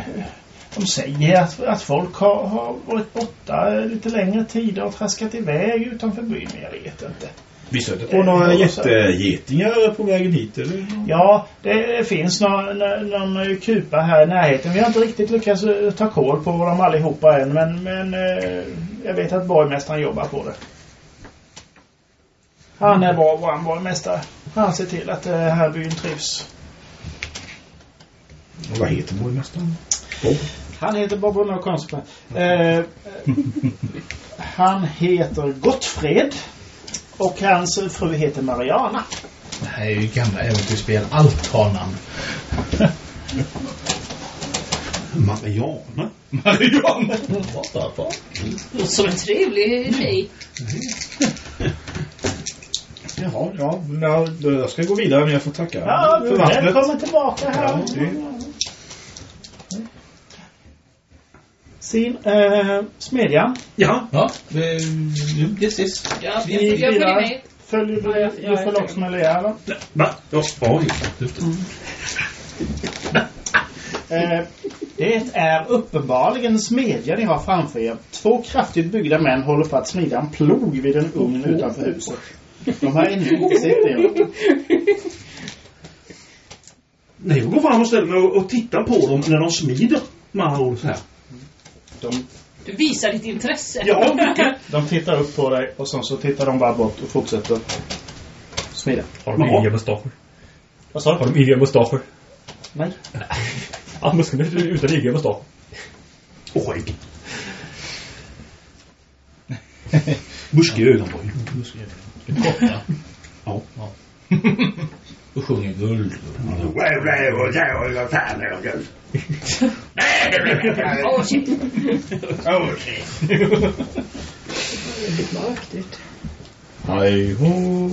De säger att, att folk har, har varit borta lite längre tid och traskat iväg utanför byn, men jag vet inte. Vi stötte på några jättegetingar på vägen hit, eller? Ja, det finns någon, någon kupa här i närheten. Vi har inte riktigt lyckats eh, ta koll på dem allihopa än, men, men eh, jag vet att borgmästaren jobbar på det. Han är bra, vår borgmästare. Han ser till att eh, här byn trivs. Och vad heter borgmästaren? Bob? Han heter Bob No Consequence. Eh, eh, han heter Gottfred. Och hans fru heter Mariana. Det här är ju gamla äventyrsspel. Allt har namn. Mariana. Låter som en trevlig tjej. Jaha, ja. ja. Jag ska gå vidare men jag får tacka Ja, för vattnet. välkommen tillbaka här. Ja, det- Sin eh, smedjan. Ja. Ja, yes, yes. Ja, jag, Vi jag följer med. Följer du, Ja, ja, ja, du följer jag också med Lea eller? Va? Ja, oj. Just det. Eh, det är uppenbarligen smedja ni har framför er. Två kraftigt byggda män håller på att smida en plog vid en ugn utanför huset. De har ännu inte sett er. Nej, jag går fram och ställer mig och, och tittar på dem när de smider. Med andra ord så här. De, Du visar ditt intresse. Ja, mycket. de tittar upp på dig och sen så tittar de bara bort och fortsätter smida. Har de Jaha. yviga mustascher? Vad sa Har du? de yviga mustascher? Nej. Ja, muskler utan egen mustasch. Och skägg. Buskiga ögonbryn. Korta. Ja. Och sjunger guld. Åh shit. Mörkt ut. Hej ho.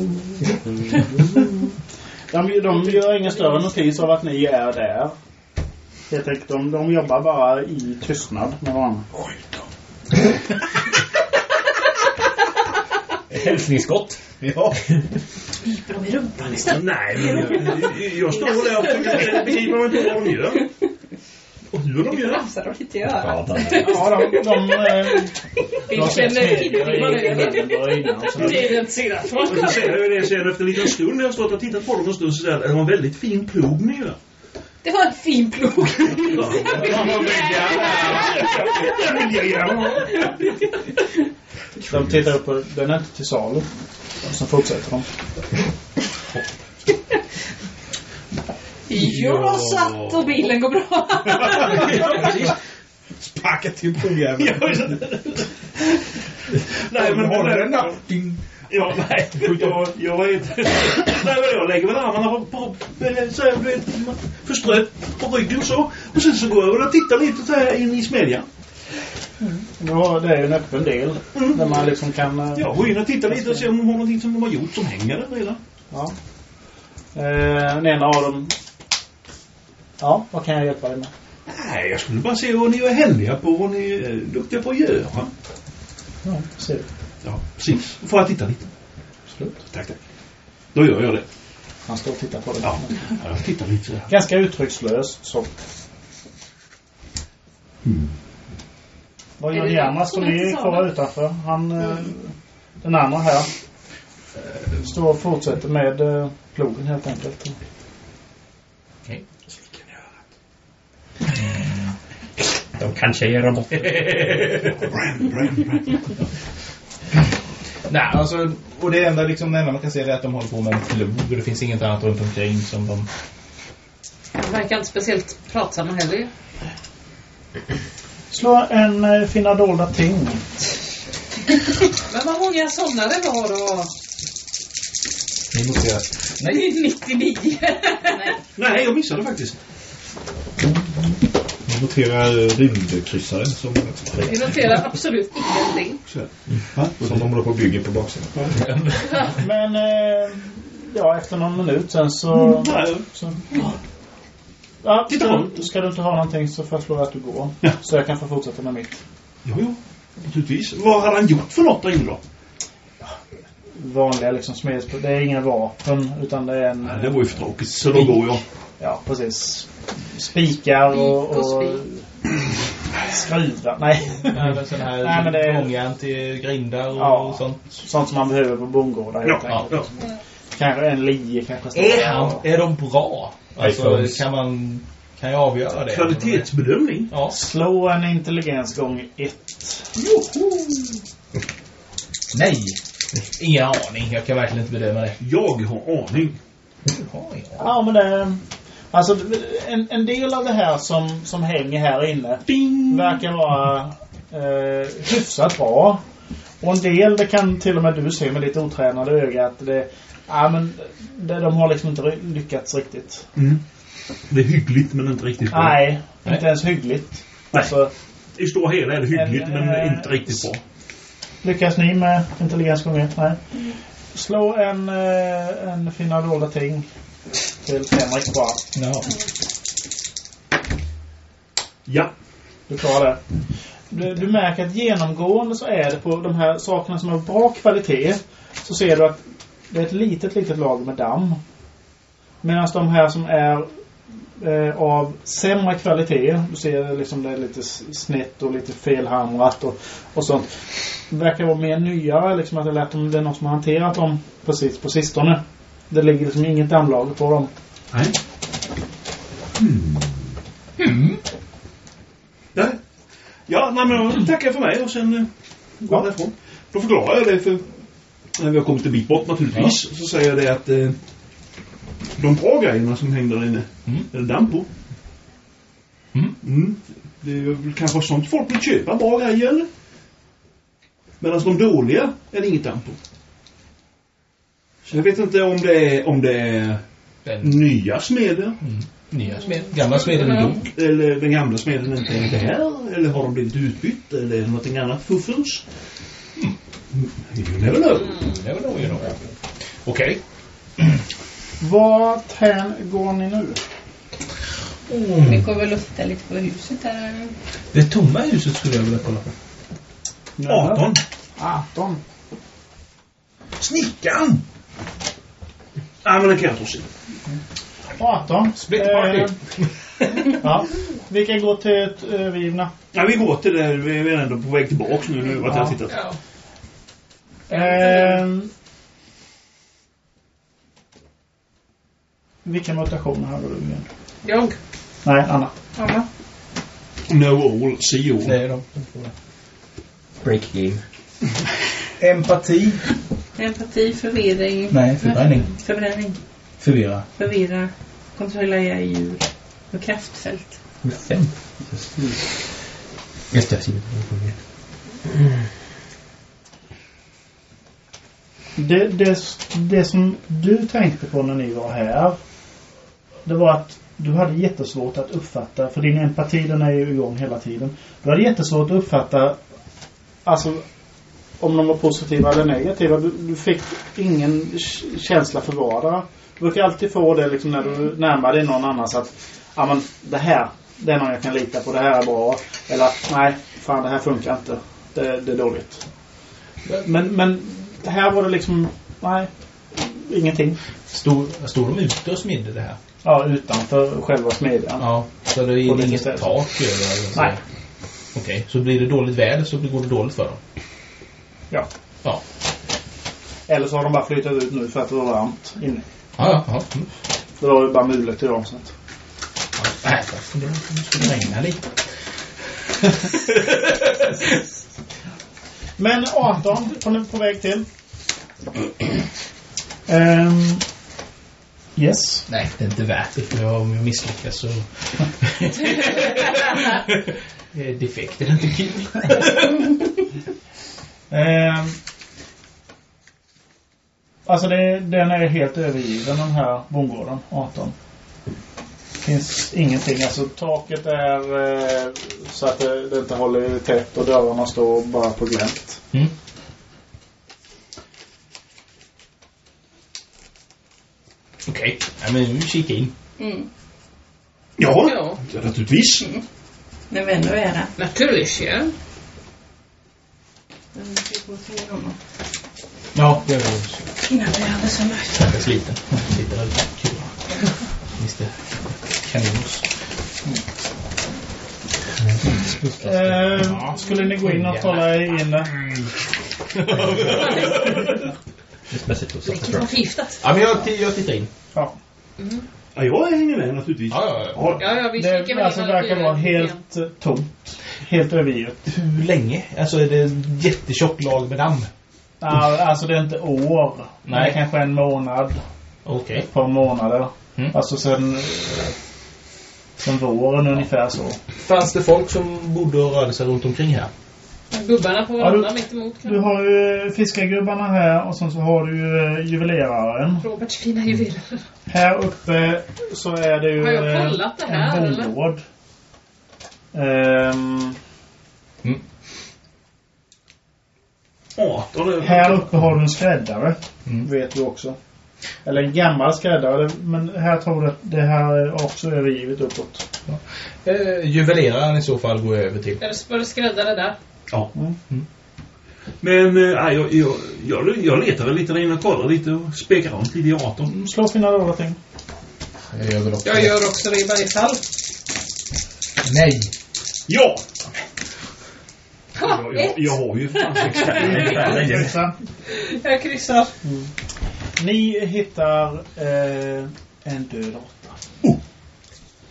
De, de gör ingen större notis av att ni är där. Helt enkelt, de, de jobbar bara i tystnad med varandra. Hälsningsskott. Ja. Piper de i rumpan istället? Nej, men jag, jag står där och försöker begripa mig inte vad de gör. Och hur de gör. Passar de inte göra. Ja, de... de eh, Vi de känner i- i det sen efter en liten stund när jag stått och tittat på dem en stund så säger det var en väldigt fin plog ni gör. Det var en fin plog. Det vill jag gärna. De tittar upp på... Den är inte till salu. Och så fortsätter de. Jag satt och bilen går bra. Sparka till det. Nej, men... Håller den där. Ding. Ja, nej. Jag, jag vet Nej, men jag lägger väl armarna på, på, så här, förstrött på ryggen så. Och sen så går jag och tittar lite så här in i smedjan. Då, det är en öppen del. Där man liksom kan... eh, Ja, gå in och titta lite och se om de har någonting som de har gjort som hänger där redan. Ja. Eh, den ena av dem... Ja, vad kan jag hjälpa dig med? Nej, jag skulle bara se vad ni är händiga på, vad ni är duktiga på att göra. Ja, ser du. Ja, precis. Får jag titta lite? Absolut. Tack, tack. Då gör jag det. Han står och tittar på dig. Ja, jag tittar lite. Ganska uttryckslös så. Vad Är gör ni sa kvar utanför? Han, eh, den andra här, eh, står och fortsätter med eh, plogen helt enkelt. De kanske dem bort. Brand, brand, brand. Nej, alltså, och det enda, liksom, det enda man kan se är att de håller på med en plog och det finns inget annat runt omkring som de... De verkar inte speciellt pratsamma heller. Slå en eh, finna dolda ting. Men vad många sådana det var då? Ni noterar. Nej, 99. Nej. Nej, jag missade faktiskt. Jag noterar rymdkryssaren som, Vi noterar absolut ingenting. Som de håller på och bygger på baksidan. Men eh, ja, efter någon minut sen så... Nej, så ja, Titta ska, runt. du, ska du inte ha någonting så föreslår jag att du går. Ja. Så jag kan få fortsätta med mitt. Jo, jo. Naturligtvis. Vad hade han gjort för något där inne då? Vanliga liksom smedspel. Det är inga vapen utan det är en... Nej, det var ju för tråkigt. Så då går jag. Ja, precis. Spikar och... Och och skruvar. Nej. Även sån här Nej, men det- till grindar och Ja. sånt. Sånt som man behöver på bondgårdar helt Ja, enkelt. ja. Kanske en lie kanske. Är, han, är de bra? Alltså, kan man... Kan jag avgöra det? Kvalitetsbedömning. Ja. Slå en intelligens gång ett. Nej! Ingen aning. Jag kan verkligen inte bedöma det. Jag har aning. Ja, ja. Ja, men det... Alltså, en, en del av det här som, som hänger här inne Ding! verkar vara eh, hyfsat bra. Och en del, det kan till och med du se med lite otränade öga att det... Ja, men det, de har liksom inte lyckats riktigt. Mm. Det är hyggligt men inte riktigt bra. Nej, Nej. inte ens hyggligt. Nej. Alltså, I stora hela är det hyggligt En, men eh, inte riktigt bra. lyckas ni med intelligens gång ett? Nej. Slå en, eh, en finna dolda ting till Henrik bara. Ja. Ja. Du klarar det. Du, du märker att genomgående så är det på de här sakerna som har bra kvalitet så ser du att det är ett litet, litet lager med damm. Medan de här som är eh, av sämre kvalitet, du ser liksom det är lite snett och lite felhamrat och, och sånt. Verkar vara mer nyare, liksom att det lät som det är någon som har hanterat dem precis på sistone. Det ligger liksom inget dammlager på dem. Nej. Hmm. Ja. Ja, nej, men då tackar jag för mig och sen eh, går jag därifrån. Då förklarar jag det för när vi har kommit en bit bort naturligtvis. Så säger jag det att eh, de bra grejerna som hänger där inne, Mm. är det damm på. Mm. Det är väl kanske sånt folk vill köpa, bra grejer? Medan de dåliga är det inget damm på. Så jag vet inte om det är, om det är Den nya smeder. nya smeden. Gamla smeden dog. Eller den gamla smeden inte är där. Eller har de blivit utbytt. Eller är någonting annat fuffens. Mm. You never know. Det var nog ju nog. Okej. Vart hän går ni nu? Vi går väl och tittar lite på huset där. Det tomma huset skulle jag vilja kolla på. 18. 18. Snickaren! Nej, men det kan jag inte se. 18. Split party. Eh, ja. Vi kan gå till ett övergivna. Ja, vi går till det. Vi är ändå på väg tillbaks nu. Nu vart jag Ja. tittat. Ja. Ehm, vilka mutationer har du igen? Jag. Nej, Anna. Anna. No all, see all. Det är de. Break game. Empati. Empati, förvirring. Nej, förbränning. Förbränning. Förvirra. Förvirra. Kontrollera djur. Och kraftfält. Fem. Just det, Simon. Det, det, det som du tänkte på när ni var här. Det var att du hade jättesvårt att uppfatta. För din empati den är ju igång hela tiden. Du hade jättesvårt att uppfatta. Alltså. Om de var positiva eller negativa. Du, du fick ingen känsla för vardag. Du brukar alltid få det liksom när du närmar dig någon annan. Så att. Ja men det här. Det är någon jag kan lita på. Det här är bra. Eller nej. Fan det här funkar inte. Det, det är dåligt. Men, men här var det liksom, nej, ingenting. Stod, stod de ute och smidde det här? Ja, utanför själva smedjan. Ja. Så det är inget tak över? Nej. Okej, så blir det dåligt väder så går det dåligt för dem? Ja. Ja. Eller så har de bara flyttat ut nu för att det var varmt inne. Ja, ja. Mm. Det var ju bara mulet idag. Så att. Nej, det skulle regna lite. Men 18 på, på väg till. Ehm, yes. Nej, det är inte värt det. För om jag misslyckas så... Det är defekt, är det inte kul? Ehm, alltså det, den är helt övergiven den här bondgården, 18. Finns ingenting. Alltså taket är eh, så att det, det inte håller tätt och dörrarna står bara på glänt. Mm. Okej, okay. men nu kika in. Mm. Ja, Ja. naturligtvis. När vi ändå är där. Naturligtvis, ja. Ja, det är väl Innan vi hade så mörkt. stackars liten. Sitter där. Caninos. Ehm, skulle ni gå in och kolla in det? Despacito. Vilket förgiftat. Ja, men jag, jag tittar in. Ja. Ja, jag hänger med naturligtvis. Ja, ja, ja. Ja, ja, vi kikar väl Det alltså verkar vara igen. helt eh, tomt. Helt övergivet. Hur länge? Alltså är det jättetjockt lag med damm? Ja, alltså det är inte år. Nej. Det är kanske en månad. Okej. Ett par månader. Mm. Alltså sen... eh, Sen våren ungefär så. Fanns det folk som bodde och rörde sig runt omkring här? Gubbarna på Ja, varandra du- mitt emot. Du har ju fiskargubbarna här och sen så har du ju eh, juveleraren. Roberts fina juveler. Här uppe så är det ju Har jag eh, kollat det här, en eller? bondgård. Ehm, 18 är här uppe har du en skräddare. Mm. Vet du också. Eller en gammal skräddare. Men här tror du att det här är också övergivet uppåt. Eh, juveleraren i så fall går jag över till. Eller var det skräddare där? Ja. Mm. Men äh, jag, jag, jag, jag letar väl lite där inne och kollar lite och spekar runt lite i 18. Slå fina dolda ting. Jag gör väl också Jag gör också det i varje fall. Nej! Ja! Ha, Jag, jag, jag har ju fan sex. Jag kryssar. Ni hittar eh, en död råtta.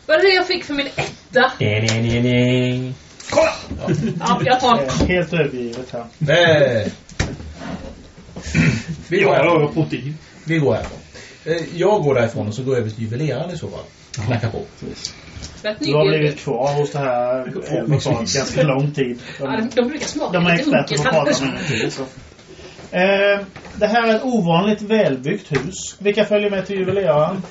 Vad är det jag fick för min etta? Nej, nej, nej, nej. Kolla! Ja, jag tar den. Eh, helt övergivet här. Nej! Vi går Ja, jag härifrån. Vi går härifrån. Eh, Jag går därifrån och så går jag över till juveleraren i så fall. Knacka på. Du har blivit kvar hos det här en ganska lång tid. Ja, de, de brukar smaka De är lite experter på att prata med någonting. Eh, det här är ett ovanligt välbyggt hus. Vilka följer med till juveleraren?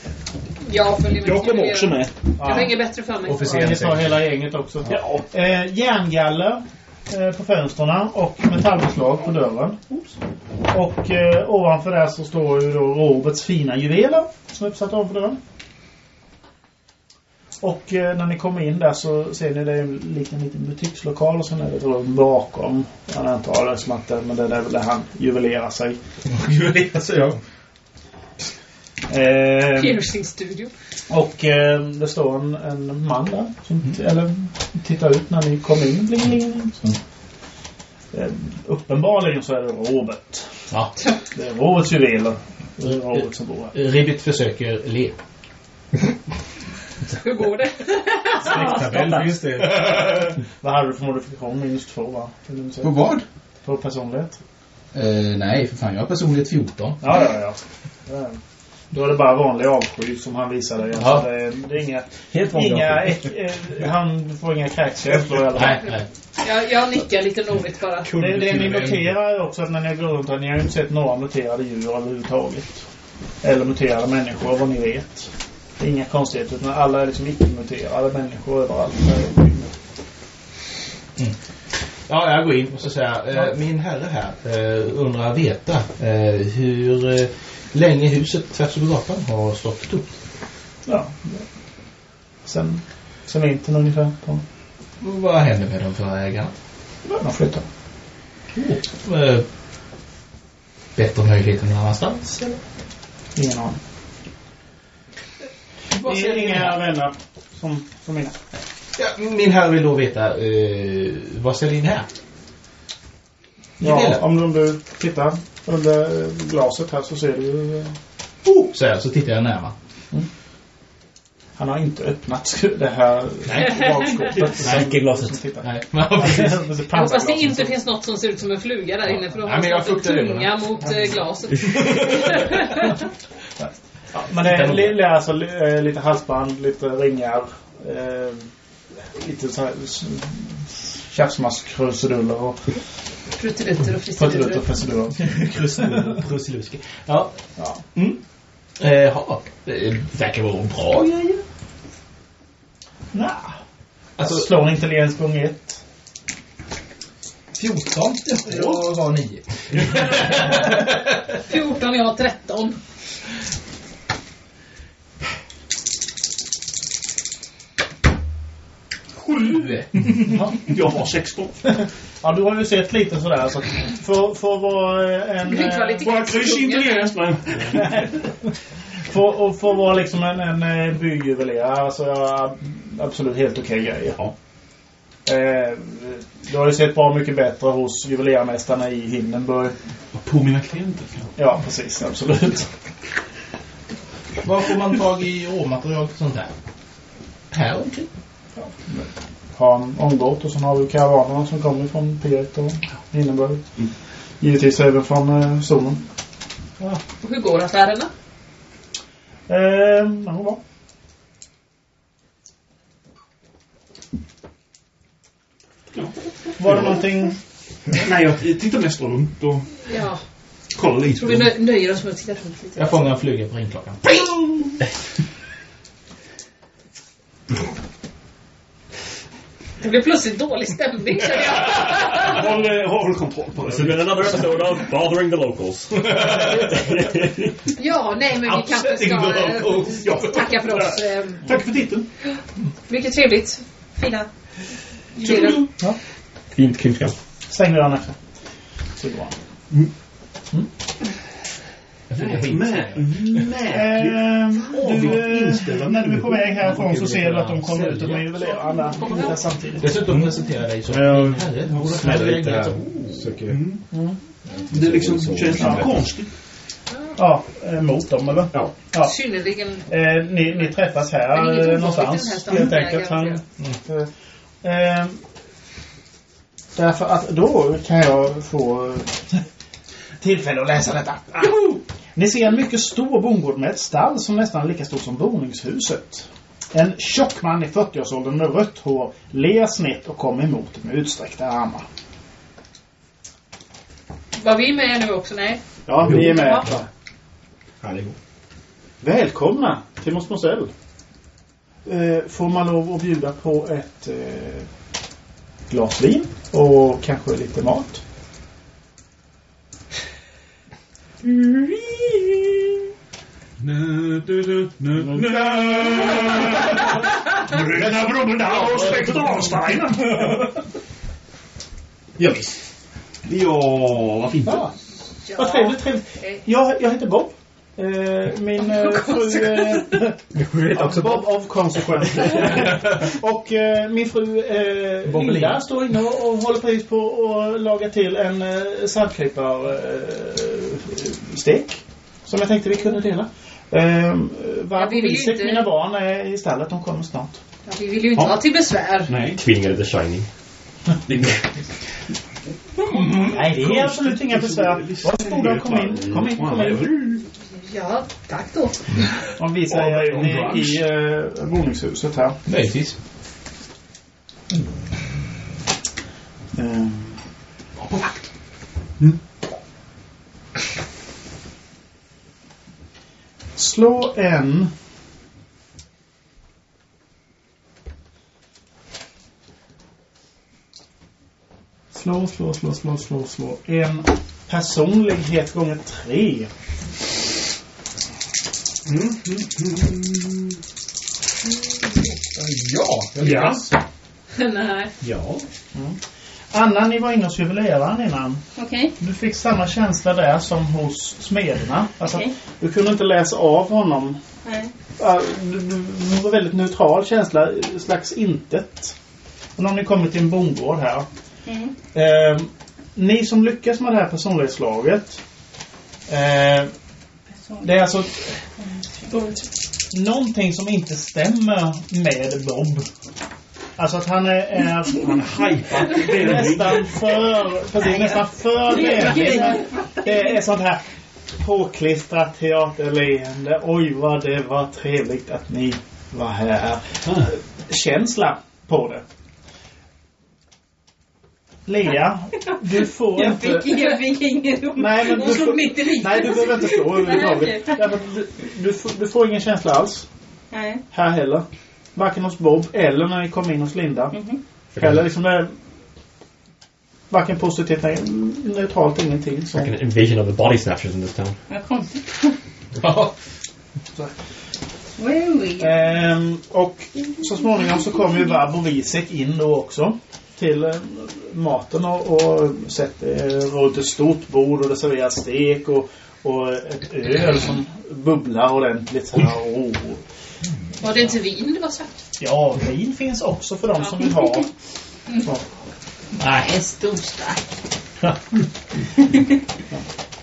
Jag följer med. Jag till kommer också med. Jag har inget bättre för mig. Ja, vi tar hela gänget också. Ja. Eh, järngaller eh, på fönstren och metallbeslag på dörren. Och eh, ovanför där så står ju då Roberts fina juveler som är uppsatt ovanför dörren. Och eh, när ni kommer in där så ser ni det är en liten, liten butikslokal och sen är det rum bakom. Jag antar det som att det, men det är väl där han juvelerar sig. Juvelera sig, ja. Eh, Piercing studio. och eh, det står en, en man där som t- eller, tittar ut när ni kommer in. Bling, bling, bling. Så. Eh, uppenbarligen så är det Robert. ja. Det är Roberts juveler. Det är Robert som bor här. Ribbit försöker le. Hur går det? Tabell finns det. Vad hade du för modifikation? Minus två va? På vad? På personlighet? Eh, nej, för fan. Jag har personlighet 14. Ja, ja, ja. Då är det bara vanlig avsky som han visar dig. Ja. Alltså, det, är, det är inga... Helt inga avsky. eh, han får inga kräkkänslor fall. Nej, nej. Jag, jag nickar lite novigt bara. Det, det ni noterar är också att när ni går runt här, ni har ju inte sett några muterade djur överhuvudtaget. Eller muterade människor, vad ni vet. Det är inga konstigheter, utan alla är liksom icke-muterade människor överallt. Ja, jag går in och så säger eh, min herre här eh, undrar veta eh, hur eh, länge huset tvärs över gatan har stått tomt. Ja. Sen, sen vintern ungefär. På, Vad händer med de förra ägarna? de flyttar. Eh, bättre möjligheter någon annanstans? Eller? Ingen aning. Vad Det är inga vänner som, som mina. Ja, min herre vill då veta, eh, vad säljer ni här? Ja, om du tittar under glaset här så ser du eh, Oh! Så, här, så tittar jag närmare. Han har inte öppnat det här bakskåpet. Nej, inte glaset. Som tittar. Nej. Hoppas det inte finns något som ser ut som en fluga där inne för då Nej, har men man jag tunga mot eh, glaset. Ja, men det är alltså, eh, lite halsband, lite ringar. Eh, lite så här tjafsmaskkrusiduller och Pruttilutter och fristilutter. och krusiduller. Krusiluski. Ja. Ja. Mm. Eh, ja, det verkar vara bra grejer. Nah. Alltså, Slå en intelligens gång ett. 14. Jag har 9. 14, jag har 13. Sju. Jag har 16. Ja, du har ju sett lite sådär. Så för, för att vara eh, en... Är eh, kryss intelligens men. För, och för att vara liksom en, en eh, byjuvelerare så är absolut helt okej grejer. Ja. Eh, du har ju sett bra mycket bättre hos juvelerarmästarna i Hindenburg. På mina klienter. Ja, precis. Absolut. Var får man tag i råmaterial och sånt här? Här omkring? Har en ångbåt och sen har vi karavanerna som kommer från P1 och Hindenburg. Givetvis även från eh, zonen. Och hur går affärerna? Eh, men vad bra. Ja. Var det någonting... Nej, jag tittar mest runt och Ja, kollar lite. tror vi nö- nöjer oss med att titta runt lite. Jag fångar en fluga på ringklockan. Det blev plötsligt dålig stämning känner jag. Håll, eh, håll kontroll på This has det. been another episode of Bothering the Locals. Ja, nej men vi kanske ska the locals. Ja. tacka för oss. eh, Tack för titeln. Mycket trevligt. Fina juveler. Fint krimskall. Stäng dörren efter. Så bra. Märkligt. Eh, eh, inställda när du är på väg härifrån så ser du att de kommer ut med juvelerarna ungefär samtidigt. Dessutom presenterar jag dig som herre. Så- Söker. Det liksom känns lite konstigt. Ja, eh, mot dem eller? Ja. ja. Synnerligen. Eh, ni, ni träffas här eh, någonstans helt enkelt. Han, inte, eh, därför att då kan jag få eh, tillfälle att läsa detta. Ni ser en mycket stor bondgård med ett stall som nästan är lika stort som boningshuset. En tjock man i 40-årsåldern med rött hår ler snett och kommer emot med utsträckta armar. Var vi med nu också? Nej. Ja, vi är med. Ja. Allihop. Välkomna till Mos Mosell. Eh, får man lov att bjuda på ett eh, glas vin och kanske lite mat? Bröderna Brummeldal och Spektralsteinen. Ja, visst. Ja, vad fint. Ja. Vad trevligt, trevligt. Jag, jag heter Bob. Eh, min eh, fru... Eh, ja, Bob of Consequence. och eh, min fru eh, Lin. står inne och, och håller precis på att laga till en eh, saltkrypar eh, stek. Som jag tänkte vi kunde dela. Eh, Varv Ja, vi inte- mina barn, är i stallet. De kommer snart. Ja, vi vill ju inte Ja. ha till besvär. Nej. Tvillingar The Shining. Nej, det är absolut inga besvär. Varsågoda, kom in. Kom in, kom in. Ja, tack då. Om vi säger ni i uh, våningshuset här. Möjligtvis. Eh, På vakt. Slå en... Slå, slå, slå, slå, slå, slå. En personlighet gånger tre. Ja. Ja. Nej. Ja. Anna, ni var inne hos juveleraren innan. Okej. Du fick samma känsla där som hos smederna. Alltså, Okej. Du kunde inte läsa av honom. Nej. Ja, Du, du, det var väldigt neutral känsla, slags intet. Och nu har ni kommit till en bondgård här. Mm. Eh, ni som lyckas med det här personlighetslaget. Eh, det är alltså någonting som inte stämmer med Bob. Alltså att han är, är Han är hypad. nästan för, precis, nästan för vänlig. Det är sånt här påklistrat teaterleende. Oj vad det var trevligt att ni var här. Känsla på det. Lea, du får Jag inte... fick, jag fick ingen ro. Nej, men du slog får- mitt i livet. Nej, du behöver inte stå överhuvudtaget. Du, du, får, du får ingen känsla alls. Nej. Här heller. Varken hos Bob eller när ni kom in hos Linda. Mhm. Heller liksom det Varken positivt nej, neutralt ingenting. Så. Like an invasion of the body snatchers in this town. Vad konstigt. Ehm, och så småningom så kommer ju Vab och Visek in då också. Till eh, maten och, och sätter eh, runt ett stort bord och det serveras stek och, och ett öl som bubblar ordentligt. Så här, oh. Var det inte vin det var sagt? Ja, vin finns också för de som vill ha. Så. Nej, en stor stark.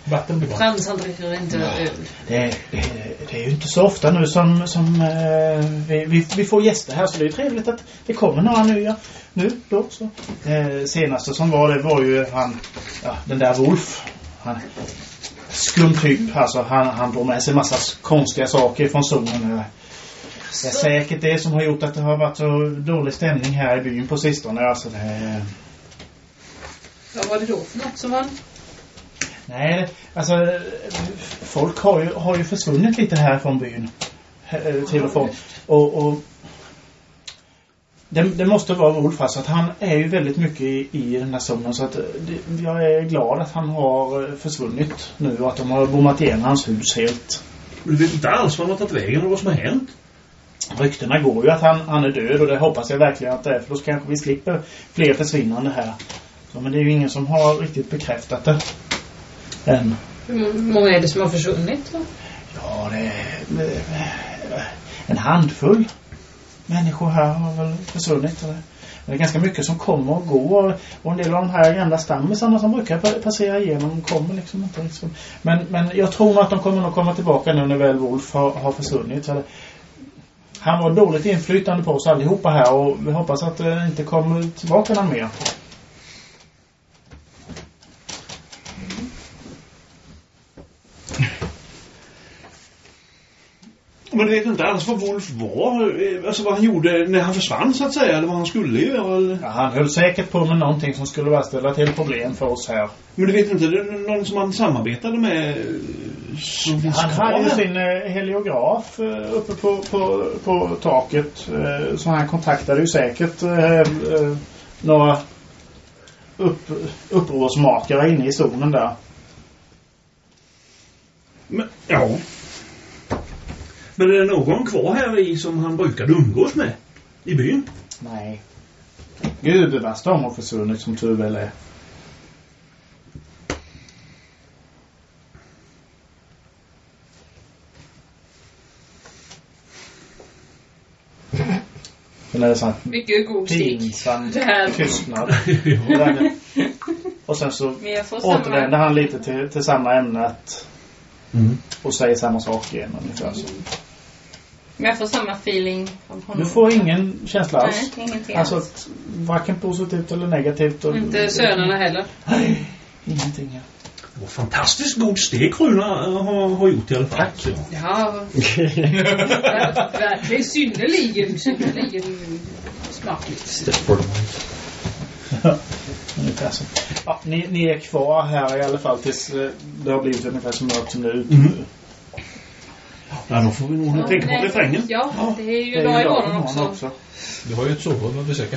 Vatten blir bra. Frans han dricker inte öl. Det, det, det är ju inte så ofta nu som, som eh, vi, vi, vi får gäster här så det är trevligt att det kommer några nya nu då. Så. Eh, senaste som var det var ju han, ja, den där Wolf. Han, skum typ. Alltså han, han drog med sig massa konstiga saker från zonen. Det är säkert det som har gjort att det har varit så dålig stämning här i byn på sistone. Alltså det, Vad var det då för något som var... Nej, alltså folk har ju, har ju försvunnit lite här från byn. eh, Till och från. Och, och det, det måste vara Wolf alltså att han är ju väldigt mycket i, i den här zonen så att eh, det, jag är glad att han har eh, försvunnit nu och att de har bommat igen hans hus helt. Du vet inte alls vad han har tagit vägen och vad som har hänt. Ryktena går ju att han, han är död och det hoppas jag verkligen att det är för då kanske vi slipper fler försvinnande här. Så, men det är ju ingen som har riktigt bekräftat det. Än. Hur många är det som har försvunnit? då? Ja, det är en handfull människor här har väl försvunnit. Men Det är ganska mycket som kommer och går och en del av de här gamla stammisarna som brukar pa- passera igenom kommer liksom inte liksom. Men, men jag tror att de kommer nog komma tillbaka nu när väl Wolf har, har försvunnit. Så det, han var dåligt inflytande på oss allihopa här och vi hoppas att det inte kommer tillbaka någon mer. Men du vet inte alls vad Wolf var? eh, Alltså vad han gjorde när han försvann så att säga? Eller vad han skulle göra? Eller? Ja, han höll säkert på med någonting som skulle bara ställa till problem för oss här. Men du vet inte, det är någon som han samarbetade med eh, som finns Han hade ju sin eh, heliograf uppe på, på, på taket. Så han kontaktade ju säkert några upp, upprorsmakare inne i zonen där. Men, ja. Men är det någon kvar här i som han brukade umgås med? I byn? Nej. Gudbevars de har försvunnit som tur väl är. Sen är det sån Mycket god pinsam Det här. tystnad. Och sen så Men återvänder han lite till, till samma ämnet Mm. och säger samma sak igen ungefär så. Men jag får samma feeling av honom. Du får ingen känsla alls. Nej, ingenting Alltså alls. varken positivt eller negativt. Och, Inte sönerna heller. Nej, ingenting. ja. Det var fantastiskt god stek Runa har, har gjort i alla fall. Tack. Ja. Verkligen synnerligen, synnerligen smakligt. Ungefär så. Ja, ni, ni är kvar här i alla fall tills eh, det har blivit ungefär som det är ute Mm. Nu. Ja, då får vi nog tänka på refrängen. Ja, det är ju Det är dag ju dag imorgon imorgon också. Du har ju ett sovrum att besöka.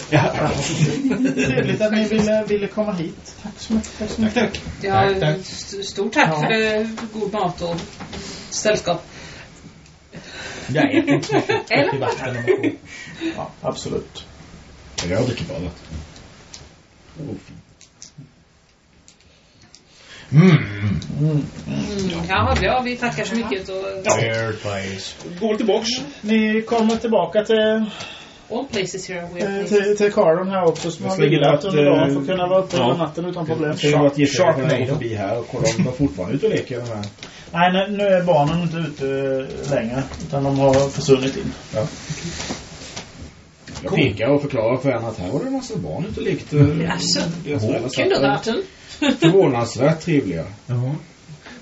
Trevligt att ni ville, ville komma hit. Tack så mycket. Tack så mycket. Tack. Ja, Tack, Stort tack Ja. för god mat och sällskap. Jag äter inte? I vatten. Ja, absolut. Jag dricker bara vatten. Mm. Mm, ja, ja, vi tackar så mycket. Och Fair place. Gå tillbaks. Ni kommer tillbaka till, all places here we eh, are till, till Caron här också som har vilat under dagen eh, för att kunna vara uppe ja. över natten utan problem. Sharknado. förbi här och kolla om de fortfarande ute och leker. De här. Nej, nu- är barnen inte ute längre. Utan de har försvunnit in. Jag pekar och förklarar för henne att här var det en massa barn ute och lekte. Jaså? Kindergarten. Förvånansvärt trevliga. Jaha.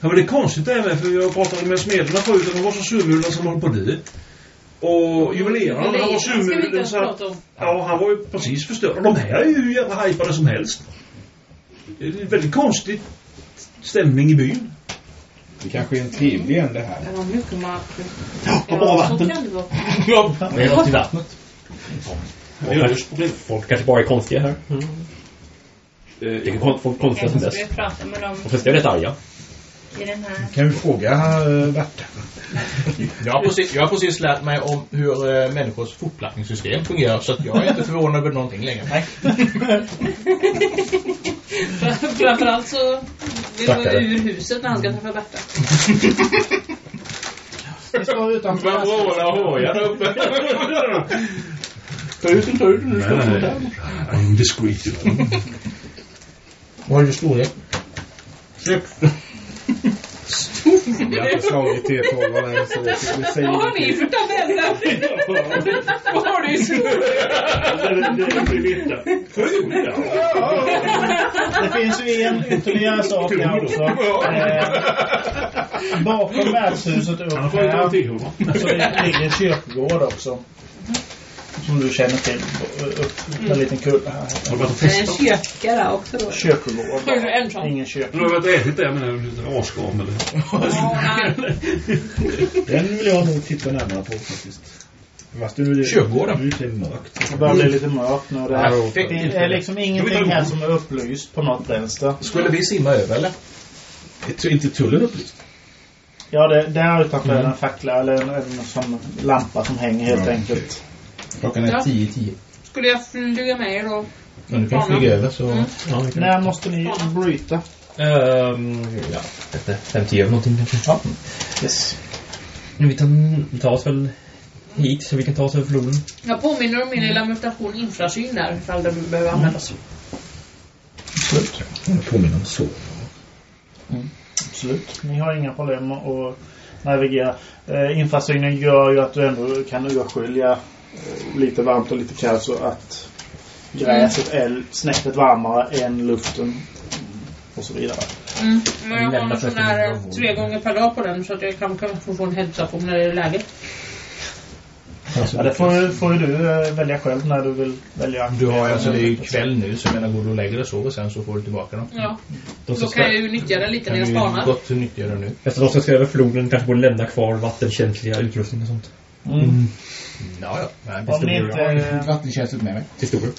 Ja, men det är konstigt det här med, för jag pratade med smederna förut och de var så surmulna som håller på att dö. Och juveleraren, han var surmulen så att... Ja, han var ju precis förstörd. Och de här är ju hur jävla hypade som helst. Det är en väldigt konstig stämning i byn. Det kanske är en trevlig ände här. Det var mycket mat. Ja, bra vatten. Ja, Det något i vattnet. Det är just problem. Folk kanske bara är konstiga här. Mm. Det är kon- folk konstiga som dem De flesta är rätt arga. i den här... Kan vi fråga uh, Bert? Jag har, precis, jag har precis lärt mig om hur eh, människors fortplantningssystem fungerar så att jag är inte förvånad över någonting längre. Nej. Framförallt så vill Stackare. ur huset när han ska träffa Berta. Ni står utanför. hojar där uppe. Ta ut den, ta ut den. Du få den. I'm discreet. Vad är det storlek? Jag har inte slagit T12 än så det, säger Vad har ni för tabeller? Vad har du i Det finns ju en ytterligare sak här också. Eh, bakom värdshuset upp här så det ligger en kyrkogård också. Som du känner till. Upp med en liten kulle här. Har du varit och Det är en festat? kyrka där också då. Du ensam? Ingen Du kyrka. har varit och ätit där med en asgam eller? Ja, nej. Den vill jag nog titta närmare på faktiskt. Fast nu är det, Kyrkogården. nu är det mörkt. Det börjar bli lite mörkt nu. Det, här. Det är liksom ingenting här som är upplyst på något vänster. Skulle vi simma över eller? Är inte tullen upplyst? Ja, det, där utanför är det en fackla eller en, en sån lampa som hänger helt Ja. enkelt. Klockan är Ja. tio, tio. Skulle jag flyga med er då? Men du kan flyga över så... Mm. Ja, När måste ni bryta? Ehm, ja, efter fem, tio eller någonting kanske. Ja. Yes. Vi tar, vi tar oss väl hit så vi kan ta oss över floden. Jag påminner om min lilla mutation infrasyn där ifall den behöver användas. Absolut. Jag påminner om så. Absolut. Ni har inga problem att navigera. Eh, infrasynen gör ju att du ändå kan urskilja lite varmt och lite kallt så att gräset är snäppet varmare än luften och så vidare. Mm. Men jag har en sån där min tre gånger per dag på den så att jag kan kanske få en heads up om när det är läge. Ja, det får, får ju du eh, välja själv när du vill välja. Du har ju alltså, det är ju kväll nu så jag menar går du och lägger dig och sover sen så får du tillbaka dem. Ja. De Då som kan jag ju nyttja den lite Kan när jag du spanar. gott nyttja det nu. eftersom de som ska över floden kanske borde lämna kvar vattenkänsliga utrustning och sånt. Mm. Ja, ja. Nej, Om ni Jag har inte... inte vattenkänsligt med mig. Historier.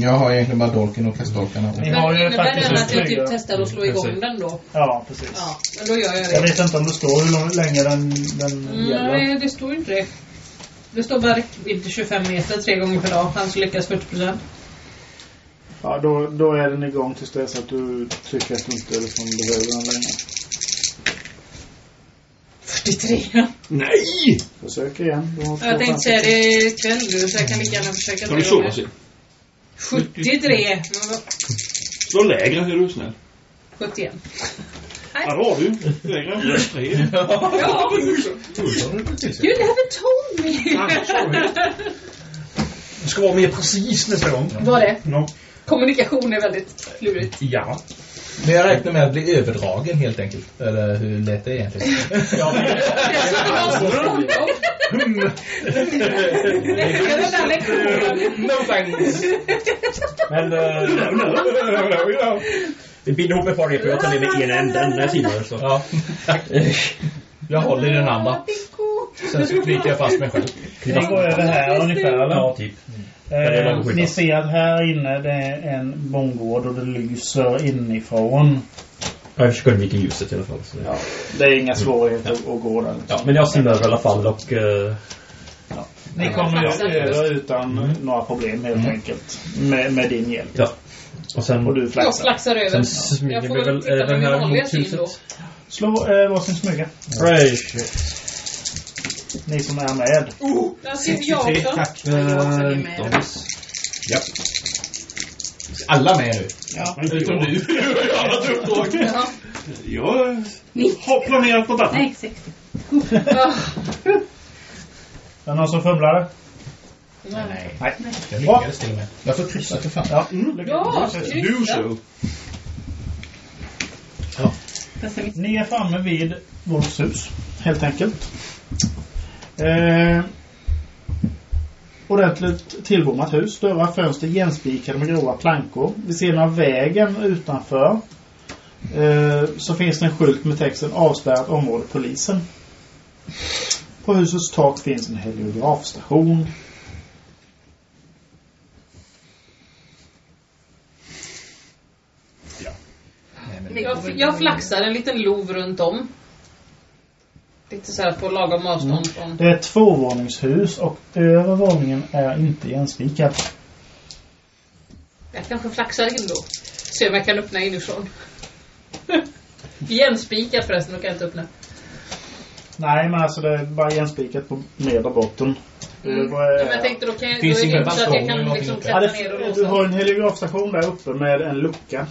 Jag har egentligen bara dolken och kastdolkarna. Ni Men har ju faktiskt den en att jag typ testar att slå igång den då? Ja, precis. Ja, men då gör jag Jag det. vet inte om det står hur länge den, den gäller. Nej, det står inte det. Det står bara räckvidd 25 meter tre gånger per dag. Han lyckas 40 procent. Ja, då, då är den igång tills dess att du tycker att du inte liksom behöver den längre. 43. Nej! Försök igen. Du har två Jag tänkte chanser säga till. det är kväll nu så jag kan lika gärna försöka Kan du gånger. sen? 73. Men vad- Slå lägre är du snäll. 71. Ja, då har du. Lägre än plus tre. Ja! You never told me! Du ska vara mer precis nästa gång. Var det? Ja. Kommunikation är väldigt klurigt. Ja. Men jag räknar med att bli överdragen helt enkelt. Eller hur lät det egentligen? ja men, den där lektionen. no thanks. Men... Uh, vi binder ihop ett par rep och jag tar med mig ena änden när jag simar. Så. Ja, tack. Jag håller i den andra. Sen så knyter jag fast mig själv. Ni går över här ungefär, eller? Ja, typ. är Eh, ni ser att här inne det är en bondgård och det lyser inifrån. Ja, jag försöker undvika ljuset i alla fall. Så. Ja, det är inga svårigheter att, att gå där. Ja, men jag simmar i alla fall och... eh, Ni kommer ju över utan några problem helt enkelt. Med, med din hjälp. ja. Och sen... Och du Jag flaxar. flaxar över. Sen smyger vi väl min här mot huset. Slå eh, varsin smyga. Precious. Ni som är med. Där sitter jag också. Tack. Ja, jag Eh, med. Ja. Alla med nu. Ja. Utom du. Ja. Jag har planerat på detta. Nej, 60. Ah, Är det någon som fumlar? Nej. Nej. Jag lyckades till med. Jag får kryssa för fan. Ja. Ja. Fast jag Ni är framme vid Wolfs hus, helt enkelt. Eh, ordentligt tillbommat hus. Dörrar, fönster igenspikade med grova plankor. Vid sidan av vägen utanför eh, så finns det en skylt med texten avspärrat område polisen. På husets tak finns en heliografstation. Jag, jag flaxar en liten lov runt om. Lite så här på lagom avstånd från... Det är ett tvåvåningshus och övervåningen är inte igenspikad. Jag kanske flaxar in då. Se om jag kan öppna inifrån. Igenspikat förresten, då kan jag inte öppna. Nej, men alltså det är bara igenspikat på nedre botten. Mm. Det var- Ja, men jag tänkte då kan jag, då är det så att jag kan liksom uppe? Ja, klättra ner och låsa. du har en heliografstation där uppe med en lucka.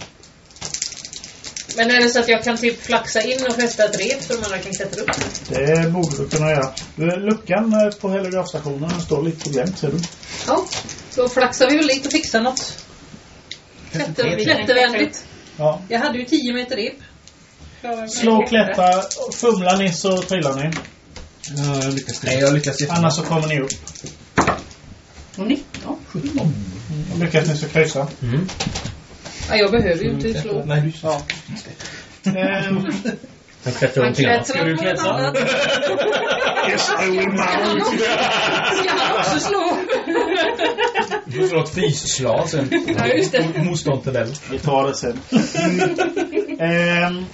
Men är det så att jag kan typ flaxa in och fästa ett rep så de andra kan klättra upp? Det borde du kunna göra. Du, Luckan eh, på heliografstationen den står lite på glänt ser du. Ja, då flaxar vi väl dit och fixar något. Klätter, klättervänligt. Ja. Jag hade ju 10 meter rep. Slå och klättra. Fumlar ni så trillar ni. Ja, jag lyckas Nej, jag lyckas jättebra. Annars så kommer ni upp. Och 19. Lyckas ni så kryssa. Ja, jag behöver ju inte slå. Nej, du... Ja. Ehm, Jag klättrar någonting annat. på ett annat. yes, I will mount. Ska han också slå? Du får slå ett fysslag sen. Ja, just det. Motståndstabell. Vi tar det sen. Ehm,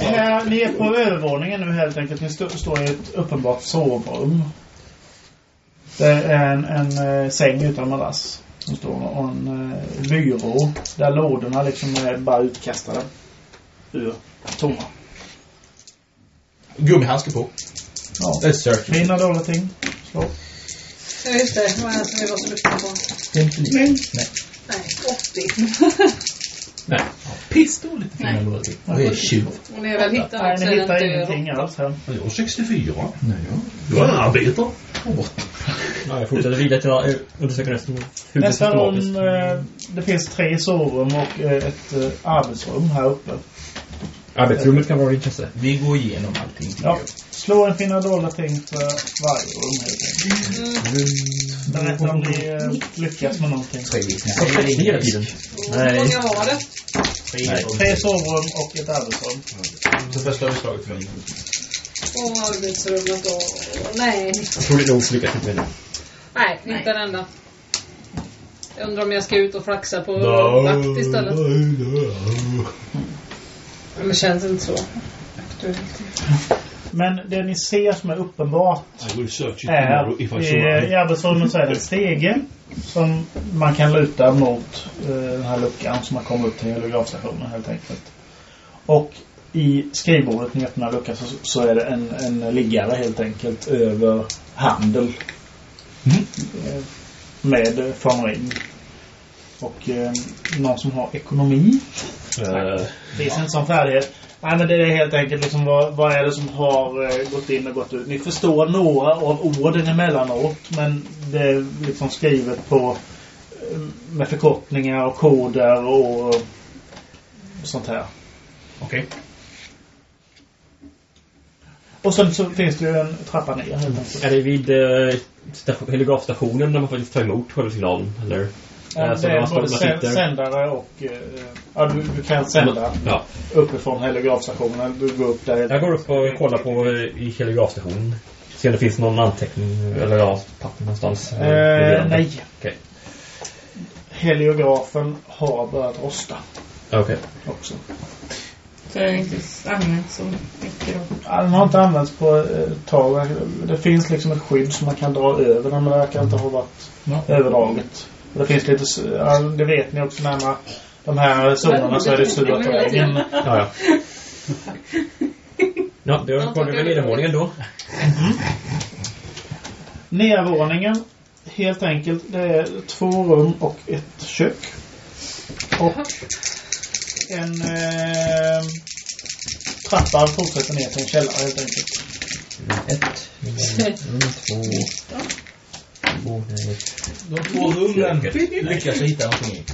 här, ni är på övervåningen nu helt enkelt. Ni stå, står i ett uppenbart sovrum. Det är en, en eh, säng utan madrass. Som står och en eh, byrå. Där lådorna liksom är bara utkastade. Ur tomma. Gummihandske på. Ja. Det är search. Fina dåliga ting. Slå. Ja, just det. Vad är det som vi var så duktiga på? Nej. Nej, 80. Nej. Pistol lite Nej. finare låter det. Vad är tjuv? Och när jag väl hittar Nej, ni är hittar ingenting alls här. Jag är 64. Nej, ja. Jag är en arbetare. Ja, jag fortsätter vidare till att undersöka resten Nästa rum, eh, det finns tre sovrum och eh, ett eh, arbetsrum här uppe. Arbetsrummet kan vara intresse. Vi går igenom allting. Ja. Slå en finna dolda ting för varje rum helt enkelt. Berätta om ni eh, lyckas med någonting. Tre hela tiden. Hur många var det? Tre sovrum och ett arbetsrum. Så först har vi slagit för Två arbetsrummet och... Nej. Jag tror det nog lyckas inte med det. Nej, inte en enda. Jag undrar om jag ska ut och flaxa på vakt istället. Men det känns inte så aktuellt. Men det ni ser som är uppenbart är I i, arbetsrummet så är det en stege som man kan luta mot eh, den här luckan som man kommer upp till heliografstationen helt enkelt. Och i skrivbordet ni öppnar luckan så, så är det en, en liggare helt enkelt över handel. Eh, Med von Ring. Och eh, någon som har ekonomi. Eh, Det finns inte som färdighet. Nej men det är helt enkelt liksom vad, vad är det som har eh, gått in och gått ut. Ni förstår några av orden emellanåt men det är liksom skrivet på eh, med förkortningar och koder och sånt här. Okej. Och sen så finns det ju en trappa ner helt enkelt. Är det vid eh, station- heligrafstationen där man faktiskt tar emot själva signalen? Eller? Ja, Alltså, det är både sitter- sändare och... Eh, ja, du, du kan sända Ja. uppifrån heliografstationen. Du går upp där. Jag går upp och kollar på eh, i heligrafstationen. Se om det finns någon anteckning eller ja, papper någonstans. Eh, nej. Okej. Heliografen har börjat rosta Okej. också. Så det är inte använts så mycket då. Ja, Den har inte använts på ett tag. Det finns liksom ett skydd som man kan dra över den. Men det verkar inte ha varit överdraget. Och Det finns lite... det vet ni också närmare de här zonerna så är det sura terrängen. Ja, ja. Ja, då kollar vi nedervåningen då. Nedervåningen, helt enkelt, det är två rum och ett kök. Och en eh, trappa fortsätter ner till en källare helt enkelt. Ett, mm, två, två, De två rummen lyckas hitta någonting i.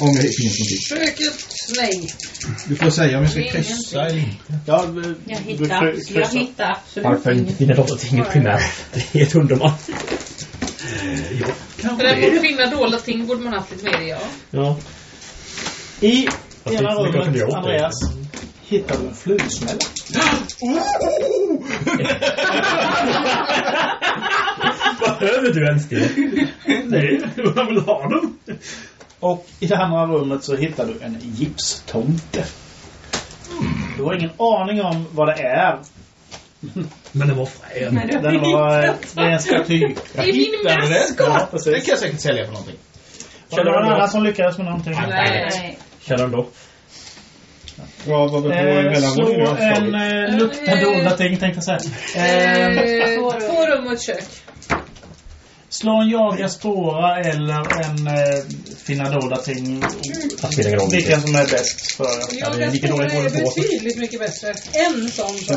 Om det finns någonting. Köket, nej. Du får säga om jag ska kryssa eller inte. Ja, du, Jag hittar, jag hittar absolut Varför inte dotter inget primärt? Det är ett undermål. För den borde finna dolda ting borde man haft lite mer i, ja. Ja. I det ena att rummet, det. Andreas, hittar du en flugsmälla. Behöver du ens det? Nej, jag vill ha dem. Och i det andra rummet så hittar du en gipstomte. Du har ingen aning om vad det är. Men det var frän. Men det Den var, var det är en staty. Det är min hittade det. maskot! Ja, precis. kan jag säkert sälja för någonting. Var det någon annan som lyckades med någonting? Nej. Känner då? Vad vad på Eh, har en eh, lukta dolda ting tänkte jag säga. Eh, Eh, två rum och ett kök. Slå en jaga spåra eller en eh, finna dolda ting. Fast spelar ingen roll. Vilken som är bäst för er. Ja, det är lika dåligt betydligt mycket bättre. En sån för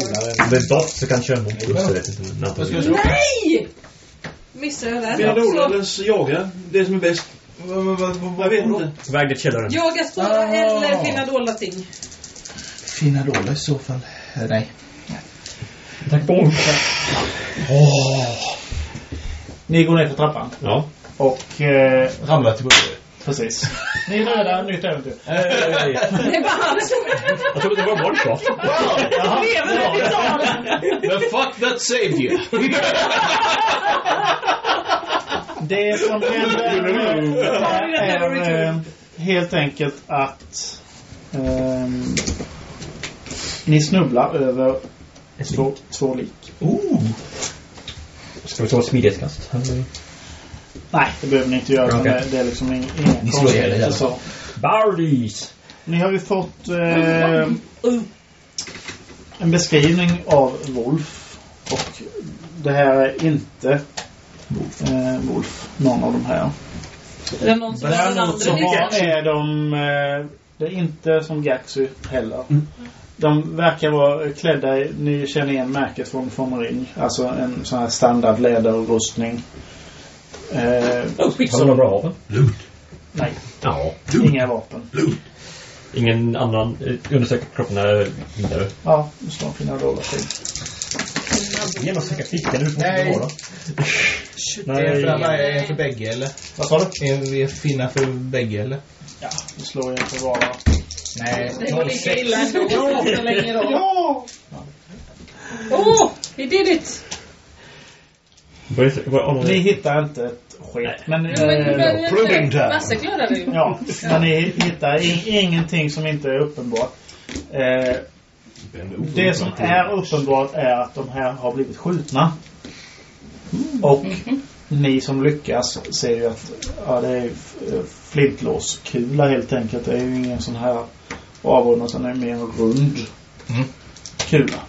det är doft så ska jag antagligen. slå? Nej! Missade jag Mina där. dolda eller jaga. Det som är bäst. Vad- vet inte. Väg det källaren. jaga spåra Ah. eller finna dolda ting. Fina dolda i så fall. Nej. Tack på. Ni går ner för trappan. Ja. Och eh, Ramlar till bordet. precis. Ni är döda, nytt äventyr. Det är bara han som Jag trodde det var shot. Jaha, lever i salen. The fuck that saved you! Det som händer är, är eh, helt enkelt att ehm, ni snubblar över två, två lik. Ska vi ta ett smidighetskast? Nej, det behöver ni inte göra. Okej. Det, det är liksom ing- inga Ni slår ihjäl så. Bardies! Ni har ju fått eh, en beskrivning av Wolf. Och det här är inte eh, Wolf, någon av de här. Är det någon som Däremot så har, är de... Eh, det är inte som Gaxy heller. De verkar vara klädda i, ni känner igen märket från Formarin. Alltså en sån här standard läderrustning. Eh, Har du några bra vapen? nej, Ja. inga vapen. Ingen annan... eh, Undersök kroppen är vidare. Ja, nu slår fina dollar till. och säkert fickan ut mot Nej. bara. En för, alla, Nej. en för bägge eller? Vad sa du? En, en finna för bägge eller? Ja, vi slår igen för vara. Nej, Det var lika 06. illa ändå. Då. Ja! Åh, we did it! Vad är det- vad är det? Ni hittar inte ett skit. Men, Jo, men eh, proving time. Det ju. ja, men ni hittar in, ingenting som inte är uppenbart. Eh, det som är uppenbart är att de här har blivit skjutna. Och ni som lyckas ser ju att ja, det är eh, flintlåskula helt enkelt. Det är ju ingen sån här avrundad utan det är mer en rund Mm. kula.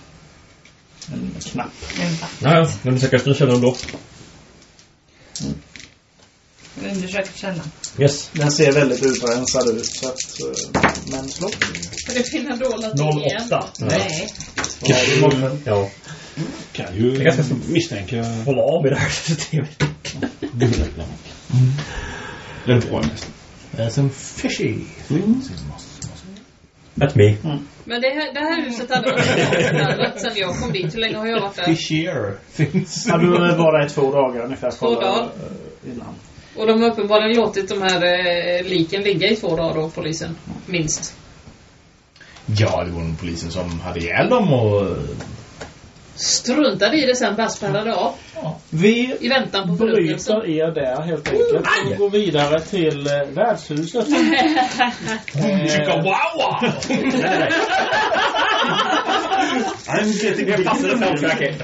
En knapp. Nej, men det säkert känner de då. Vi undersöker källan. Yes. Den ser väldigt utrensad ut så att, eh, men slå. För det ting igen. 08. Nej. Mårten? Ja. Kan ju ganska misstänka Hålla av med det här systemet. guldäpplen. Det är bra nästan. There's some fishy. That's me. Men det här, det här huset hade varit sen jag kom dit. Hur länge har jag varit där? Fishier things. Ja, du var där i två dagar ungefär. Två dagar. eh, Innan. Och de har uppenbarligen låtit de här eh, liken ligga i två dagar då, polisen. Minst. Ja, det var nog polisen som hade ihjäl dem och... Struntade i det sen, bara spärrade av. Vi I väntan på bryter er där helt enkelt och går vidare till eh, värdshuset. Chicka eh, wow wow! I'm getting Jag passade soundtracket.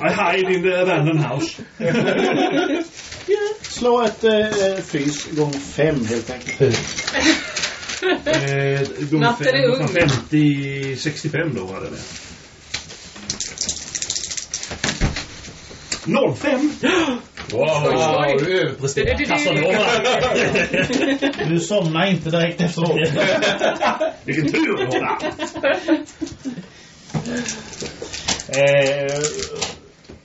I hide in the abandoned house. slå ett eh, fys gång fem helt enkelt. Eh, Natten är ung. 50, 65 då var det det. 05! Wow, du överpresterar. Du somnar inte direkt efteråt. Vilken tur du har Eh,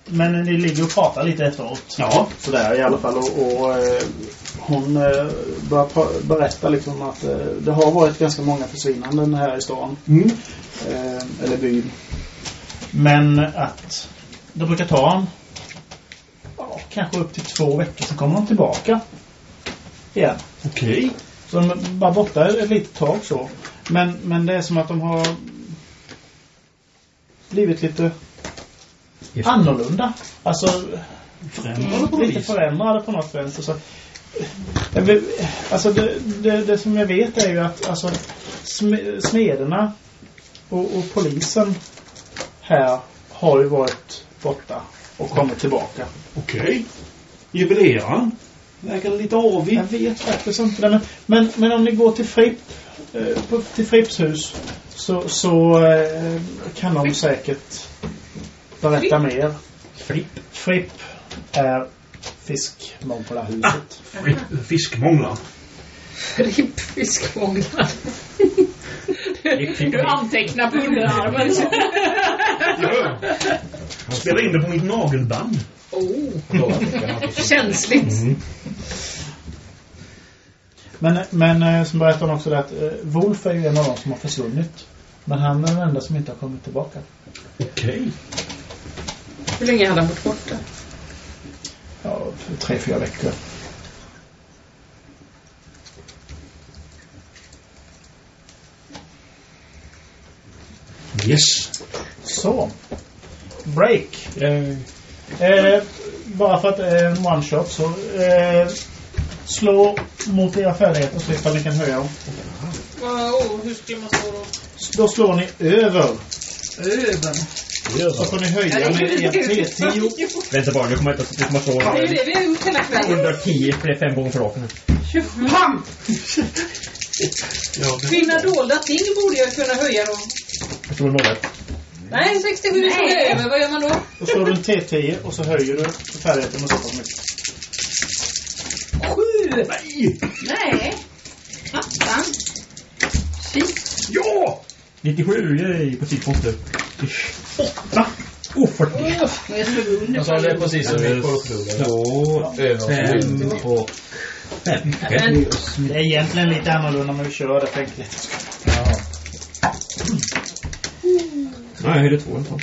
men ni ligger och pratar lite efteråt. Ja. Sådär i alla fall. Och, och eh, hon eh, börjar berätta liksom att eh, det har varit ganska många försvinnanden här i stan. Mm. Eh, eller byn. Men att det brukar ta en ja, kanske upp till två veckor så kommer de tillbaka. Igen. Okej. Så de är bara borta ett litet tag så. Men, men det är som att de har blivit lite annorlunda. Alltså Förändrade på lite vis. förändrade på något vänster. Så, alltså det, det, det som jag vet är ju att alltså, sm- smederna och, och polisen här har ju varit borta och kommit tillbaka. Okej. Jubileran. Verkar lite avig. Jag vet faktiskt inte det. Men, men, men om ni går till Fripp, eh, till Fripps hus så, så eh, kan de säkert berätta mer. Fripp. Fripp är fiskmånglarhuset. Fripp- Fiskmånglan. Ripp fiskmånglar. Du antecknar på underarmen. Ja. Jag spelar in det på mitt nagelband. oh, känsligt. Men, men eh, som berättar hon också det att eh, Wolf är ju en av dem som har försvunnit. Men han är den enda som inte har kommit tillbaka. Okej. Hur länge hade han varit borta? Ja, tre, fyra veckor. Yes. Så. Break. Eh, bara för att det är en one shot så eh, slå mot era färdigheter så ifall ni kan höja dem. Oh, hur skulle man slå då? Då slår ni över. Över. Så får ni höja med er T10. Vänta bara, nu kommer jag inte du kommer slå Det är ju det vi har gjort hela kvällen. under 10 för fem gånger för raken. Pam! Finna dolda ting borde jag kunna höja då. Jag slår 01. Nej, 67 slår jag över. Vad gör man då? Då slår du en T10 och så höjer du färdigheten med så pass mycket. Sju! Nej! Nej. Attan. Shit. Ja! 97, yay, på tidpunkter. 8! Oh, 40. Och jag sa det precis som vi på Två, fem och fem. Okej. Det är egentligen lite annorlunda när vi kör det för enkelhetens skull. jag höjde två i alla fall.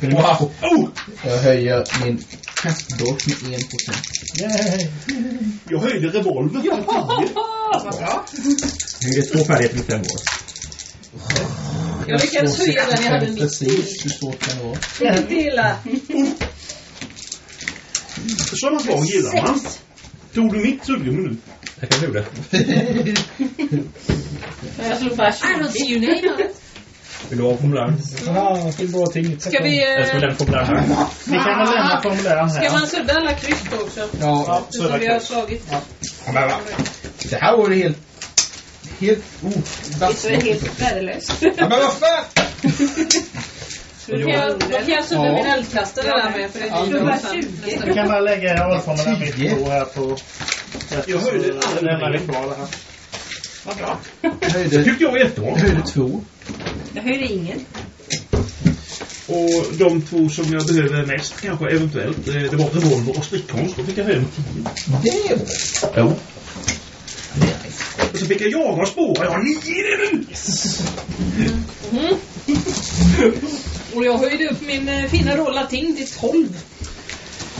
Wow! Oh! Jag höjer min kastdork med 1%. Yay! Jag höjde revolver 10. Vad bra. Jag höjde två färdigheter med fem år. Jag lyckades höja den jag hade mitt Precis, hur svårt kan det vara? Lite till. Sådana slag gillar man. Tog du mitt suddgummi nu? Jag kanske gjorde. Jag slog bara I don't see your name. Vill du ha formulären? Ah, det är bra ting. Ska vi... Jag ska eh, lämna formulären här. Vi kan väl lämna formulären Ska här. man sudda alla kryss då också? Ja, så Som är vi det har slagit. men va? Det här var ju helt... Helt... Oh, Det är helt värdelöst. Ja, men vad fan! Då kan jag, då kan jag sudda Ja. min eldkastare där med. För det är Ja, inte bara sen 20. nästa Vi kan bara lägga rollformulären mitt på här på... Jag höjde Så aldrig det. kvar det här. Vad bra. Höjde, tyckte jag var jättebra. jag höjde två. Jag höjde ingen. Och de två som jag behöver mest kanske eventuellt, eh, det var revolver och strickkonst. Då fick jag höja med 10. Det är bra. Jo. Och så fick jag jaga och spåra. Jag har nio i det nu! Och jag höjde upp min eh, fina rolla ting till 12.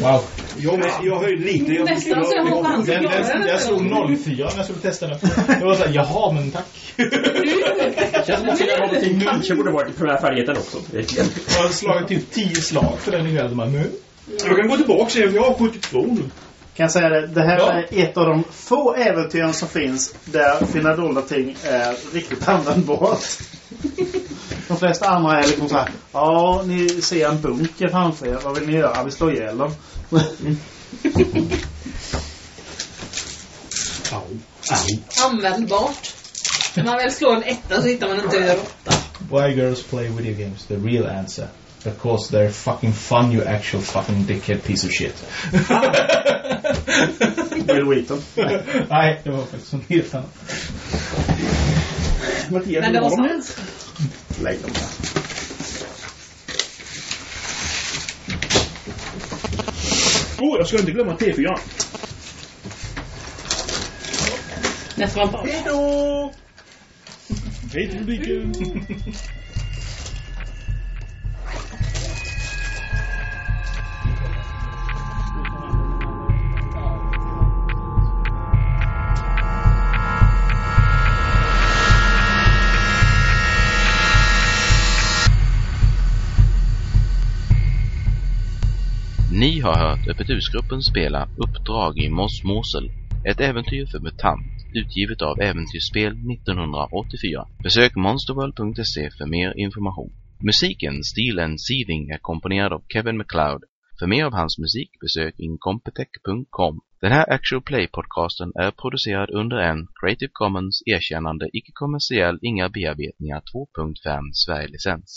Wow. Jag, jag höjde lite. Jag, Nästan så jag hoppas Den, jag den, jag slog 04 när jag skulle testa den. Jag var såhär, jaha men tack. Känns som att jag har någonting kanske borde varit på den här också. Jag har slagit typ 10 slag för den ikväll. Nu. jag kan gå tillbaka och se, för jag har 72 nu. Kan jag säga det, det här Ja. är ett av de få äventyren som finns där finna dolda ting är riktigt användbart. De flesta andra är liksom såhär, ja ni ser en bunker framför er, vad vill ni göra? Vi slår ihjäl dem. Användbart. När man väl slår en etta så hittar man en död råtta. Why girls play video games? The real answer. Because they're fucking fun you actual fucking dickhead piece of shit. Will Wheaton. Nej, det var faktiskt som helt annat. Mattias, Men det var vill du ha dem sant. nu? Lägg dem där. Oh, jag ska inte glömma T4. Nästan bara. Hej då! Hej till publiken! Ni har hört Öppet husgruppen spela Uppdrag i Moss, Mosel, ett äventyr för MUTANT, utgivet av Äventyrsspel 1984. Besök monsterworld.se för mer information. Musiken Steel and Seething är komponerad av Kevin MacLeod. För mer av hans musik besök incompetech.com. Den här Actual Play-podcasten är producerad under en Creative Commons erkännande icke-kommersiell inga bearbetningar 2.5 Sverige-licens.